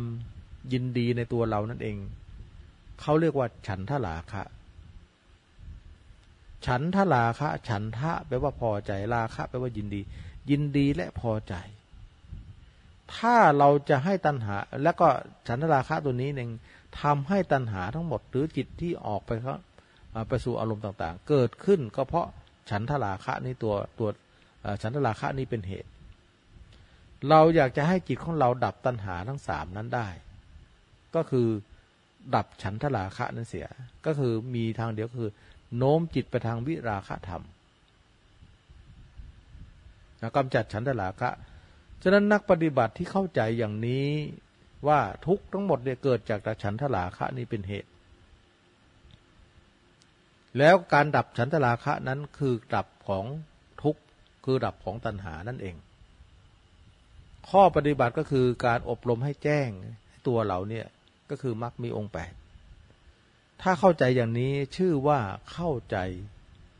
ยินดีในตัวเรานั่นเอง เขาเรียกว่าฉันทลาคะ ฉันทลาคะ ฉันทะแปลว่าพอใจลาคะแปลว่ายินดี ยินดีและพอใจ ถ้าเราจะให้ตัณหา แล้วก็ฉันทลาคะตัวนี้เองทำให้ตัณหาทั้งหมดหรือจิตที่ออกไปเขา ไปสู่อารมณ์ต่างๆ เกิดขึ้นก็เพราะฉันทลาคะนี้ตัวตัวฉันทลาคะนี้เป็นเหตุ เราอยากจะให้จิตของเราดับตัณหาทั้งสามนั้นได้ ก็คือดับฉันทลาคะนั้นเสีย ก็คือมีทางเดียวคือ โน้มจิตไปทางวิราคะธรรมกำจัดฉันทราคะ ฉะนั้นนักปฏิบัติที่เข้าใจอย่างนี้ว่าทุกทั้งหมดเนี่ยเกิดจากฉันทราคะนี่เป็นเหตุ แล้วการดับฉันทราคะนั้นคือดับของทุกคือดับของตัณหานั่นเอง ข้อปฏิบัติก็คือการอบรมให้แจ้งตัวเราเนี่ยก็คือมรรคมีองค์แปดถ้าเข้าใจอย่างนี้ชื่อว่าเข้าใจ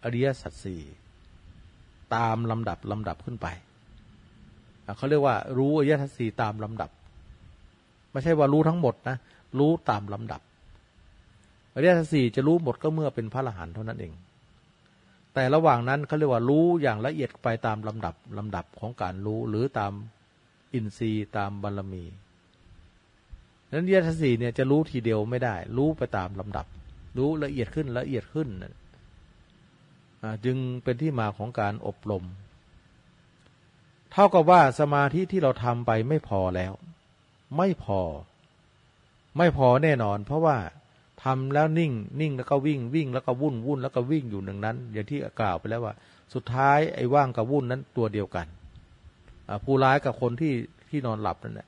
อริยสัจสี่ตามลำดับลำดับขึ้นไปเขาเรียกว่ารู้อริยสัจสี่ตามลำดับ ไม่ใช่ว่ารู้ทั้งหมดนะ รู้ตามลำดับ อริยสัจสี่จะรู้หมดก็เมื่อเป็นพระอรหันต์เท่านั้นเอง แต่ระหว่างนั้นเขาเรียกว่ารู้อย่างละเอียดไปตามลำดับลำดับของการรู้หรือตามอินทรีย์ตามบารรมีนั้นยถสีเนี่ยจะรู้ทีเดียวไม่ได้ รู้ไปตามลำดับ รู้ละเอียดขึ้นละเอียดขึ้นจึงเป็นที่มาของการอบรม เท่ากับว่าสมาธิที่เราทำไปไม่พอแล้ว ไม่พอ ไม่พอแน่นอน เพราะว่า ทำแล้วนิ่ง นิ่งแล้วก็วิ่งวิ่งแล้วก็วุ่นวุ่นแล้วก็วิ่งอยู่หนึ่งนั้น อย่างที่กล่าวไปแล้วว่า สุดท้ายไอ้ว่างกับวุ่นนั้นตัวเดียวกันผู้ร้ายกับคนที่ที่นอนหลับนั่นแหละ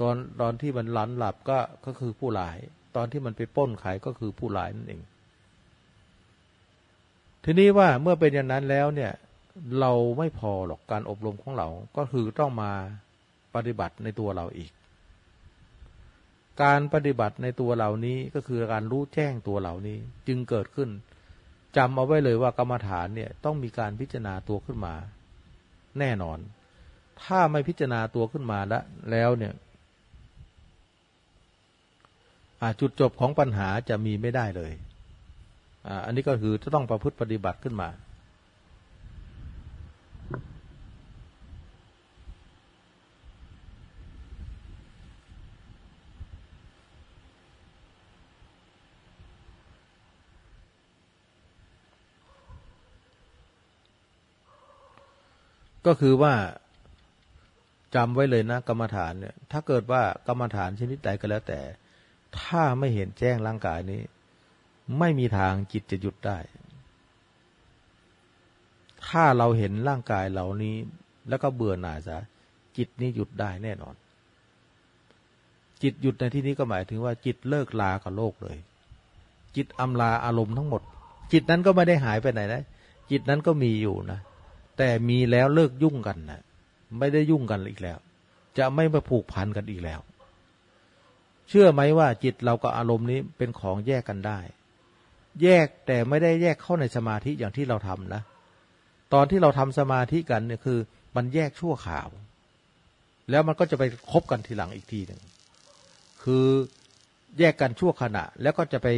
ตอนตอนที่มันหลันหลับก็ก็คือผู้หลาย ตอนที่มันไปป้นขายก็คือผู้หลายนั่นเอง ทีนี้ว่าเมื่อเป็นอย่างนั้นแล้วเนี่ย เราไม่พอหรอกการอบรมของเราก็คือต้องมาปฏิบัติในตัวเราอีก การปฏิบัติในตัวเหล่านี้ก็คือการรู้แจ้งตัวเหล่านี้ จึงเกิดขึ้นจำเอาไว้เลยว่ากรรมฐานเนี่ยต้องมีการพิจารณาตัวขึ้นมา แน่นอน ถ้าไม่พิจารณาตัวขึ้นมาแล้วแล้วเนี่ยจุดจบของปัญหาจะมีไม่ได้เลยอันนี้ก็คือจะต้องประพฤติปฏิบัติขึ้นมา ก็คือว่าจำไว้เลยนะ กรรมฐานเนี่ย ถ้าเกิดว่ากรรมฐานชนิดใดก็แล้วแต่ ถ้าไม่เห็นแจ้งร่างกายนี้ ไม่มีทางจิตจะหยุดได้ ถ้าเราเห็นร่างกายเหล่านี้ แล้วก็เบื่อหน่ายซะจิตนี้หยุดได้แน่นอน จิตหยุดในที่นี้ก็หมายถึงว่าจิตเลิกลากับโลกเลย จิตอำลาอารมณ์ทั้งหมด จิตนั้นก็ไม่ได้หายไปไหนนะจิตนั้นก็มีอยู่นะ แต่มีแล้วเลิกยุ่งกันนะไม่ได้ยุ่งกันอีกแล้ว จะไม่มาผูกพันกันอีกแล้ว เชื่อไหมว่าจิตเรากับอารมณ์นี้เป็นของแยกกันได้ แยกแต่ไม่ได้แยกเข้าในสมาธิอย่างที่เราทำนะ ตอนที่เราทำสมาธิกันเนี่ยคือ มันแยกชั่วข่าว แล้วมันก็จะไปคบกันทีหลังอีกทีหนึ่งคือแยกกันชั่วขณะ แล้วก็จะไป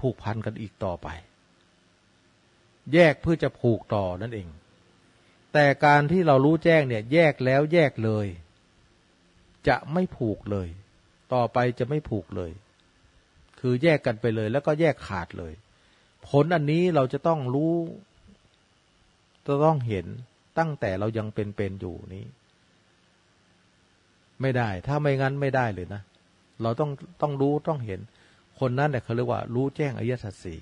ผูกพันกันอีกต่อไป แยกเพื่อจะผูกต่อนั่นเอง แต่การที่เรารู้แจ้งเนี่ยแยกแล้วแยกเลย จะไม่ผูกเลย ต่อไปจะไม่ผูกเลย คือแยกกันไปเลย แล้วก็แยกขาดเลย ผลอันนี้เราจะต้องรู้ จะต้องเห็นตั้งแต่เรายังเป็นๆอยู่นี้ ไม่ได้ ถ้าไม่งั้นไม่ได้เลยนะ เราต้องต้องรู้ต้องเห็น คนนั้นเนี่ยเขาเรียกว่า รู้แจ้งอริยสัจสี่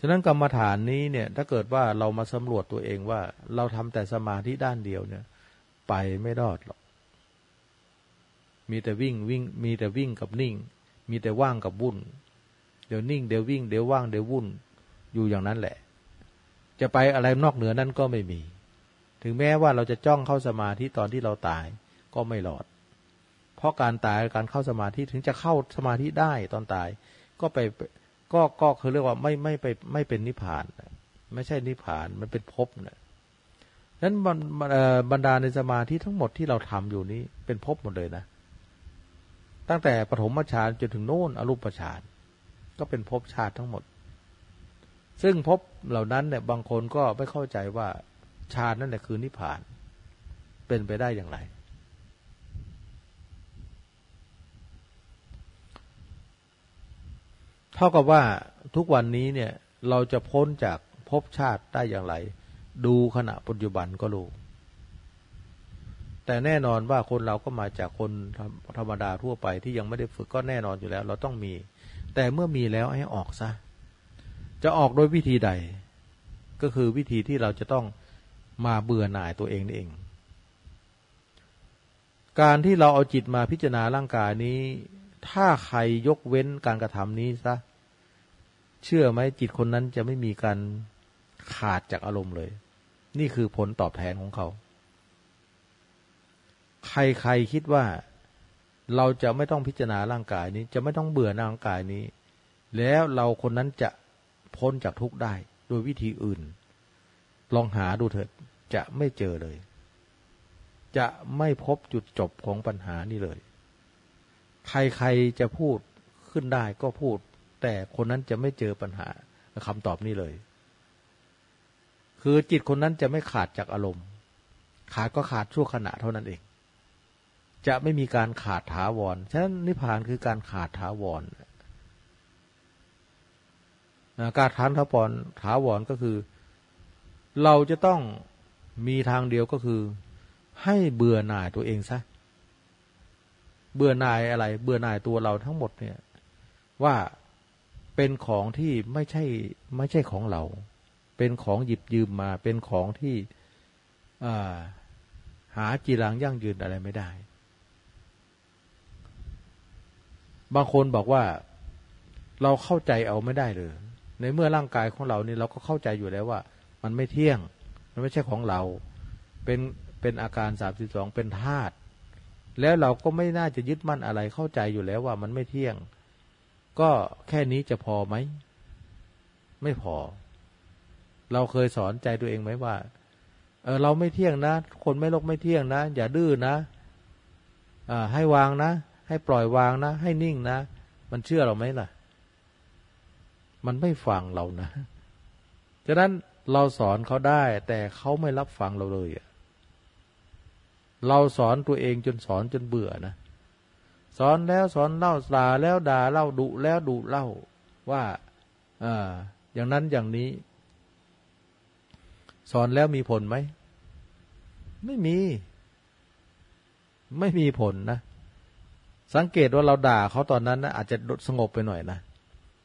ฉะนั้นกรรมฐานนี้เนี่ย ถ้าเกิดว่าเรามาสำรวจตัวเองว่า เราทำแต่สมาธิด้านเดียวเนี่ย ไปไม่รอดหรอก มีแต่วิ่งวิ่ง มีแต่วิ่งกับนิ่ง มีแต่ว่างกับวุ่น เดี๋ยวนิ่งเดี๋ยววิ่งเดี๋ยวว่างเดี๋ยววุ่น อยู่อย่างนั้นแหละ จะไปอะไรนอกเหนือนั้นก็ไม่มี ถึงแม้ว่าเราจะจ้องเข้าสมาธิตอนที่เราตายก็ไม่หลอด เพราะการตายการเข้าสมาธิถึงจะเข้าสมาธิได้ตอนตาย ก็ไป ก็ก็คือเรียกว่าไม่ไม่ไปไม่เป็นนิพพานไม่ใช่นิพพานมันเป็นภพนะนั้นบรรดาในสมาธิทั้งหมดที่เราทำอยู่นี้เป็นภพหมดเลยนะ ตั้งแต่ปฐมฌานจนถึงโน่นอรูปฌานก็เป็นภพชาติทั้งหมด ซึ่งภพเหล่านั้นเนี่ยบางคนก็ไม่เข้าใจว่าฌานนั่นแหละคือนิพพาน เป็นไปได้อย่างไร เท่ากับว่าทุกวันนี้เนี่ยเราจะพ้นจากภพชาติได้อย่างไร ดูขณะปัจจุบันก็รู้ แต่แน่นอนว่าคนเราก็มาจากคนธรรมดาทั่วไปที่ยังไม่ได้ฝึกก็แน่นอนอยู่แล้ว เราต้องมี แต่เมื่อมีแล้วให้ออกซะ จะออกโดยวิธีใด ก็คือวิธีที่เราจะต้องมาเบื่อหน่ายตัวเองนี่เอง การที่เราเอาจิตมาพิจารณาร่างกายนี้ ถ้าใครยกเว้นการกระทำนี้ซะ เชื่อไหมจิตคนนั้นจะไม่มีการขาดจากอารมณ์เลย นี่คือผลตอบแทนของเขา ใครๆคิดว่าเราจะไม่ต้องพิจารณาร่างกายนี้ จะไม่ต้องเบื่อร่างกายนี้ แล้วเราคนนั้นจะพ้นจากทุกข์ได้ โดยวิธีอื่น ลองหาดูเถิดจะไม่เจอเลย จะไม่พบจุดจบของปัญหานี้เลย ใครๆจะพูดขึ้นได้ก็พูด แต่คนนั้นจะไม่เจอปัญหาคำตอบนี้เลย คือจิตคนนั้นจะไม่ขาดจากอารมณ์ ขาดก็ขาดชั่วขณะเท่านั้นเอง จะไม่มีการขาดถาวร ฉะนั้นนิพพานคือการขาดถาวรการทานถาวรถาวรก็คือ เราจะต้องมีทางเดียวก็คือ ให้เบื่อหน่ายตัวเองซะเบื่อหน่ายอะไร เบื่อหน่ายตัวเราทั้งหมดเนี่ย ว่า เป็นของที่ไม่ใช่ไม่ใช่ของเรา เป็นของหยิบยืมมา เป็นของที่หาจีรังยั่งยืนอะไรไม่ได้ บางคนบอกว่าเราเข้าใจเอาไม่ได้เลย ในเมื่อร่างกายของเรานี่เราก็เข้าใจอยู่แล้วว่า มันไม่เที่ยง มันไม่ใช่ของเรา เป็นเป็นอาการสามสิบสองเป็นธาตุแล้วเราก็ไม่น่าจะยึดมั่นอะไรเข้าใจอยู่แล้วว่ามันไม่เที่ยง ก็แค่นี้จะพอไหม ไม่พอ เราเคยสอนใจตัวเองไหมว่า เออ เราไม่เที่ยงนะ คนไม่ลกไม่เที่ยงนะ อย่าดื้อนะอ่าให้วางนะ ให้ปล่อยวางนะ ให้นิ่งนะ มันเชื่อเราไหมล่ะ มันไม่ฟังเรานะฉะนั้นเราสอนเขาได้ แต่เขาไม่รับฟังเราเลยเราสอนตัวเองจนสอนจนเบื่อนะ สอนแล้วสอนเล่าด่าแล้วด่าเล่าดุแล้วดุเล่าว่าอ่าอย่างนั้นอย่างนี้ สอนแล้วมีผลไหม ไม่มี ไม่มีผลนะ สังเกตว่าเราด่าเขาตอนนั้นนะอาจจะสงบไปหน่อยนะ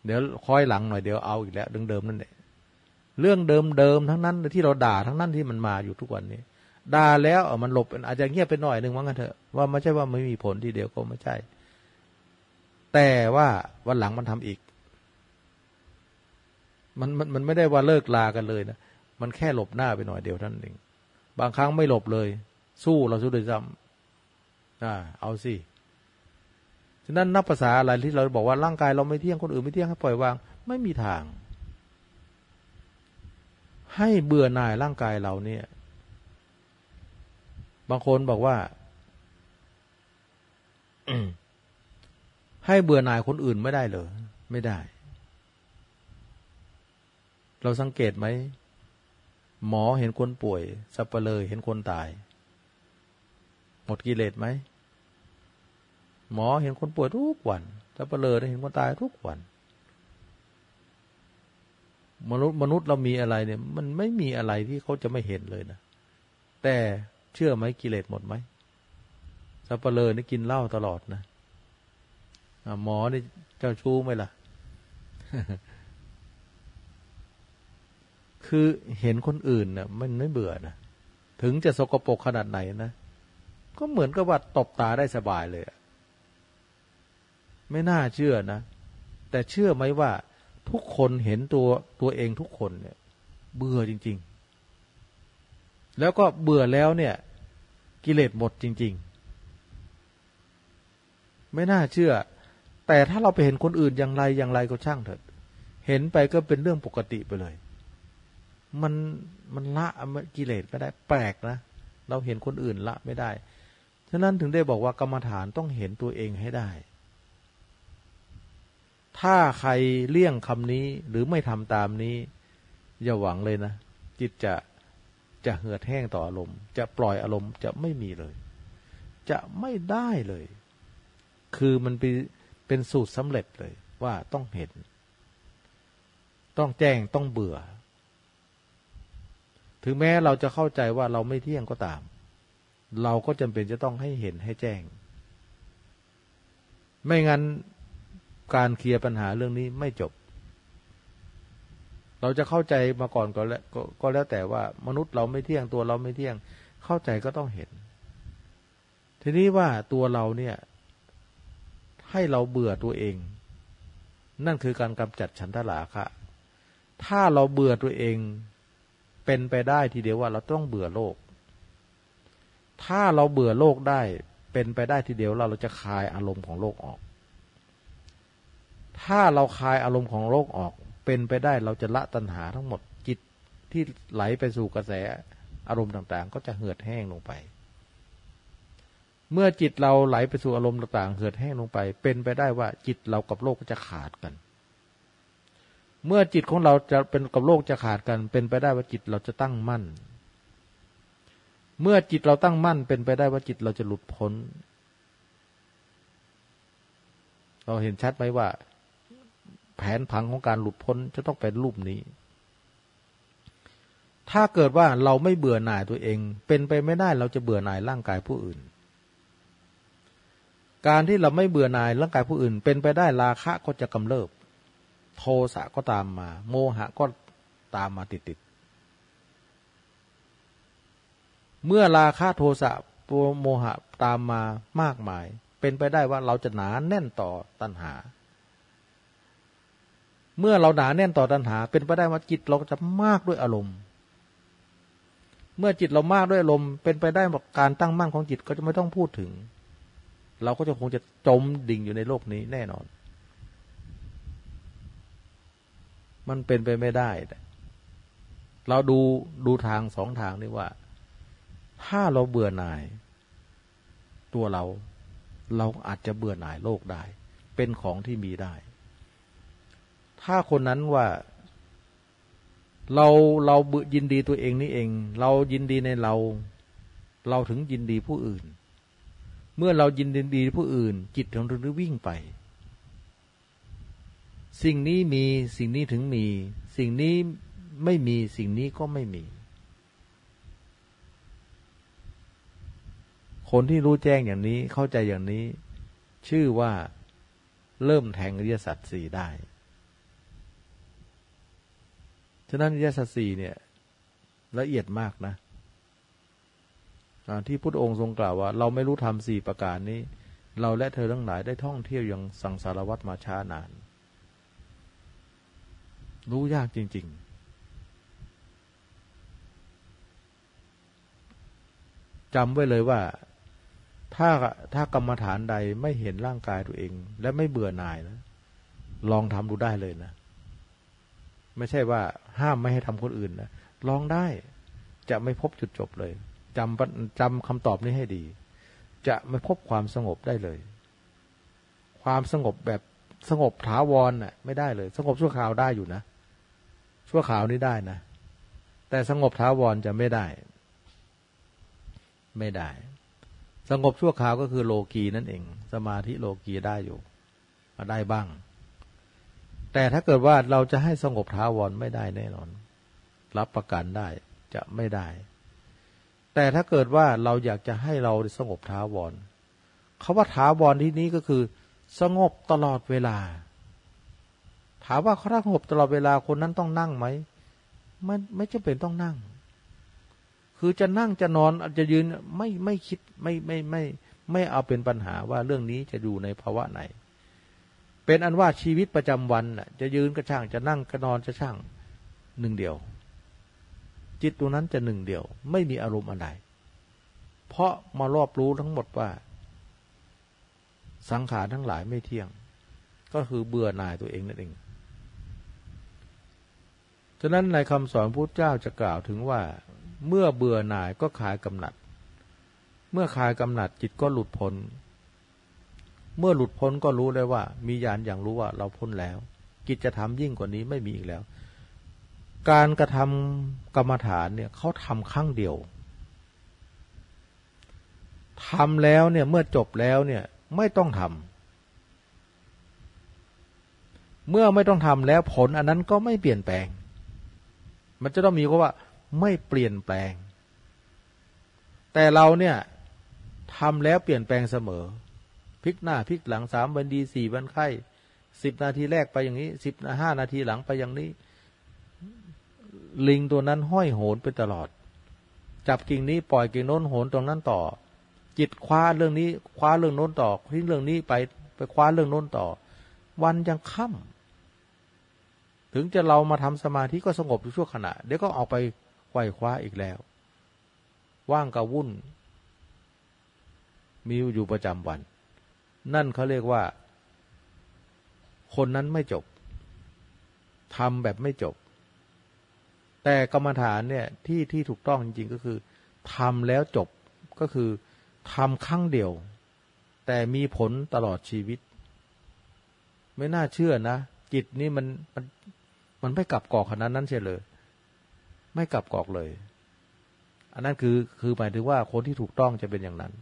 เดี๋ยวคอยหลังหน่อยเดี๋ยวเอาอีกแล้วเดิมๆนั่นแหละเรื่องเดิมๆทั้งนั้นที่เราด่าทั้งนั้นที่มันมาอยู่ทุกวันนี้ ด่าแล้วมันหลบอาจจะเงียบไปหน่อยหนึ่งว่างั้นเถอะว่าไม่ใช่ว่าไม่มีผลทีเดียวก็ไม่ใช่ แต่ว่าวันหลังมันทำอีก มันมันมันไม่ได้ว่าเลิกลากันเลยนะมันแค่หลบหน้าไปหน่อยเดียวท่านเองบางครั้งไม่หลบเลย สู้เราสู้ด้วยซ้ำอ่า เอาสิฉะนั้นนับภาษาอะไรที่เราบอกว่าร่างกายเราไม่เที่ยงคนอื่นไม่เที่ยงให้ปล่อยวาง ไม่มีทาง ให้เบื่อหน่ายร่างกายเราเนี่ย บางคนบอกว่าให้เบื่อหน่ายคนอื่นไม่ได้เลยไม่ได้ เราสังเกตไหม หมอเห็นคนป่วยสับเปลยเห็นคนตาย หมดกิเลสไหม หมอเห็นคนป่วยทุกวันสับเปลยเห็นคนตายทุกวัน มนุษย์มนุษย์เรามีอะไรเนี่ย มันไม่มีอะไรที่เขาจะไม่เห็นเลยนะแต่ เชื่อไหมกิเลสหมดไหมสับเปลยนี่กินเหล้าตลอดนะหมอนี่เจ้าชู้ไหมล่ะ คือเห็นคนอื่นนะ่ะ มันไม่เบื่อนะถึงจะสกปรกขนาดไหนนะก็เหมือนกับว่าตบตาได้สบายเลยไม่น่าเชื่อนะ แต่เชื่อไหมว่าทุกคนเห็นตัวตัวเองทุกคนเนี่ย เบื่อจริง ๆ แล้วก็เบื่อแล้วเนี่ย กิเลสหมดจริง ๆ ไม่น่าเชื่อ แต่ถ้าเราไปเห็นคนอื่นอย่างไรอย่างไรก็ช่างเถิด เห็นไปก็เป็นเรื่องปกติไปเลย มันมันละกิเลสไม่ได้แปลกนะ เราเห็นคนอื่นละไม่ได้ ฉะนั้นถึงได้บอกว่ากรรมฐานต้องเห็นตัวเองให้ได้ ถ้าใครเลี่ยงคำนี้หรือไม่ทำตามนี้ อย่าหวังเลยนะ จิตจะ จะเหือดแห้งต่ออารมณ์ จะปล่อยอารมณ์จะไม่มีเลย จะไม่ได้เลย คือมันไปเป็นสูตรสำเร็จเลย ว่าต้องเห็น ต้องแจ้งต้องเบื่อ ถึงแม้เราจะเข้าใจว่าเราไม่เที่ยงก็ตาม เราก็จำเป็นจะต้องให้เห็นให้แจ้ง ไม่งั้นการเคลียร์ปัญหาเรื่องนี้ไม่จบ เราจะเข้าใจมาก่อนก็แล้วก็แล้วแต่ว่ามนุษย์เราไม่เที่ยงตัวเราไม่เที่ยง เข้าใจก็ต้องเห็น ทีนี้ว่าตัวเราเนี่ย ให้เราเบื่อตัวเอง นั่นคือการกำจัดฉันทลาคะถ้าเราเบื่อตัวเอง เป็นไปได้ทีเดียวว่าเราต้องเบื่อโลก ถ้าเราเบื่อโลกได้ เป็นไปได้ทีเดียวเราเราจะคลายอารมณ์ของโลกออก ถ้าเราคลายอารมณ์ของโลกออก เป็นไปได้เราจะละตัณหาทั้งหมดจิตที่ไหลไปสู่กระแสอารมณ์ต่างๆ ก็จะเหือดแห้งลงไป เมื่อจิตเราไหลไปสู่อารมณ์ต่างๆ เหือดแห้งลงไป เป็นไปได้ว่าจิตเรากับโลกจะขาดกัน เมื่อจิตของเราจะเป็นกับโลกจะขาดกัน เป็นไปได้ว่าจิตเราจะตั้งมั่น เมื่อจิตเราตั้งมั่น เป็นไปได้ว่าจิตเราจะหลุดพ้น เราเห็นชัดไหมว่า ผนผังของการหลุดพ้นจะต้องเป็นรูปนี้ ถ้าเกิดว่าเราไม่เบื่อหน่ายตัวเอง เป็นไปไม่ได้เราจะเบื่อหน่ายร่างกายผู้อื่น การที่เราไม่เบื่อหน่ายร่างกายผู้อื่น เป็นไปได้ราคะก็จะกำเริบ โทสะก็ตามมา โมหะก็ตามมาติดติดเมื่อราคะโทสะโมหะตามมามากมาย เป็นไปได้ว่าเราจะหนาแน่นต่อตัณหา เมื่อเราหนาแน่นต่อตัณหา เป็นไปได้ว่าจิตเราจะมากด้วยอารมณ์ เมื่อจิตเรามากด้วยอารมณ์เป็นไปได้ว่าการตั้งมั่นของจิตก็จะไม่ต้องพูดถึง เราก็จะคงจะจมดิ่งอยู่ในโลกนี้แน่นอน มันเป็นไปไม่ได้ เราดูดูทางสองทางนี่ว่า ถ้าเราเบื่อหน่าย ตัวเรา เราอาจจะเบื่อหน่ายโลกได้ เป็นของที่มีได้ ถ้าคนนั้นว่า เราเราเบื่อยินดีตัวเองนี่เอง เรายินดีในเรา เราถึงยินดีผู้อื่น เมื่อเรายินดีผู้อื่น จิตของเราวิ่งไป สิ่งนี้มีสิ่งนี้ถึงมี สิ่งนี้ไม่มีสิ่งนี้ก็ไม่มี คนที่รู้แจ้งอย่างนี้เข้าใจอย่างนี้ ชื่อว่าเริ่มแทงอริยสัจสี่ได้ ฉะนั้นยสสีเนี่ย ละเอียดมากนะที่พุทธองค์ทรงกล่าวว่า เราไม่รู้ทำสี่ประการนี้ เราและเธอทั้งหลายได้ท่องเที่ยวอย่างสังสารวัตรมาช้านาน รู้ยากจริง ๆจำไว้เลยว่า ถ้าถ้ากรรมฐานใดไม่เห็นร่างกายตัวเอง และไม่เบื่อหน่ายนะลองทำดูได้เลยนะ ไม่ใช่ว่าห้ามไม่ให้ทำคนอื่นนะลองได้จะไม่พบจุดจบเลยจำจำคำตอบนี้ให้ดี จะไม่พบความสงบได้เลย ความสงบแบบสงบถาวรน่ะ ไม่ได้เลย สงบชั่วคราวได้อยู่นะ ชั่วคราวนี้ได้นะ แต่สงบถาวรจะไม่ได้ ไม่ได้ สงบชั่วคราวก็คือโลกีนั่นเอง สมาธิโลกีได้อยู่มาได้บ้าง แต่ถ้าเกิดว่าเราจะให้สงบถาวรไม่ได้แน่นอน รับประกันได้จะไม่ได้ แต่ถ้าเกิดว่าเราอยากจะให้เราสงบถาวรเขาว่าถาวรที่นี้ก็คือ สงบตลอดเวลา ถามว่าเขาถ้าสงบตลอดเวลาคนนั้นต้องนั่งไหมไม่ไม่จำเป็นต้องนั่ง คือจะนั่งจะนอนจะยืนไม่ไม่คิดไม่ไม่ไม่ ไม่เอาเป็นปัญหาว่าเรื่องนี้จะอยู่ในภาวะไหน เป็นอันว่าชีวิตประจำวันจะยืนก็ช่างจะนั่งก็นอนจะช่างหนึ่งเดียว จิตตัวนั้นจะหนึ่งเดียว ไม่มีอารมณ์อะไรเพราะมารอบรู้ทั้งหมดว่า สังขารทั้งหลายไม่เที่ยง ก็คือเบื่อหน่ายตัวเองนั่นเองฉะนั้นในคำสอนพุทธเจ้าจะกล่าวถึงว่า เมื่อเบื่อหน่ายก็คลายกำหนัด เมื่อคลายกำหนัดจิตก็หลุดพ้น เมื่อหลุดพ้นก็รู้ได้ว่า มีญาณอย่างรู้ว่าเราพ้นแล้ว กิจจะทำยิ่งกว่านี้ไม่มีอีกแล้ว การกระทำกรรมฐานเนี่ยเขาทำครั้งเดียวทำแล้วเนี่ยเมื่อจบแล้วเนี่ยไม่ต้องทำเมื่อไม่ต้องทำแล้วผลอันนั้นก็ไม่เปลี่ยนแปลง มันจะต้องมีก็ว่า ไม่เปลี่ยนแปลง แต่เราเนี่ยทำแล้วเปลี่ยนแปลงเสมอ พลิกหน้าพลิกหลังสามวันดีสี่วันไข้สิบนาทีแรกไปอย่างนี้สิบห้านาทีหลังไปอย่างนี้ ลิงตัวนั้นห้อยโหนไปตลอด จับกิ่งนี้ปล่อยกิ่งโน้นโหนตรงนั้นต่อ จิตคว้าเรื่องนี้ คว้าเรื่องโน้นต่อทิ้งเรื่องนี้ไปไปคว้าเรื่องโน้นต่อ วันยังค่ำถึงจะเรามาทำสมาธิก็สงบอยู่ชั่วขณะ เดี๋ยวก็ออกไปไขว่คว้าอีกแล้ว ว่างกับวุ่น มีอยู่ประจำวัน นั่นเขาเรียกว่า คนนั้นไม่จบทำแบบไม่จบ แต่กรรมฐานเนี่ยที่ที่ถูกต้องจริงๆก็คือทำแล้วจบก็คือทำครั้งเดียว แต่มีผลตลอดชีวิต ไม่น่าเชื่อนะ จิตนี่มันมันมันไม่กลับกอกขนาดนั้นเชียเลย ไม่กลับกอกเลย อันนั้นคือคือหมายถึงว่าคนที่ถูกต้องจะเป็นอย่างนั้น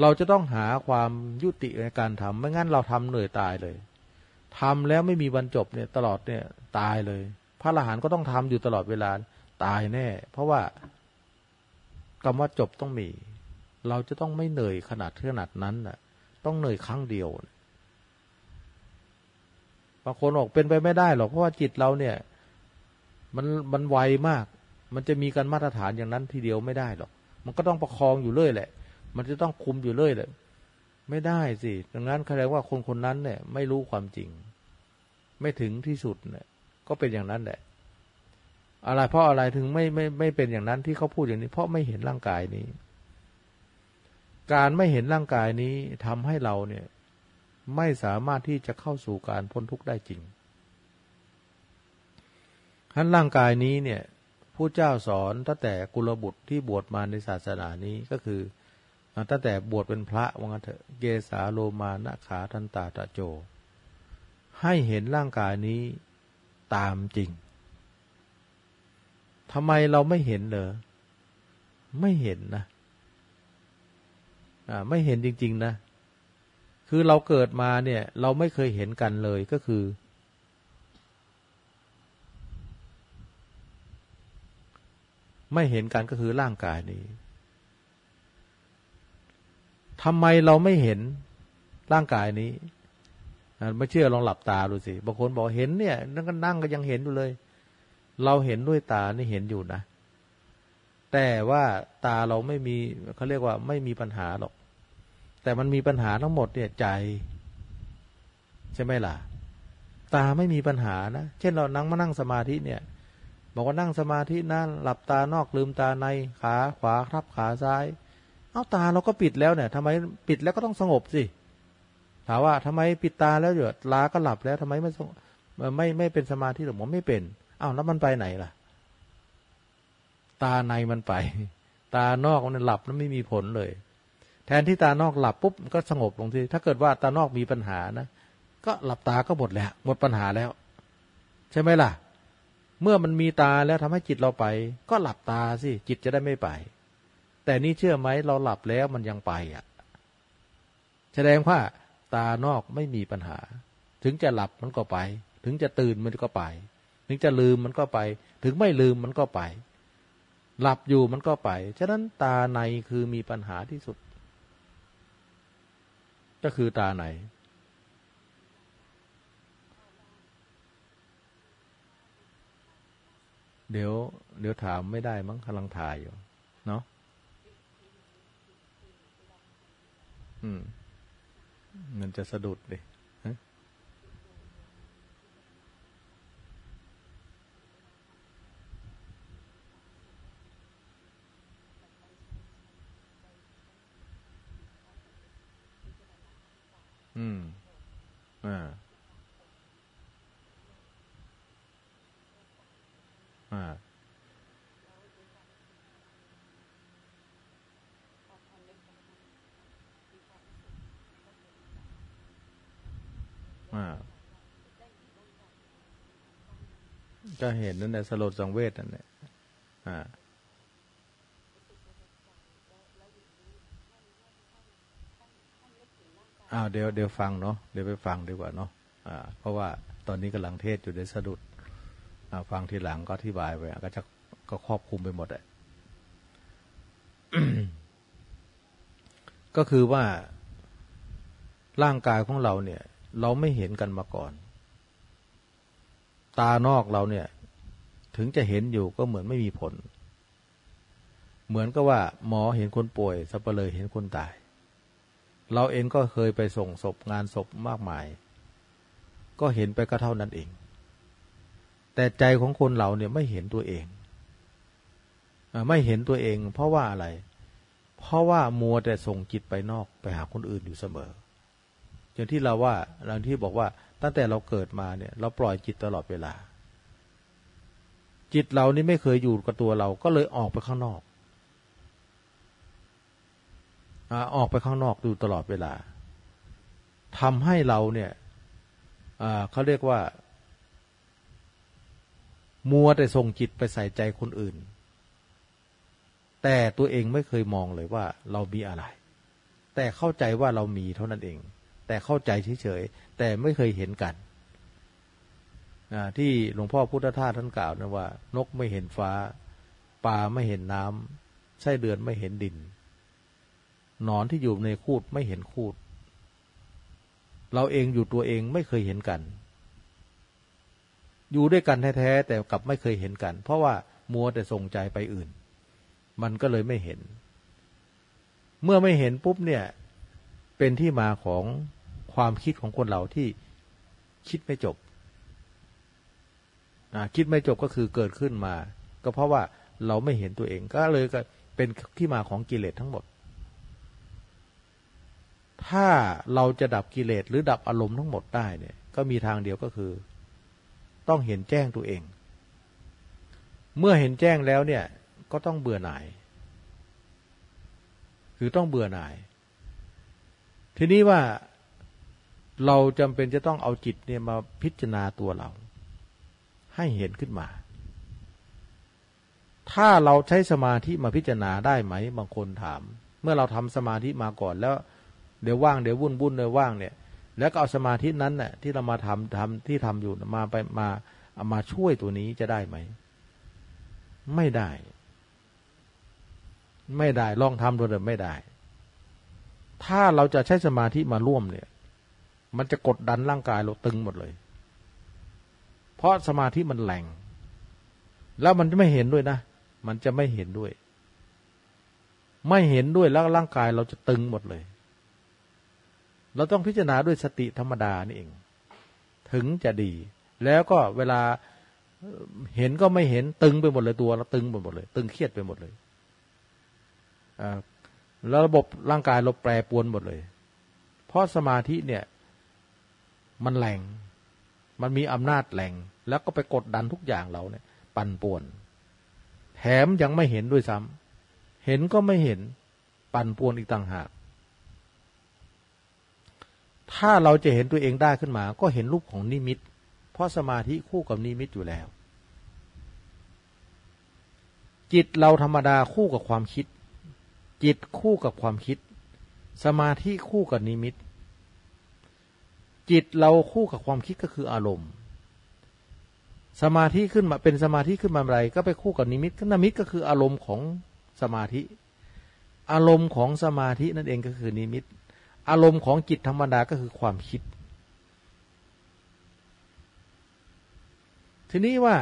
เราจะต้องหาความยุติในการทำไม่งั้นเราทำเหนื่อยตายเลยทำแล้วไม่มีวันจบเนี่ยตลอดเนี่ยตายเลย พระอรหันต์ก็ต้องทำอยู่ตลอดเวลาตายแน่ เพราะว่ากรรมว่าจบต้องมี เราจะต้องไม่เหนื่อยขนาดขนาดนั้นน่ะ ต้องเหนื่อยครั้งเดียวบางคนบอกเป็นไปไม่ได้หรอกเพราะว่าจิตเราเนี่ย มันมันไวมาก มันจะมีการมาตรฐานอย่างนั้นทีเดียวไม่ได้หรอก มันก็ต้องประคองอยู่เรื่อยแหละ มันจะต้องคุมอยู่เรื่อยแหละไม่ได้สิดังนั้นแสดงว่าคนคนนั้นเนี่ย ไม่รู้ความจริง ไม่ถึงที่สุดเนี่ย ก็เป็นอย่างนั้นแหละ อะไรเพราะอะไรถึงไม่ไม่ไม่เป็นอย่างนั้นที่เขาพูดอย่างนี้ เพราะไม่เห็นร่างกายนี้ การไม่เห็นร่างกายนี้ทำให้เราเนี่ย ไม่สามารถที่จะเข้าสู่การพ้นทุกข์ได้จริงทั้นร่างกายนี้เนี่ยผู้เจ้าสอนตั้งแต่กุลบุตรที่บวชมาในศาสนานี้ก็คือ ตั้งแต่บวชเป็นพระวังเถอะเกสาโลมานะขาทันตาตะโจ ให้เห็นร่างกายนี้ตามจริงทำไมเราไม่เห็นเหรอไม่เห็นนะไม่เห็นจริง ๆ นะ คือเราเกิดมาเนี่ย เราไม่เคยเห็นกันเลยก็คือ ไม่เห็นกันก็คือร่างกายนี้ ทำไมเราไม่เห็นร่างกายนี้ไม่เชื่อลองหลับตาดูสิบางคนบอกเห็นเนี่ยนั่งก็นั่งก็ยังเห็นอยู่เลย เราเห็นด้วยตานี่เห็นอยู่นะ แต่ว่าตาเราไม่มีเขาเรียกว่าไม่มีปัญหาหรอก แต่มันมีปัญหาทั้งหมดเนี่ยใจ ใช่ไหมล่ะ ตาไม่มีปัญหานะเช่นเรานั่งมานั่งสมาธิเนี่ยบอกว่านั่งสมาธินั่นหลับตานอกลืมตาในขาขวาทับขาซ้าย เอาตาเราก็ปิดแล้วเนี่ยทำไมปิดแล้วก็ต้องสงบสิถามว่าทำไมปิดตาแล้วเดี๋ยวลาก็หลับแล้วทำไมไม่ไม่ไม่เป็นสมาธิหรือผมไม่เป็นอ้าวแล้วมันไปไหนล่ะ ตาในมันไป ตานอกมันหลับแล้วไม่มีผลเลย แทนที่ตานอกหลับปุ๊บก็สงบลงทีถ้าเกิดว่าตานอกมีปัญหานะก็หลับตาก็หมดแล้วหมดปัญหาแล้ว ใช่ไหมล่ะ เมื่อมันมีตาแล้วทำให้จิตเราไป ก็หลับตาสิจิตจะได้ไม่ไป แต่นี่เชื่อไหมเราหลับแล้วมันยังไปอะ แสดงว่าตานอกไม่มีปัญหา ถึงจะหลับมันก็ไป ถึงจะตื่นมันก็ไป ถึงจะลืมมันก็ไป ถึงไม่ลืมมันก็ไป หลับอยู่มันก็ไป ฉะนั้นตาในคือมีปัญหาที่สุด ก็คือตาไหนเดี๋ยวเดี๋ยวถามไม่ได้มั้งกำลังถ่ายอยู่ เนาะ มมันจะสะดุดเลยอืม อ่า อ่า ก็เห็นนั่นแหละสลดสังเวชนั่นแหละอ่าอ้าวเดี๋ยวเดี๋ยวฟังเนาะเดี๋ยวไปฟังดีกว่าเนาะอ่า เพราะว่าตอนนี้กำลังเทศอยู่ในสะดุดอ่าฟังทีหลังก็อธิบายไปก็จะก็ครอบคุมไปหมดเลยก็คือว่าร่างกายของเราเนี่ย เราไม่เห็นกันมาก่อน ตานอกเราเนี่ย ถึงจะเห็นอยู่ก็เหมือนไม่มีผล เหมือนกับว่า หมอเห็นคนป่วยสัปเลยเห็นคนตาย เราเองก็เคยไปส่งศพงานศพมากมาย ก็เห็นไปก็เท่านั้นเอง แต่ใจของคนเราเนี่ยไม่เห็นตัวเองไม่เห็นตัวเอง เพราะว่าอะไร เพราะว่ามัวแต่ส่งจิตไปนอกไปหาคนอื่นอยู่เสมอ อย่างที่เราว่าเราที่บอกว่าตั้งแต่เราเกิดมาเนี่ย เราปล่อยจิตตลอดเวลา จิตเรานี่ไม่เคยอยู่กับตัวเราก็เลยออกไปข้างนอกออกไปข้างนอกดูตลอดเวลาทำให้เราเนี่ยเขาเรียกว่า มัวแต่ส่งจิตไปใส่ใจคนอื่น แต่ตัวเองไม่เคยมองเลยว่าเรามีอะไร แต่เข้าใจว่าเรามีเท่านั้นเอง แต่เข้าใจเฉยๆแต่ไม่เคยเห็นกันที่หลวงพ่อพุทธทาสท่านกล่าวนะว่า นกไม่เห็นฟ้าปลาไม่เห็นน้ำไส้เดือนไม่เห็นดินนอนที่อยู่ในคูดไม่เห็นคูด เราเองอยู่ตัวเองไม่เคยเห็นกัน อยู่ด้วยกันแท้ๆแต่กลับไม่เคยเห็นกัน เพราะว่ามัวแต่ส่งใจไปอื่น มันก็เลยไม่เห็น เมื่อไม่เห็นปุ๊บเนี่ย เป็นที่มาของ ความคิดของคนเราที่คิดไม่จบคิดไม่จบก็คือเกิดขึ้นมา ก็เพราะว่าเราไม่เห็นตัวเองก็เลยก็เป็นที่มาของกิเลสทั้งหมด ถ้าเราจะดับกิเลสหรือดับอารมณ์ทั้งหมดได้เนี่ย ก็มีทางเดียวก็คือ ต้องเห็นแจ้งตัวเอง เมื่อเห็นแจ้งแล้วเนี่ย ก็ต้องเบื่อหน่าย คือต้องเบื่อหน่าย ทีนี้ว่า เราจำเป็นจะต้องเอาจิตเนี่ยมาพิจารณาตัวเรา ให้เห็นขึ้นมา ถ้าเราใช้สมาธิมาพิจารณาได้ไหมบางคนถาม เมื่อเราทำสมาธิมาก่อนแล้ว เดี๋ยวว่างเดี๋ยววุ่นวุ่นเดี๋ยวว่างเนี่ย แล้วก็เอาสมาธินั้นเนี่ยที่เรามาทำทำที่ทำอยู่มาไปมาเอามาช่วยตัวนี้จะได้ไหม ไม่ได้ ไม่ได้ลองทำดูแต่ไม่ได้ ถ้าเราจะใช้สมาธิมาร่วมเนี่ย มันจะกดดันร่างกายเราตึงหมดเลย เพราะสมาธิมันแหลงแล้วมันจะไม่เห็นด้วยนะ มันจะไม่เห็นด้วย ไม่เห็นด้วยแล้วร่างกายเราจะตึงหมดเลย เราต้องพิจารณาด้วยสติธรรมดานี่เอง ถึงจะดี แล้วก็เวลาเห็นก็ไม่เห็นตึงไปหมดเลยตัวแล้วตึงไปหมดเลย ตึงเครียดไปหมดเลยแล้วระบบร่างกายเราแปรปวนหมดเลย เพราะสมาธิเนี่ย มันแหลงมันมีอำนาจแหลงแล้วก็ไปกดดันทุกอย่างเราเนี่ย ปั่นป่วน แถมยังไม่เห็นด้วยซ้ำเห็นก็ไม่เห็น ปั่นป่วนอีกต่างหาก ถ้าเราจะเห็นตัวเองได้ขึ้นมา ก็เห็นรูปของนิมิต เพราะสมาธิคู่กับนิมิตอยู่แล้ว จิตเราธรรมดาคู่กับความคิด จิตคู่กับความคิด สมาธิคู่กับนิมิต จิตเราคู่กับความคิดก็คืออารมณ์ สมาธิขึ้นมาเป็นสมาธิขึ้นมาอะไร ก็ไปคู่กับนิมิตนิมิตก็คืออารมณ์ของสมาธิ อารมณ์ของสมาธินั่นเองก็คือนิมิต อารมณ์ของจิตธรรมดาก็คือความคิด ทีนี้ว่า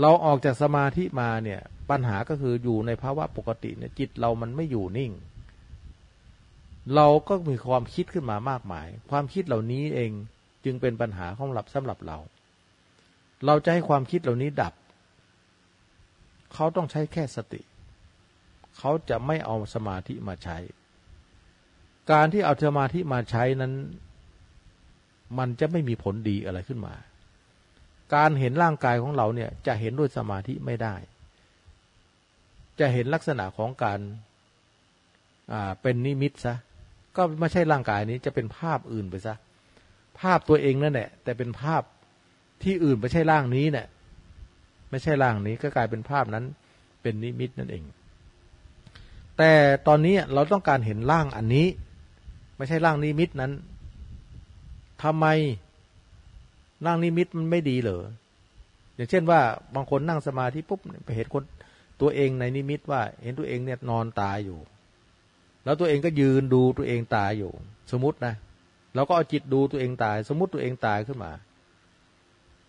เราออกจากสมาธิมาเนี่ยปัญหาก็คืออยู่ในภาวะปกติเนี่ยจิตเรามันไม่อยู่นิ่ง เราก็มีความคิดขึ้นมามากมาย ความคิดเหล่านี้เองจึงเป็นปัญหาของหลับสำหรับเรา เราจะให้ความคิดเหล่านี้ดับ เขาต้องใช้แค่สติ เขาจะไม่เอาสมาธิมาใช้ การที่เอาสมาธิมาใช้นั้น มันจะไม่มีผลดีอะไรขึ้นมา การเห็นร่างกายของเราเนี่ยจะเห็นด้วยสมาธิไม่ได้ จะเห็นลักษณะของการเป็นนิมิตซะ ก็ไม่ใช่ร่างกายนี้จะเป็นภาพอื่นไปซะภาพตัวเองนั่นแหละแต่เป็นภาพที่อื่นไม่ใช่ร่างนี้เนี่ยไม่ใช่ร่างนี้ก็กลายเป็นภาพนั้น เป็นนิมิตนั่นเอง แต่ตอนนี้เราต้องการเห็นร่างอันนี้ ไม่ใช่ร่างนิมิตนั้นทำไมร่างนิมิตมันไม่ดีเหรออย่างเช่นว่าบางคนนั่งสมาธิปุ๊บไปเห็นคนตัวเองในนิมิตว่า เห็นตัวเองเนี่ยนอนตายอยู่ แล้วตัวเองก็ยืนดูตัวเองตายอยู่ สมมตินะเราก็เอาจิตดูตัวเองตาย สมมติตัวเองตายขึ้นมา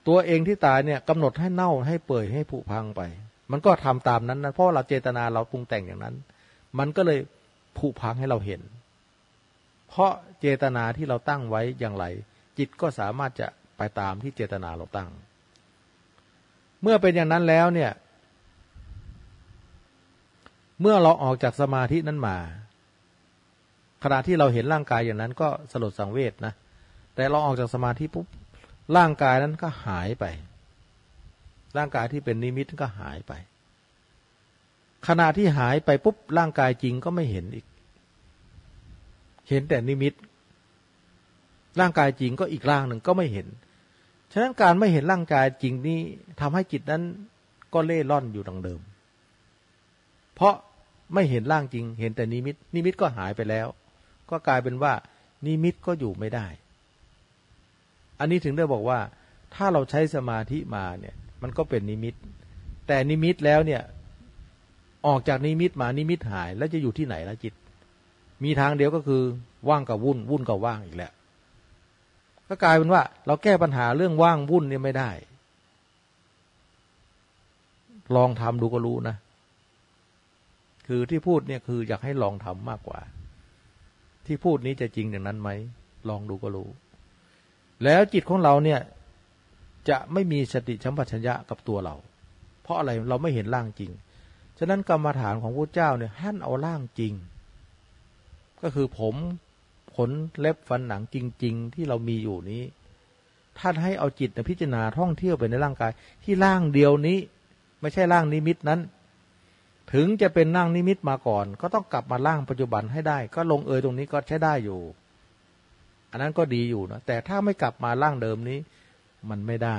ตัวเองที่ตายเนี่ยกำหนดให้เน่าให้เปื่อยให้ผุพังไป มันก็ทำตามนั้นนะเพราะเราเจตนาเราปรุงแต่งอย่างนั้น มันก็เลยผุพังให้เราเห็น เพราะเจตนาที่เราตั้งไว้อย่างไร จิตก็สามารถจะไปตามที่เจตนาเราตั้ง เมื่อเป็นอย่างนั้นแล้วเนี่ย เมื่อเราออกจากสมาธินั้นมา ขณะที่เราเห็นร่างกายอย่างนั้นก็สลดสังเวชนะ แต่เราออกจากสมาธิปุ๊บร่างกายนั้นก็หายไป ร่างกายที่เป็นนิมิตก็หายไป ขณะที่หายไปปุ๊บร่างกายจริงก็ไม่เห็นอีก เห็นแต่นิมิต ร่างกายจริงก็อีกร่างหนึ่งก็ไม่เห็น ฉะนั้นการไม่เห็นร่างกายจริงนี้ทำให้จิตนั้นก็เล่ร่อนอยู่ดังเดิม เพราะไม่เห็นร่างจริง เห็นแต่นิมิต นิมิตก็หายไปแล้ว ก็กลายเป็นว่า นิมิตก็อยู่ไม่ได้ อันนี้ถึงได้บอกว่า ถ้าเราใช้สมาธิมาเนี่ย มันก็เป็นนิมิต แต่นิมิตแล้วเนี่ย ออกจากนิมิตมานิมิตหาย แล้วจะอยู่ที่ไหนละจิต มีทางเดียวก็คือ ว่างกับวุ่น วุ่นกับว่างอีกแล้วก็กลายเป็นว่า เราแก้ปัญหาเรื่องว่างวุ่นเนี่ยไม่ได้ ลองทำดูก็รู้นะ คือที่พูดเนี่ยคืออยากให้ลองทำมากกว่า ที่พูดนี้จะจริงอย่างนั้นไหม ลองดูก็รู้ แล้วจิตของเราเนี่ย จะไม่มีสติชัมปชัญญะกับตัวเรา เพราะอะไรเราไม่เห็นร่างจริง ฉะนั้นกรรมฐานของพระเจ้าเนี่ยท่านเอาร่างจริง ก็คือผมขนเล็บฟันหนังจริง ๆ ที่เรามีอยู่นี้ ท่านให้เอาจิตพิจารณาท่องเที่ยวไปในร่างกาย ที่ร่างเดียวนี้ ไม่ใช่ร่างนิมิตนั้น ถึงจะเป็นร่งนิมิตมาก่อน ก็ต้องกลับมาร่างปัจจุบันให้ได้ ก็ลงเอยตรงนี้ก็ใช้ได้อยู่ อันนั้นก็ดีอยู่นะแต่ถ้าไม่กลับมาร่างเดิมนี้ มันไม่ได้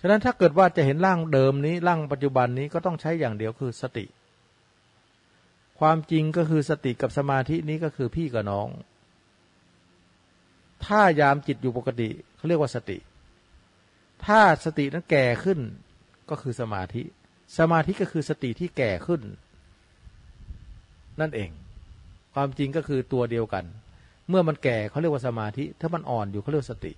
ฉะนั้นถ้าเกิดว่าจะเห็นร่างเดิมนี้ร่างปัจจุบันนี้ก็ต้องใช้อย่างเดียวคือสติ ความจริงก็คือสติกับสมาธินี้ก็คือพี่กับน้อง ถ้ายามจิตอยู่ปกติเขาเรียกว่าสติ ถ้าสตินั้นแก่ขึ้นก็คือสมาธิ สมาธิก็คือสติที่แก่ขึ้น นั่นเอง ความจริงก็คือตัวเดียวกัน เมื่อมันแก่เขาเรียกว่าสมาธิ ถ้ามันอ่อนอยู่เขาเรียกสติ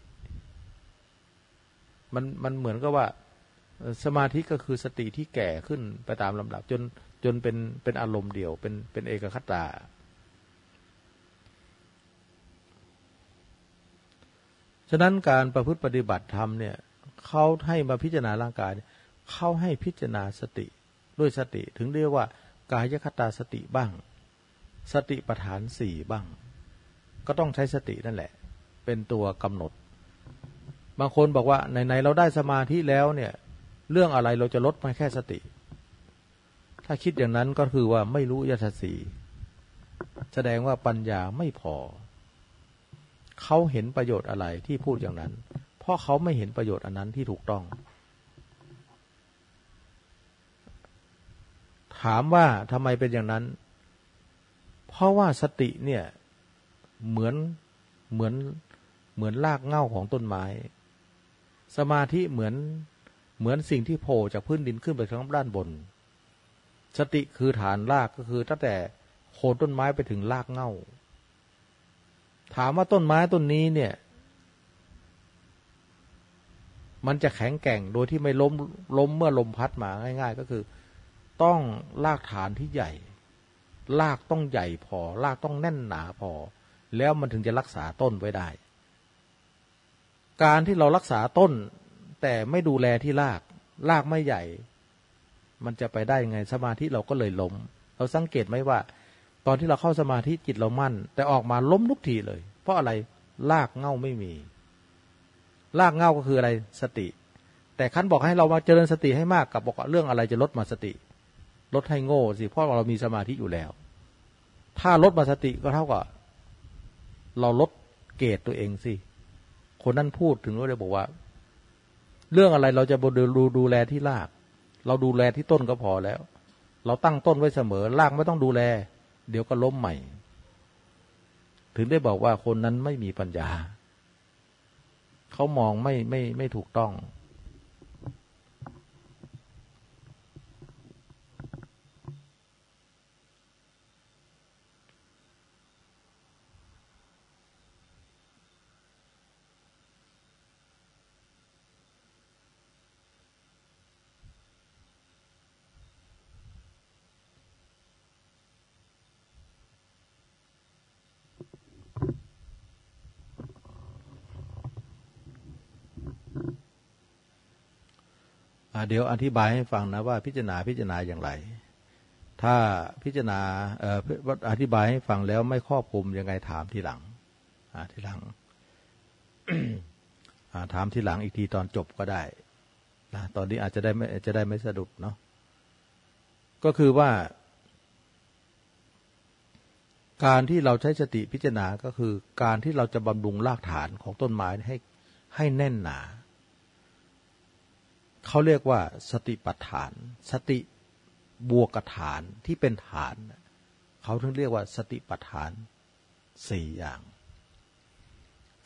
มันมันเหมือนกับว่า สมาธิก็คือสติที่แก่ขึ้นไปตามลำดับจนจนเป็นเป็นอารมณ์เดียว เป็นเป็นเอกคตาฉะนั้นการประพฤติปฏิบัติธรรมเนี่ย เขาให้มาพิจารณาร่างกายเขาให้พิจารณาสติด้วยสติถึงเรียกว่ากายคตาสติบ้าง สติปฐานสี่บ้าง ก็ต้องใช้สตินั่นแหละ เป็นตัวกำหนด บางคนบอกว่าไหนๆเราได้สมาธิแล้วเนี่ย เรื่องอะไรเราจะลดมาแค่สติ ถ้าคิดอย่างนั้นก็คือว่าไม่รู้ยศสีแสดงว่าปัญญาไม่พอ เขาเห็นประโยชน์อะไรที่พูดอย่างนั้น ราะเขาไม่เห็นประโยชน์อันนั้นที่ถูกต้อง ถามว่าทำไมเป็นอย่างนั้น เพราะว่าสติเนี่ยเหมือนเหมือนเหมือนรากเง่าของต้นไม้ สมาธิเหมือนเหมือนสิ่งที่โผล่จากพื้นดินขึ้นไปทางด้านบน สติคือฐานรากก็คือตั้งแต่โคนต้นไม้ไปถึงรากเง่า ถามว่าต้นไม้ต้นนี้เนี่ย มันจะแข็งแกร่งโดยที่ไม่ล้มล้มเมื่อลมพัดมาง่าย ๆ ก็คือ ต้องลากฐานที่ใหญ่ ลากต้องใหญ่พอ ลากต้องแน่นหนาพอ แล้วมันถึงจะรักษาต้นไว้ได้ การที่เรารักษาต้น แต่ไม่ดูแลที่ลาก ลากไม่ใหญ่ มันจะไปได้ยังไงสมาธิเราก็เลยล้ม เราสังเกตไหมว่า ตอนที่เราเข้าสมาธิจิตเรามั่น แต่ออกมาล้มทุกทีเลย เพราะอะไรลากเง่าไม่มี ลากเง่าก็คืออะไรสติ แต่ขั้นบอกให้เรามาเจริญสติให้มากกับบอกเรื่องอะไรจะลดมาสติ ลดให้โง่สิเพราะเรามีสมาธิอยู่แล้ว ถ้าลดมาสติก็เท่ากับเราลดเกรดตัวเองสิคนนั้นพูดถึงก็เลยบอกว่า เรื่องอะไรเราจะดูดูแลที่ราก เราดูแลที่ต้นก็พอแล้ว เราตั้งต้นไว้เสมอรากไม่ต้องดูแล เดี๋ยวก็ล้มใหม่ ถึงได้บอกว่าคนนั้นไม่มีปัญญา เขามองไม่ไม่ไม่ถูกต้อง เดี๋ยวอธิบายให้ฟังนะว่าพิจารณาพิจารณาอย่างไร ถ้าพิจารณาอธิบายให้ฟังแล้วไม่ครอบคลุมยังไงถามทีหลังทีหลังถามทีหลังอีกทีตอนจบก็ได้นะตอนนี้อาจจะได้ไม่จะได้ไม่สะดุดเนาะก็คือว่า การที่เราใช้สติพิจารณาก็คือ การที่เราจะบำรุงรากฐานของต้นไม้ให้ให้แน่นหนา เขาเรียกว่าสติปัฏฐาน สติบวกฐานที่เป็นฐาน เขาถึงเรียกว่าสติปัฏฐานสี่อย่าง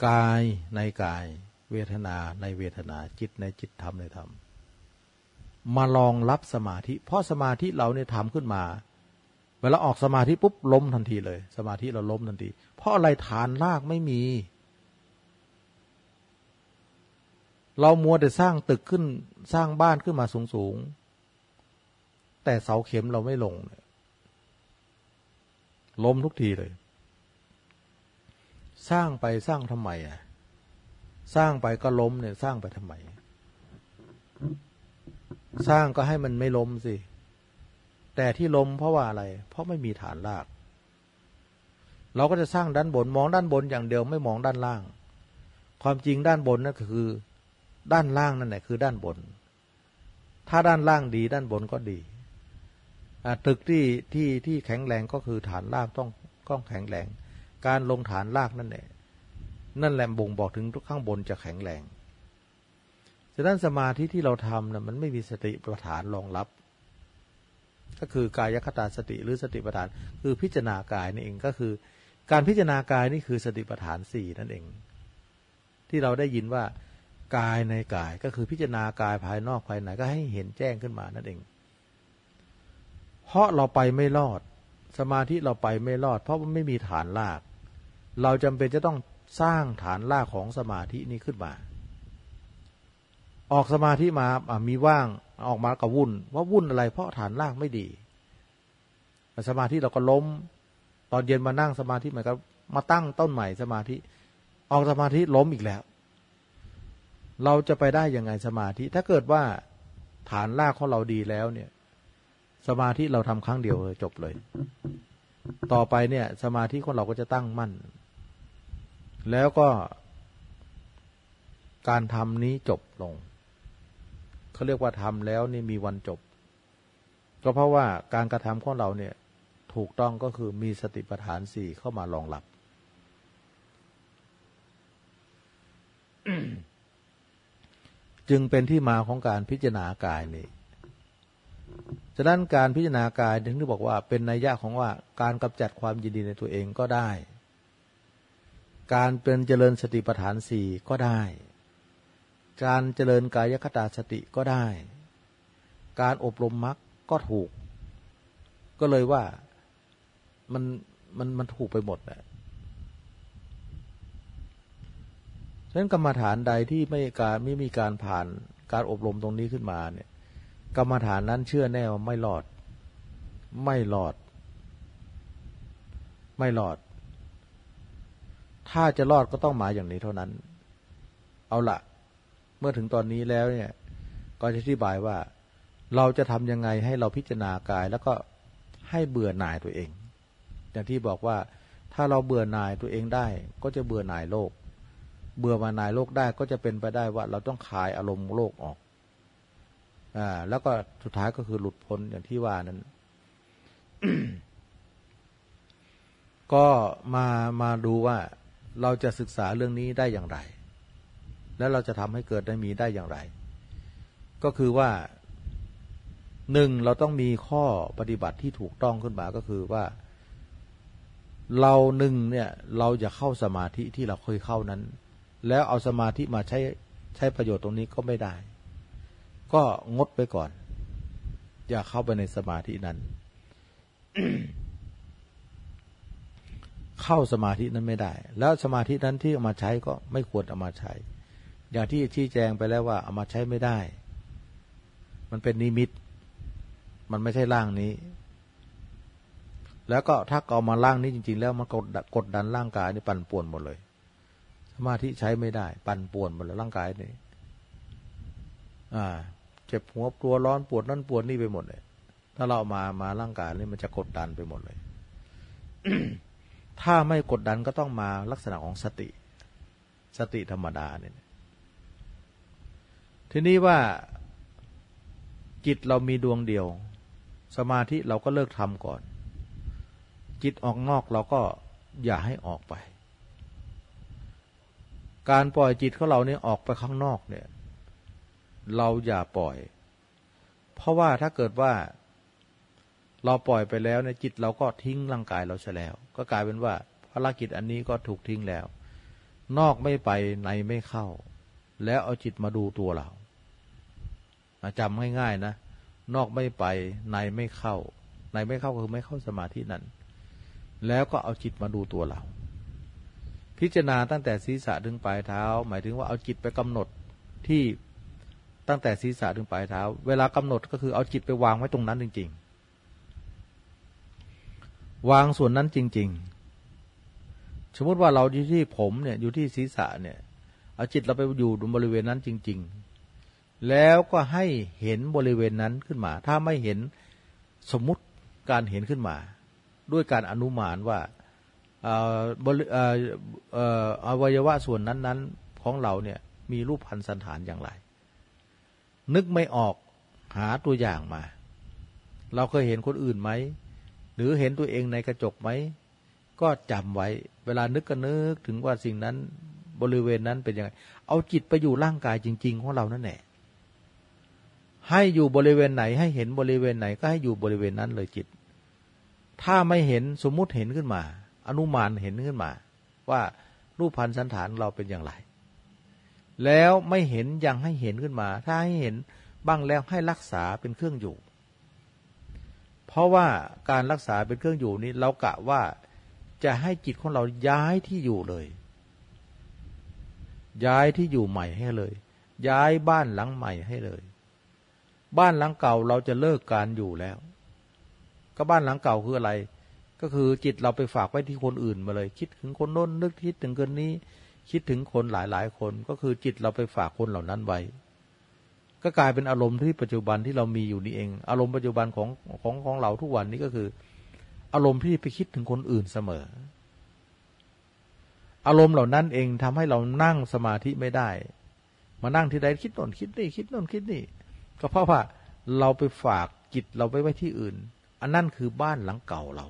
กายในกาย เวทนาในเวทนาจิตในจิตธรรมในธรรม มาลองรับสมาธิ เพราะสมาธิเราเนี่ยทำขึ้นมา เวลาออกสมาธิปุ๊บล้มทันทีเลย สมาธิเราล้มทันที เพราะอะไรฐานลากไม่มี เรามัวแต่สร้างตึกขึ้นสร้างบ้านขึ้นมาสูงสูงแต่เสาเข็มเราไม่ลงล้มทุกทีเลย สร้างไปสร้างทำไมอะ สร้างไปก็ล้มเนี่ย สร้างไปทำไม สร้างก็ให้มันไม่ล้มสิ แต่ที่ล้มเพราะว่าอะไร เพราะไม่มีฐานราก เราก็จะสร้างด้านบนมองด้านบนอย่างเดียวไม่มองด้านล่าง ความจริงด้านบนนั่นคือ ด้านล่างนั่นแหละคือด้านบน ถ้าด้านล่างดีด้านบนก็ดีตึกที่ที่ที่แข็งแรงก็คือฐานรากต้องต้องแข็งแรง การลงฐานรากนั่นแหละนั่นแหละบ่งบอกถึงข้างบนจะแข็งแรงฉะนั้นสมาธิที่เราทำนะมันไม่มีสติประฐานรองรับ ก็คือกายคตาสติหรือสติปัฏฐาน คือพิจารณากายนี่เองก็คือ การพิจารณากายนี่คือสติปัฏฐานสี่นั่นเอง ที่เราได้ยินว่า กายในกายก็คือพิจารณากายภายนอกภายในก็ให้เห็นแจ้งขึ้นมานั่นเอง เพราะเราไปไม่รอด สมาธิเราไปไม่รอด เพราะมันไม่มีฐานลาก เราจำเป็นจะต้องสร้างฐานลากของสมาธินี้ขึ้นมา ออกสมาธิมามีว่างออกมากับวุ่น ว่าวุ่นอะไร เพราะฐานลากไม่ดี สมาธิเราก็ล้ม ตอนเย็นมานั่งสมาธิใหม่ก็มาตั้งต้นใหม่สมาธิ ออกสมาธิล้มอีกแล้ว เราจะไปได้ยังไงสมาธิ ถ้าเกิดว่าฐานรากของเราดีแล้วเนี่ย สมาธิเราทำครั้งเดียวเลยจบเลย ต่อไปเนี่ย สมาธิของเราก็จะตั้งมั่น แล้วก็ การทำนี้จบลงเขาเรียกว่าทำแล้วนี่มีวันจบ ก็เพราะว่าการกระทำของเราเนี่ย ถูกต้องก็คือมีสติปัฏฐานสี่เข้ามารองรับ จึงเป็นที่มาของการพิจารณากายนี่ฉะนั้นการพิจารณากายถึงที่บอกว่าเป็นนัยยะของว่าการกำจัดความยินดีในตัวเองก็ได้ การเป็นเจริญสติปัฏฐานสี่ก็ได้ การเจริญกายคตาสติก็ได้ การอบรมมรรคก็ถูก ก็เลยว่ามันมันมันถูกไปหมดแหละ ฉะนั้นกรรมฐานใดที่ไม่การไม่มีการผ่านการอบรมตรงนี้ขึ้นมาเนี่ย กรรมฐานนั้นเชื่อแน่ว่าไม่หลอด ไม่หลอด ไม่หลอด ถ้าจะรอดก็ต้องมาอย่างนี้เท่านั้น เอาละเมื่อถึงตอนนี้แล้วเนี่ย ก็จะอธิบายว่า เราจะทำยังไงให้เราพิจารณากาย แล้วก็ให้เบื่อหน่ายตัวเอง อย่างที่บอกว่าถ้าเราเบื่อหน่ายตัวเองได้ ก็จะเบื่อหน่ายโลก เบื่อมานายโลกได้ก็จะเป็นไปได้ว่าเราต้องคลายอารมณ์โลกออกอ่าแล้วก็สุดท้ายก็คือหลุดพ้นอย่างที่ว่านั้น ก็มามาดูว่าเราจะศึกษาเรื่องนี้ได้อย่างไร แล้วเราจะทำให้เกิดได้มีได้อย่างไร ก็คือว่าหนึ่งเราต้องมีข้อปฏิบัติที่ถูกต้องขึ้นมาก็คือว่า เราหนึ่งเนี่ย เราจะเข้าสมาธิที่เราเคยเข้านั้น แล้วเอาสมาธิมาใช้ใช้ประโยชน์ตรงนี้ก็ไม่ได้ ก็งดไปก่อน อย่าเข้าไปในสมาธินั้น เข้าสมาธินั้นไม่ได้ แล้วสมาธินั้นที่เอามาใช้ก็ไม่ควรเอามาใช้ อย่างที่ชี้แจงไปแล้วว่าเอามาใช้ไม่ได้ มันเป็นนิมิต มันไม่ใช่ร่างนี้แล้วก็ถ้าเอามาร่างนี้จริง ๆ แล้วมันกดกดดันร่างกายนี่ปั่นป่วนหมดเลย มาธิใช้ไม่ได้ ปั่นป่วนหมดแล้วร่างกายนี่อ่า เจ็บหัวตัวร้อนปวดนั่นปวดนี่ไปหมดเลย ถ้าเรามามาร่างกายนี่มันจะกดดันไปหมดเลย ถ้าไม่กดดันก็ต้องมาลักษณะของสติ สติธรรมดาเนี่ยทีนี้ว่าจิตเรามีดวงเดียว สมาธิเราก็เลิกทำก่อน จิตออกนอกเราก็อย่าให้ออกไป การปล่อยจิตของเราเนี่ยออกไปข้างนอกเนี่ย เราอย่าปล่อย เพราะว่าถ้าเกิดว่า เราปล่อยไปแล้วเนี่ยจิตเราก็ทิ้งร่างกายเราเสียแล้ว ก็กลายเป็นว่าภารกิจอันนี้ก็ถูกทิ้งแล้ว นอกไม่ไปในไม่เข้า แล้วเอาจิตมาดูตัวเราจำง่ายๆนะ นอกไม่ไปในไม่เข้า ในไม่เข้าคือไม่เข้าสมาธินั้น แล้วก็เอาจิตมาดูตัวเรา พิจารณาตั้งแต่ศีรษะถึงปลายเท้า หมายถึงว่าเอาจิตไปกำหนดที่ตั้งแต่ศีรษะถึงปลายเท้า เวลากำหนดก็คือเอาจิตไปวางไว้ตรงนั้นจริง ๆ วางส่วนนั้นจริง ๆ สมมติว่าเราอยู่ที่ผมเนี่ยอยู่ที่ศีรษะเนี่ย เอาจิตเราไปอยู่บริเวณนั้นจริง ๆ แล้วก็ให้เห็นบริเวณนั้นขึ้นมา ถ้าไม่เห็นสมมุติการเห็นขึ้นมา ด้วยการอนุมานว่า อวัยวะส่วนนั้น ๆ ของเราเนี่ยมีรูปพันธสันฐานอย่างไร นึกไม่ออกหาตัวอย่างมา เราเคยเห็นคนอื่นไหม หรือเห็นตัวเองในกระจกไหม ก็จำไว้ เวลานึกก็นึกถึงว่าสิ่งนั้นบริเวณนั้นเป็นยังไง เอาจิตไปอยู่ร่างกายจริง ๆ ของเรานั่นแหละให้อยู่บริเวณไหน ให้เห็นบริเวณไหนก็ให้อยู่บริเวณนั้นเลยจิต ถ้าไม่เห็นสมมุติเห็นขึ้นมา อนุมานเห็นขึ้นมา ว่ารูปพันธสันฐานเราเป็นอย่างไร แล้วไม่เห็นยังให้เห็นขึ้นมา ถ้าให้เห็นบ้างแล้วให้รักษาเป็นเครื่องอยู่ เพราะว่าการรักษาเป็นเครื่องอยู่นี้เรากะว่าจะให้จิตของเราย้ายที่อยู่เลย ย้ายที่อยู่ใหม่ให้เลย ย้ายบ้านหลังใหม่ให้เลย บ้านหลังเก่าเราจะเลิกการอยู่แล้ว ก็บ้านหลังเก่าคืออะไร ก็คือจิตเราไปฝากไว้ที่คนอื่นมาเลย คิดถึงคนโน้นนึกคิดถึงคนนี้ คิดถึงคนหลายๆคน ก็คือจิตเราไปฝากคนเหล่านั้นไว้ ก็กลายเป็นอารมณ์ที่ปัจจุบันที่เรามีอยู่นี่เอง อารมณ์ปัจจุบันของของของเราทุกวันนี้ก็คือ อารมณ์ที่ไปคิดถึงคนอื่นเสมอ อารมณ์เหล่านั้นเองทำให้เรานั่งสมาธิไม่ได้ มานั่งที่ใดคิดโน่นคิดนี่คิดโน่นคิดนี่ ก็เพราะว่าเราไปฝากจิตเราไปไว้ที่อื่น อันนั่นคือบ้านหลังเก่าเรา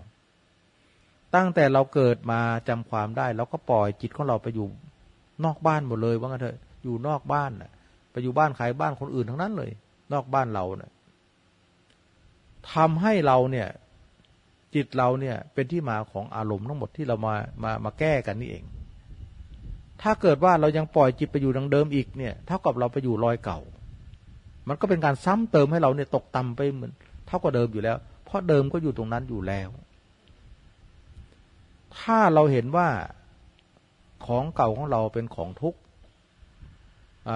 ตั้งแต่เราเกิดมาจำความได้เราก็ปล่อยจิตของเราไปอยู่นอกบ้านหมดเลยว่างั้นเถอะอยู่นอกบ้านน่ะ ไปอยู่บ้านใครบ้านคนอื่นทั้งนั้นเลย นอกบ้านเราเนะ่ยทำให้เราเนี่ย จิตเราเนี่ย เป็นที่มาของอารมณ์ทั้งหมดที่เรามามามาแก้กันนี่เอง ถ้าเกิดว่าเรายังปล่อยจิตไปอยู่ดังเดิมอีกเนี่ยเท่ากับเราไปอยู่รอยเก่า มันก็เป็นการซ้ำเติมให้เราเนี่ยตกต่ำไปเหมือน เท่ากับเดิมอยู่แล้ว เพราะเดิมก็อยู่ตรงนั้นอยู่แล้ว ถ้าเราเห็นว่าของเก่าของเราเป็นของทุกข์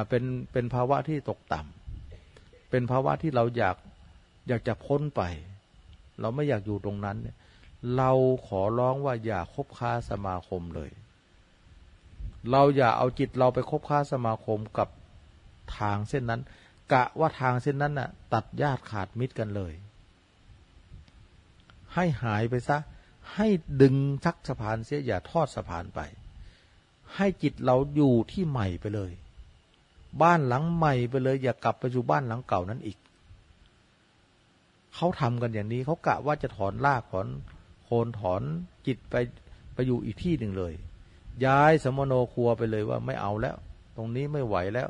เป็นเป็นภาวะที่ตกต่ำเป็นภาวะที่เราอยากอยากจะพ้นไป เราไม่อยากอยู่ตรงนั้นเนี่ยเราขอร้องว่าอย่าคบค้าสมาคมเลย เราอย่าเอาจิตเราไปคบค้าสมาคมกับทางเส้นนั้น กะว่าทางเส้นนั้นน่ะ ตัดญาติขาดมิตรกันเลย ให้หายไปซะ ให้ดึงชักสะพานเสียอย่าทอดสะพานไป ให้จิตเราอยู่ที่ใหม่ไปเลย บ้านหลังใหม่ไปเลย อย่ากลับไปอยู่บ้านหลังเก่านั้นอีก เขาทำกันอย่างนี้เขากะว่าจะถอนรากถอนโคนถอนจิตไปไปอยู่อีกที่หนึ่งเลย ย้ายสมโนครัวไปเลยว่าไม่เอาแล้ว ตรงนี้ไม่ไหวแล้ว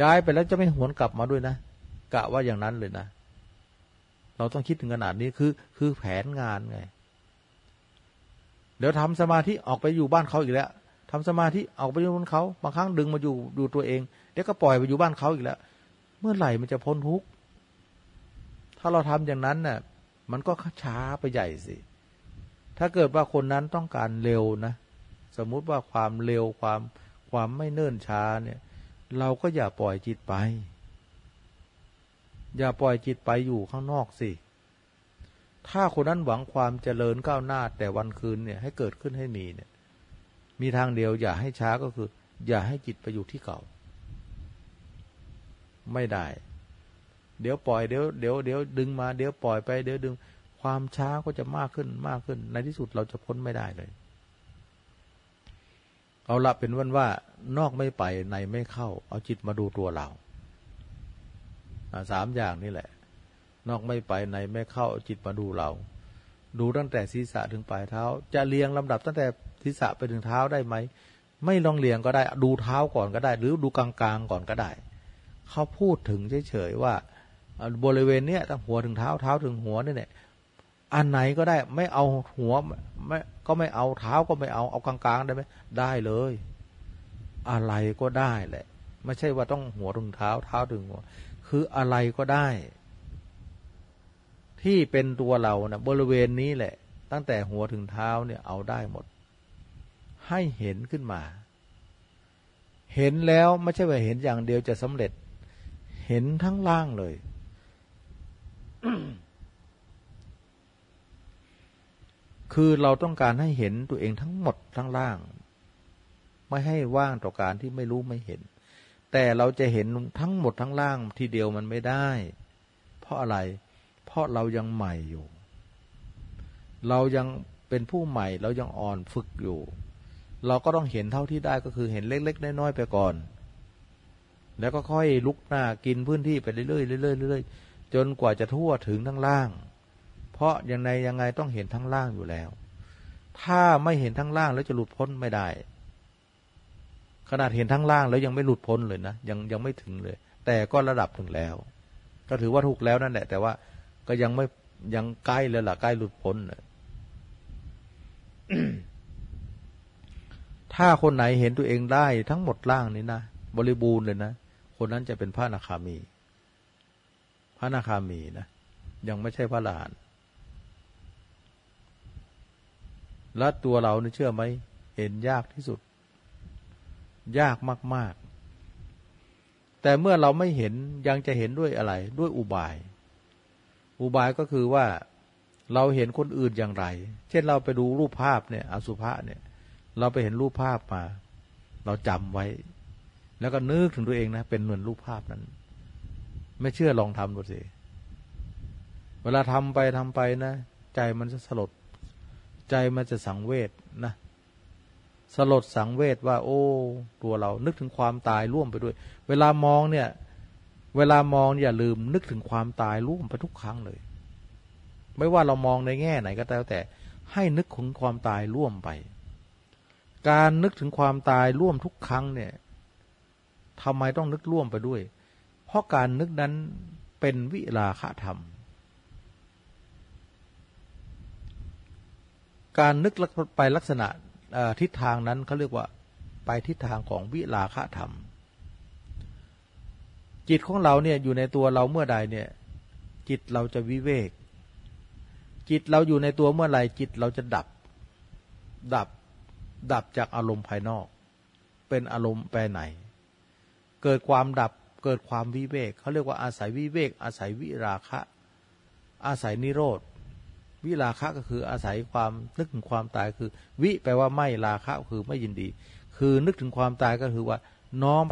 ย้ายไปแล้วจะไม่หวนกลับมาด้วยนะ กะว่าอย่างนั้นเลยนะ เราต้องคิดถึงขนาดนี้คือ คือแผนงานไง เดี๋ยวทำสมาธิออกไปอยู่บ้านเขาอีกแล้วทำสมาธิออกไปอยู่บนเขาบางครั้งดึงมาอยู่ดูตัวเอง เดี๋ยวก็ปล่อยไปอยู่บ้านเขาอีกแล้ว เมื่อไหร่มันจะพ้นทุกข์ถ้าเราทำอย่างนั้นน่ะ มันก็ช้าไปใหญ่สิ ถ้าเกิดว่าคนนั้นต้องการเร็วนะ สมมุติว่าความเร็วความความไม่เนิ่นช้าเนี่ย เราก็อย่าปล่อยจิตไป อย่าปล่อยจิตไปอยู่ข้างนอกสิ ถ้าคนนั้นหวังความเจริญก้าวหน้าแต่วันคืนเนี่ยให้เกิดขึ้นให้มีเนี่ย มีทางเดียวอย่าให้ช้าก็คือ อย่าให้จิตไปอยู่ที่เก่า ไม่ได้ เดี๋ยวปล่อยเดี๋ยวเดี๋ยวเดี๋ยวดึงมาเดี๋ยวปล่อยไปเดี๋ยวดึง ความช้าก็จะมากขึ้นมากขึ้น ในที่สุดเราจะพ้นไม่ได้เลย เอาละเป็นวันว่านอกไม่ไปในไม่เข้า เอาจิตมาดูตัวเราสามอย่างนี่แหละ นอกไม่ไปในไม่เข้าจิตมาดูเรา ดูตั้งแต่ศีรษะถึงปลายเท้า จะเรียงลำดับตั้งแต่ศีรษะไปถึงเท้าได้ไหม ไม่ลองเลียงก็ได้ ดูเท้าก่อนก็ได้ หรือดูกลางๆก่อนก็ได้ เขาพูดถึงเฉยๆว่าบริเวณเนี้ยตั้งหัวถึงเท้าเท้าถึงหัวนี่เนี่ยอันไหนก็ได้ไม่เอาหัวไม่ก็ไม่เอาเท้าก็ไม่เอาเอากลางๆได้ไหมได้เลย อะไรก็ได้แหละ ไม่ใช่ว่าต้องหัวถึงเท้าเท้าถึงหัว คืออะไรก็ได้ ที่เป็นตัวเรานะบริเวณนี้แหละ ตั้งแต่หัวถึงเท้าเนี่ยเอาได้หมด ให้เห็นขึ้นมา เห็นแล้วไม่ใช่ว่าเห็นอย่างเดียวจะสำเร็จ เห็นทั้งล่างเลย คือเราต้องการให้เห็นตัวเองทั้งหมดทั้งล่าง ไม่ให้ว่างต่อการที่ไม่รู้ไม่เห็น แต่เราจะเห็นทั้งหมดทั้งล่างทีเดียวมันไม่ได้ เพราะอะไรเราะเรายังใหม่อยู่ เรายังเป็นผู้ใหม่ เรายังอ่อนฝึกอยู่ เราก็ต้องเห็นเท่าที่ได้ก็คือเห็นเล็ก ๆ น้อยๆไปก่อน แล้วก็ค่อยลุกหน้ากินพื้นที่ไปเรื่อยๆเรื่อยๆเรื่อยๆจนกว่าจะทั่วถึงทั้งล่าง เพราะยังไงยังไงต้องเห็นทั้งล่างอยู่แล้ว ถ้าไม่เห็นทั้งล่างแล้วจะหลุดพ้นไม่ได้ ขนาดเห็นทั้งล่างแล้วยังไม่หลุดพ้นเลยนะยังยังไม่ถึงเลย แต่ก็ระดับถึงแล้ว ก็ถือว่าถูกแล้วนั่นแหละแต่ว่า ก็ยังไม่ยังใกล้เลยล่ะใกล้หลุดพ้นเลยถ้าคนไหนเห็นตัวเองได้ทั้งหมดร่างนี้นะบริบูรณ์เลยนะคนนั้นจะเป็นพระนาคามี พระนาคามีนะยังไม่ใช่พระลานและตัวเราเนี่ยเชื่อไหมเห็นยากที่สุด ยากมาก ๆ แต่เมื่อเราไม่เห็นยังจะเห็นด้วยอะไรด้วยอุบาย อุบายก็คือว่าเราเห็นคนอื่นอย่างไร เช่นเราไปดูรูปภาพเนี่ย อสุภะเนี่ย เราไปเห็นรูปภาพมา เราจำไว้ แล้วก็นึกถึงตัวเองนะ เป็นเหมือนรูปภาพนั้น ไม่เชื่อลองทำดูสิ เวลาทำไปทำไปนะ ใจมันจะสลด ใจมันจะสังเวชนะ สลดสังเวชว่า โอ้ ตัวเรา นึกถึงความตายร่วมไปด้วย เวลามองเนี่ย เวลามองอย่าลืมนึกถึงความตายร่วมไปทุกครั้งเลย ไม่ว่าเรามองในแง่ไหนก็แล้วแต่ ให้นึกถึงความตายร่วมไป การนึกถึงความตายร่วมทุกครั้งเนี่ยทำไมต้องนึกร่วมไปด้วย เพราะการนึกนั้นเป็นวิลาคะธรรม การนึกไปลักษณะทิศทางนั้นเขาเรียกว่าไปทิศทางของวิลาคะธรรม จิตของเราเนี่ยอยู่ในตัวเราเมื่อใดเนี่ย จิตเราจะวิเวก จิตเราอยู่ในตัวเมื่อไหร่จิตเราจะดับ ดับ ดับจากอารมณ์ภายนอก เป็นอารมณ์แปรไหน เกิดความดับเกิดความวิเวกเขาเรียกว่าอาศัยวิเวก อาศัยวิราคะ อาศัยนิโรธวิราคะก็คืออาศัยความนึกถึงความตายคือ วิแปลว่าไม่ราคะคือไม่ยินดี คือนึกถึงความตายก็คือว่าน้อม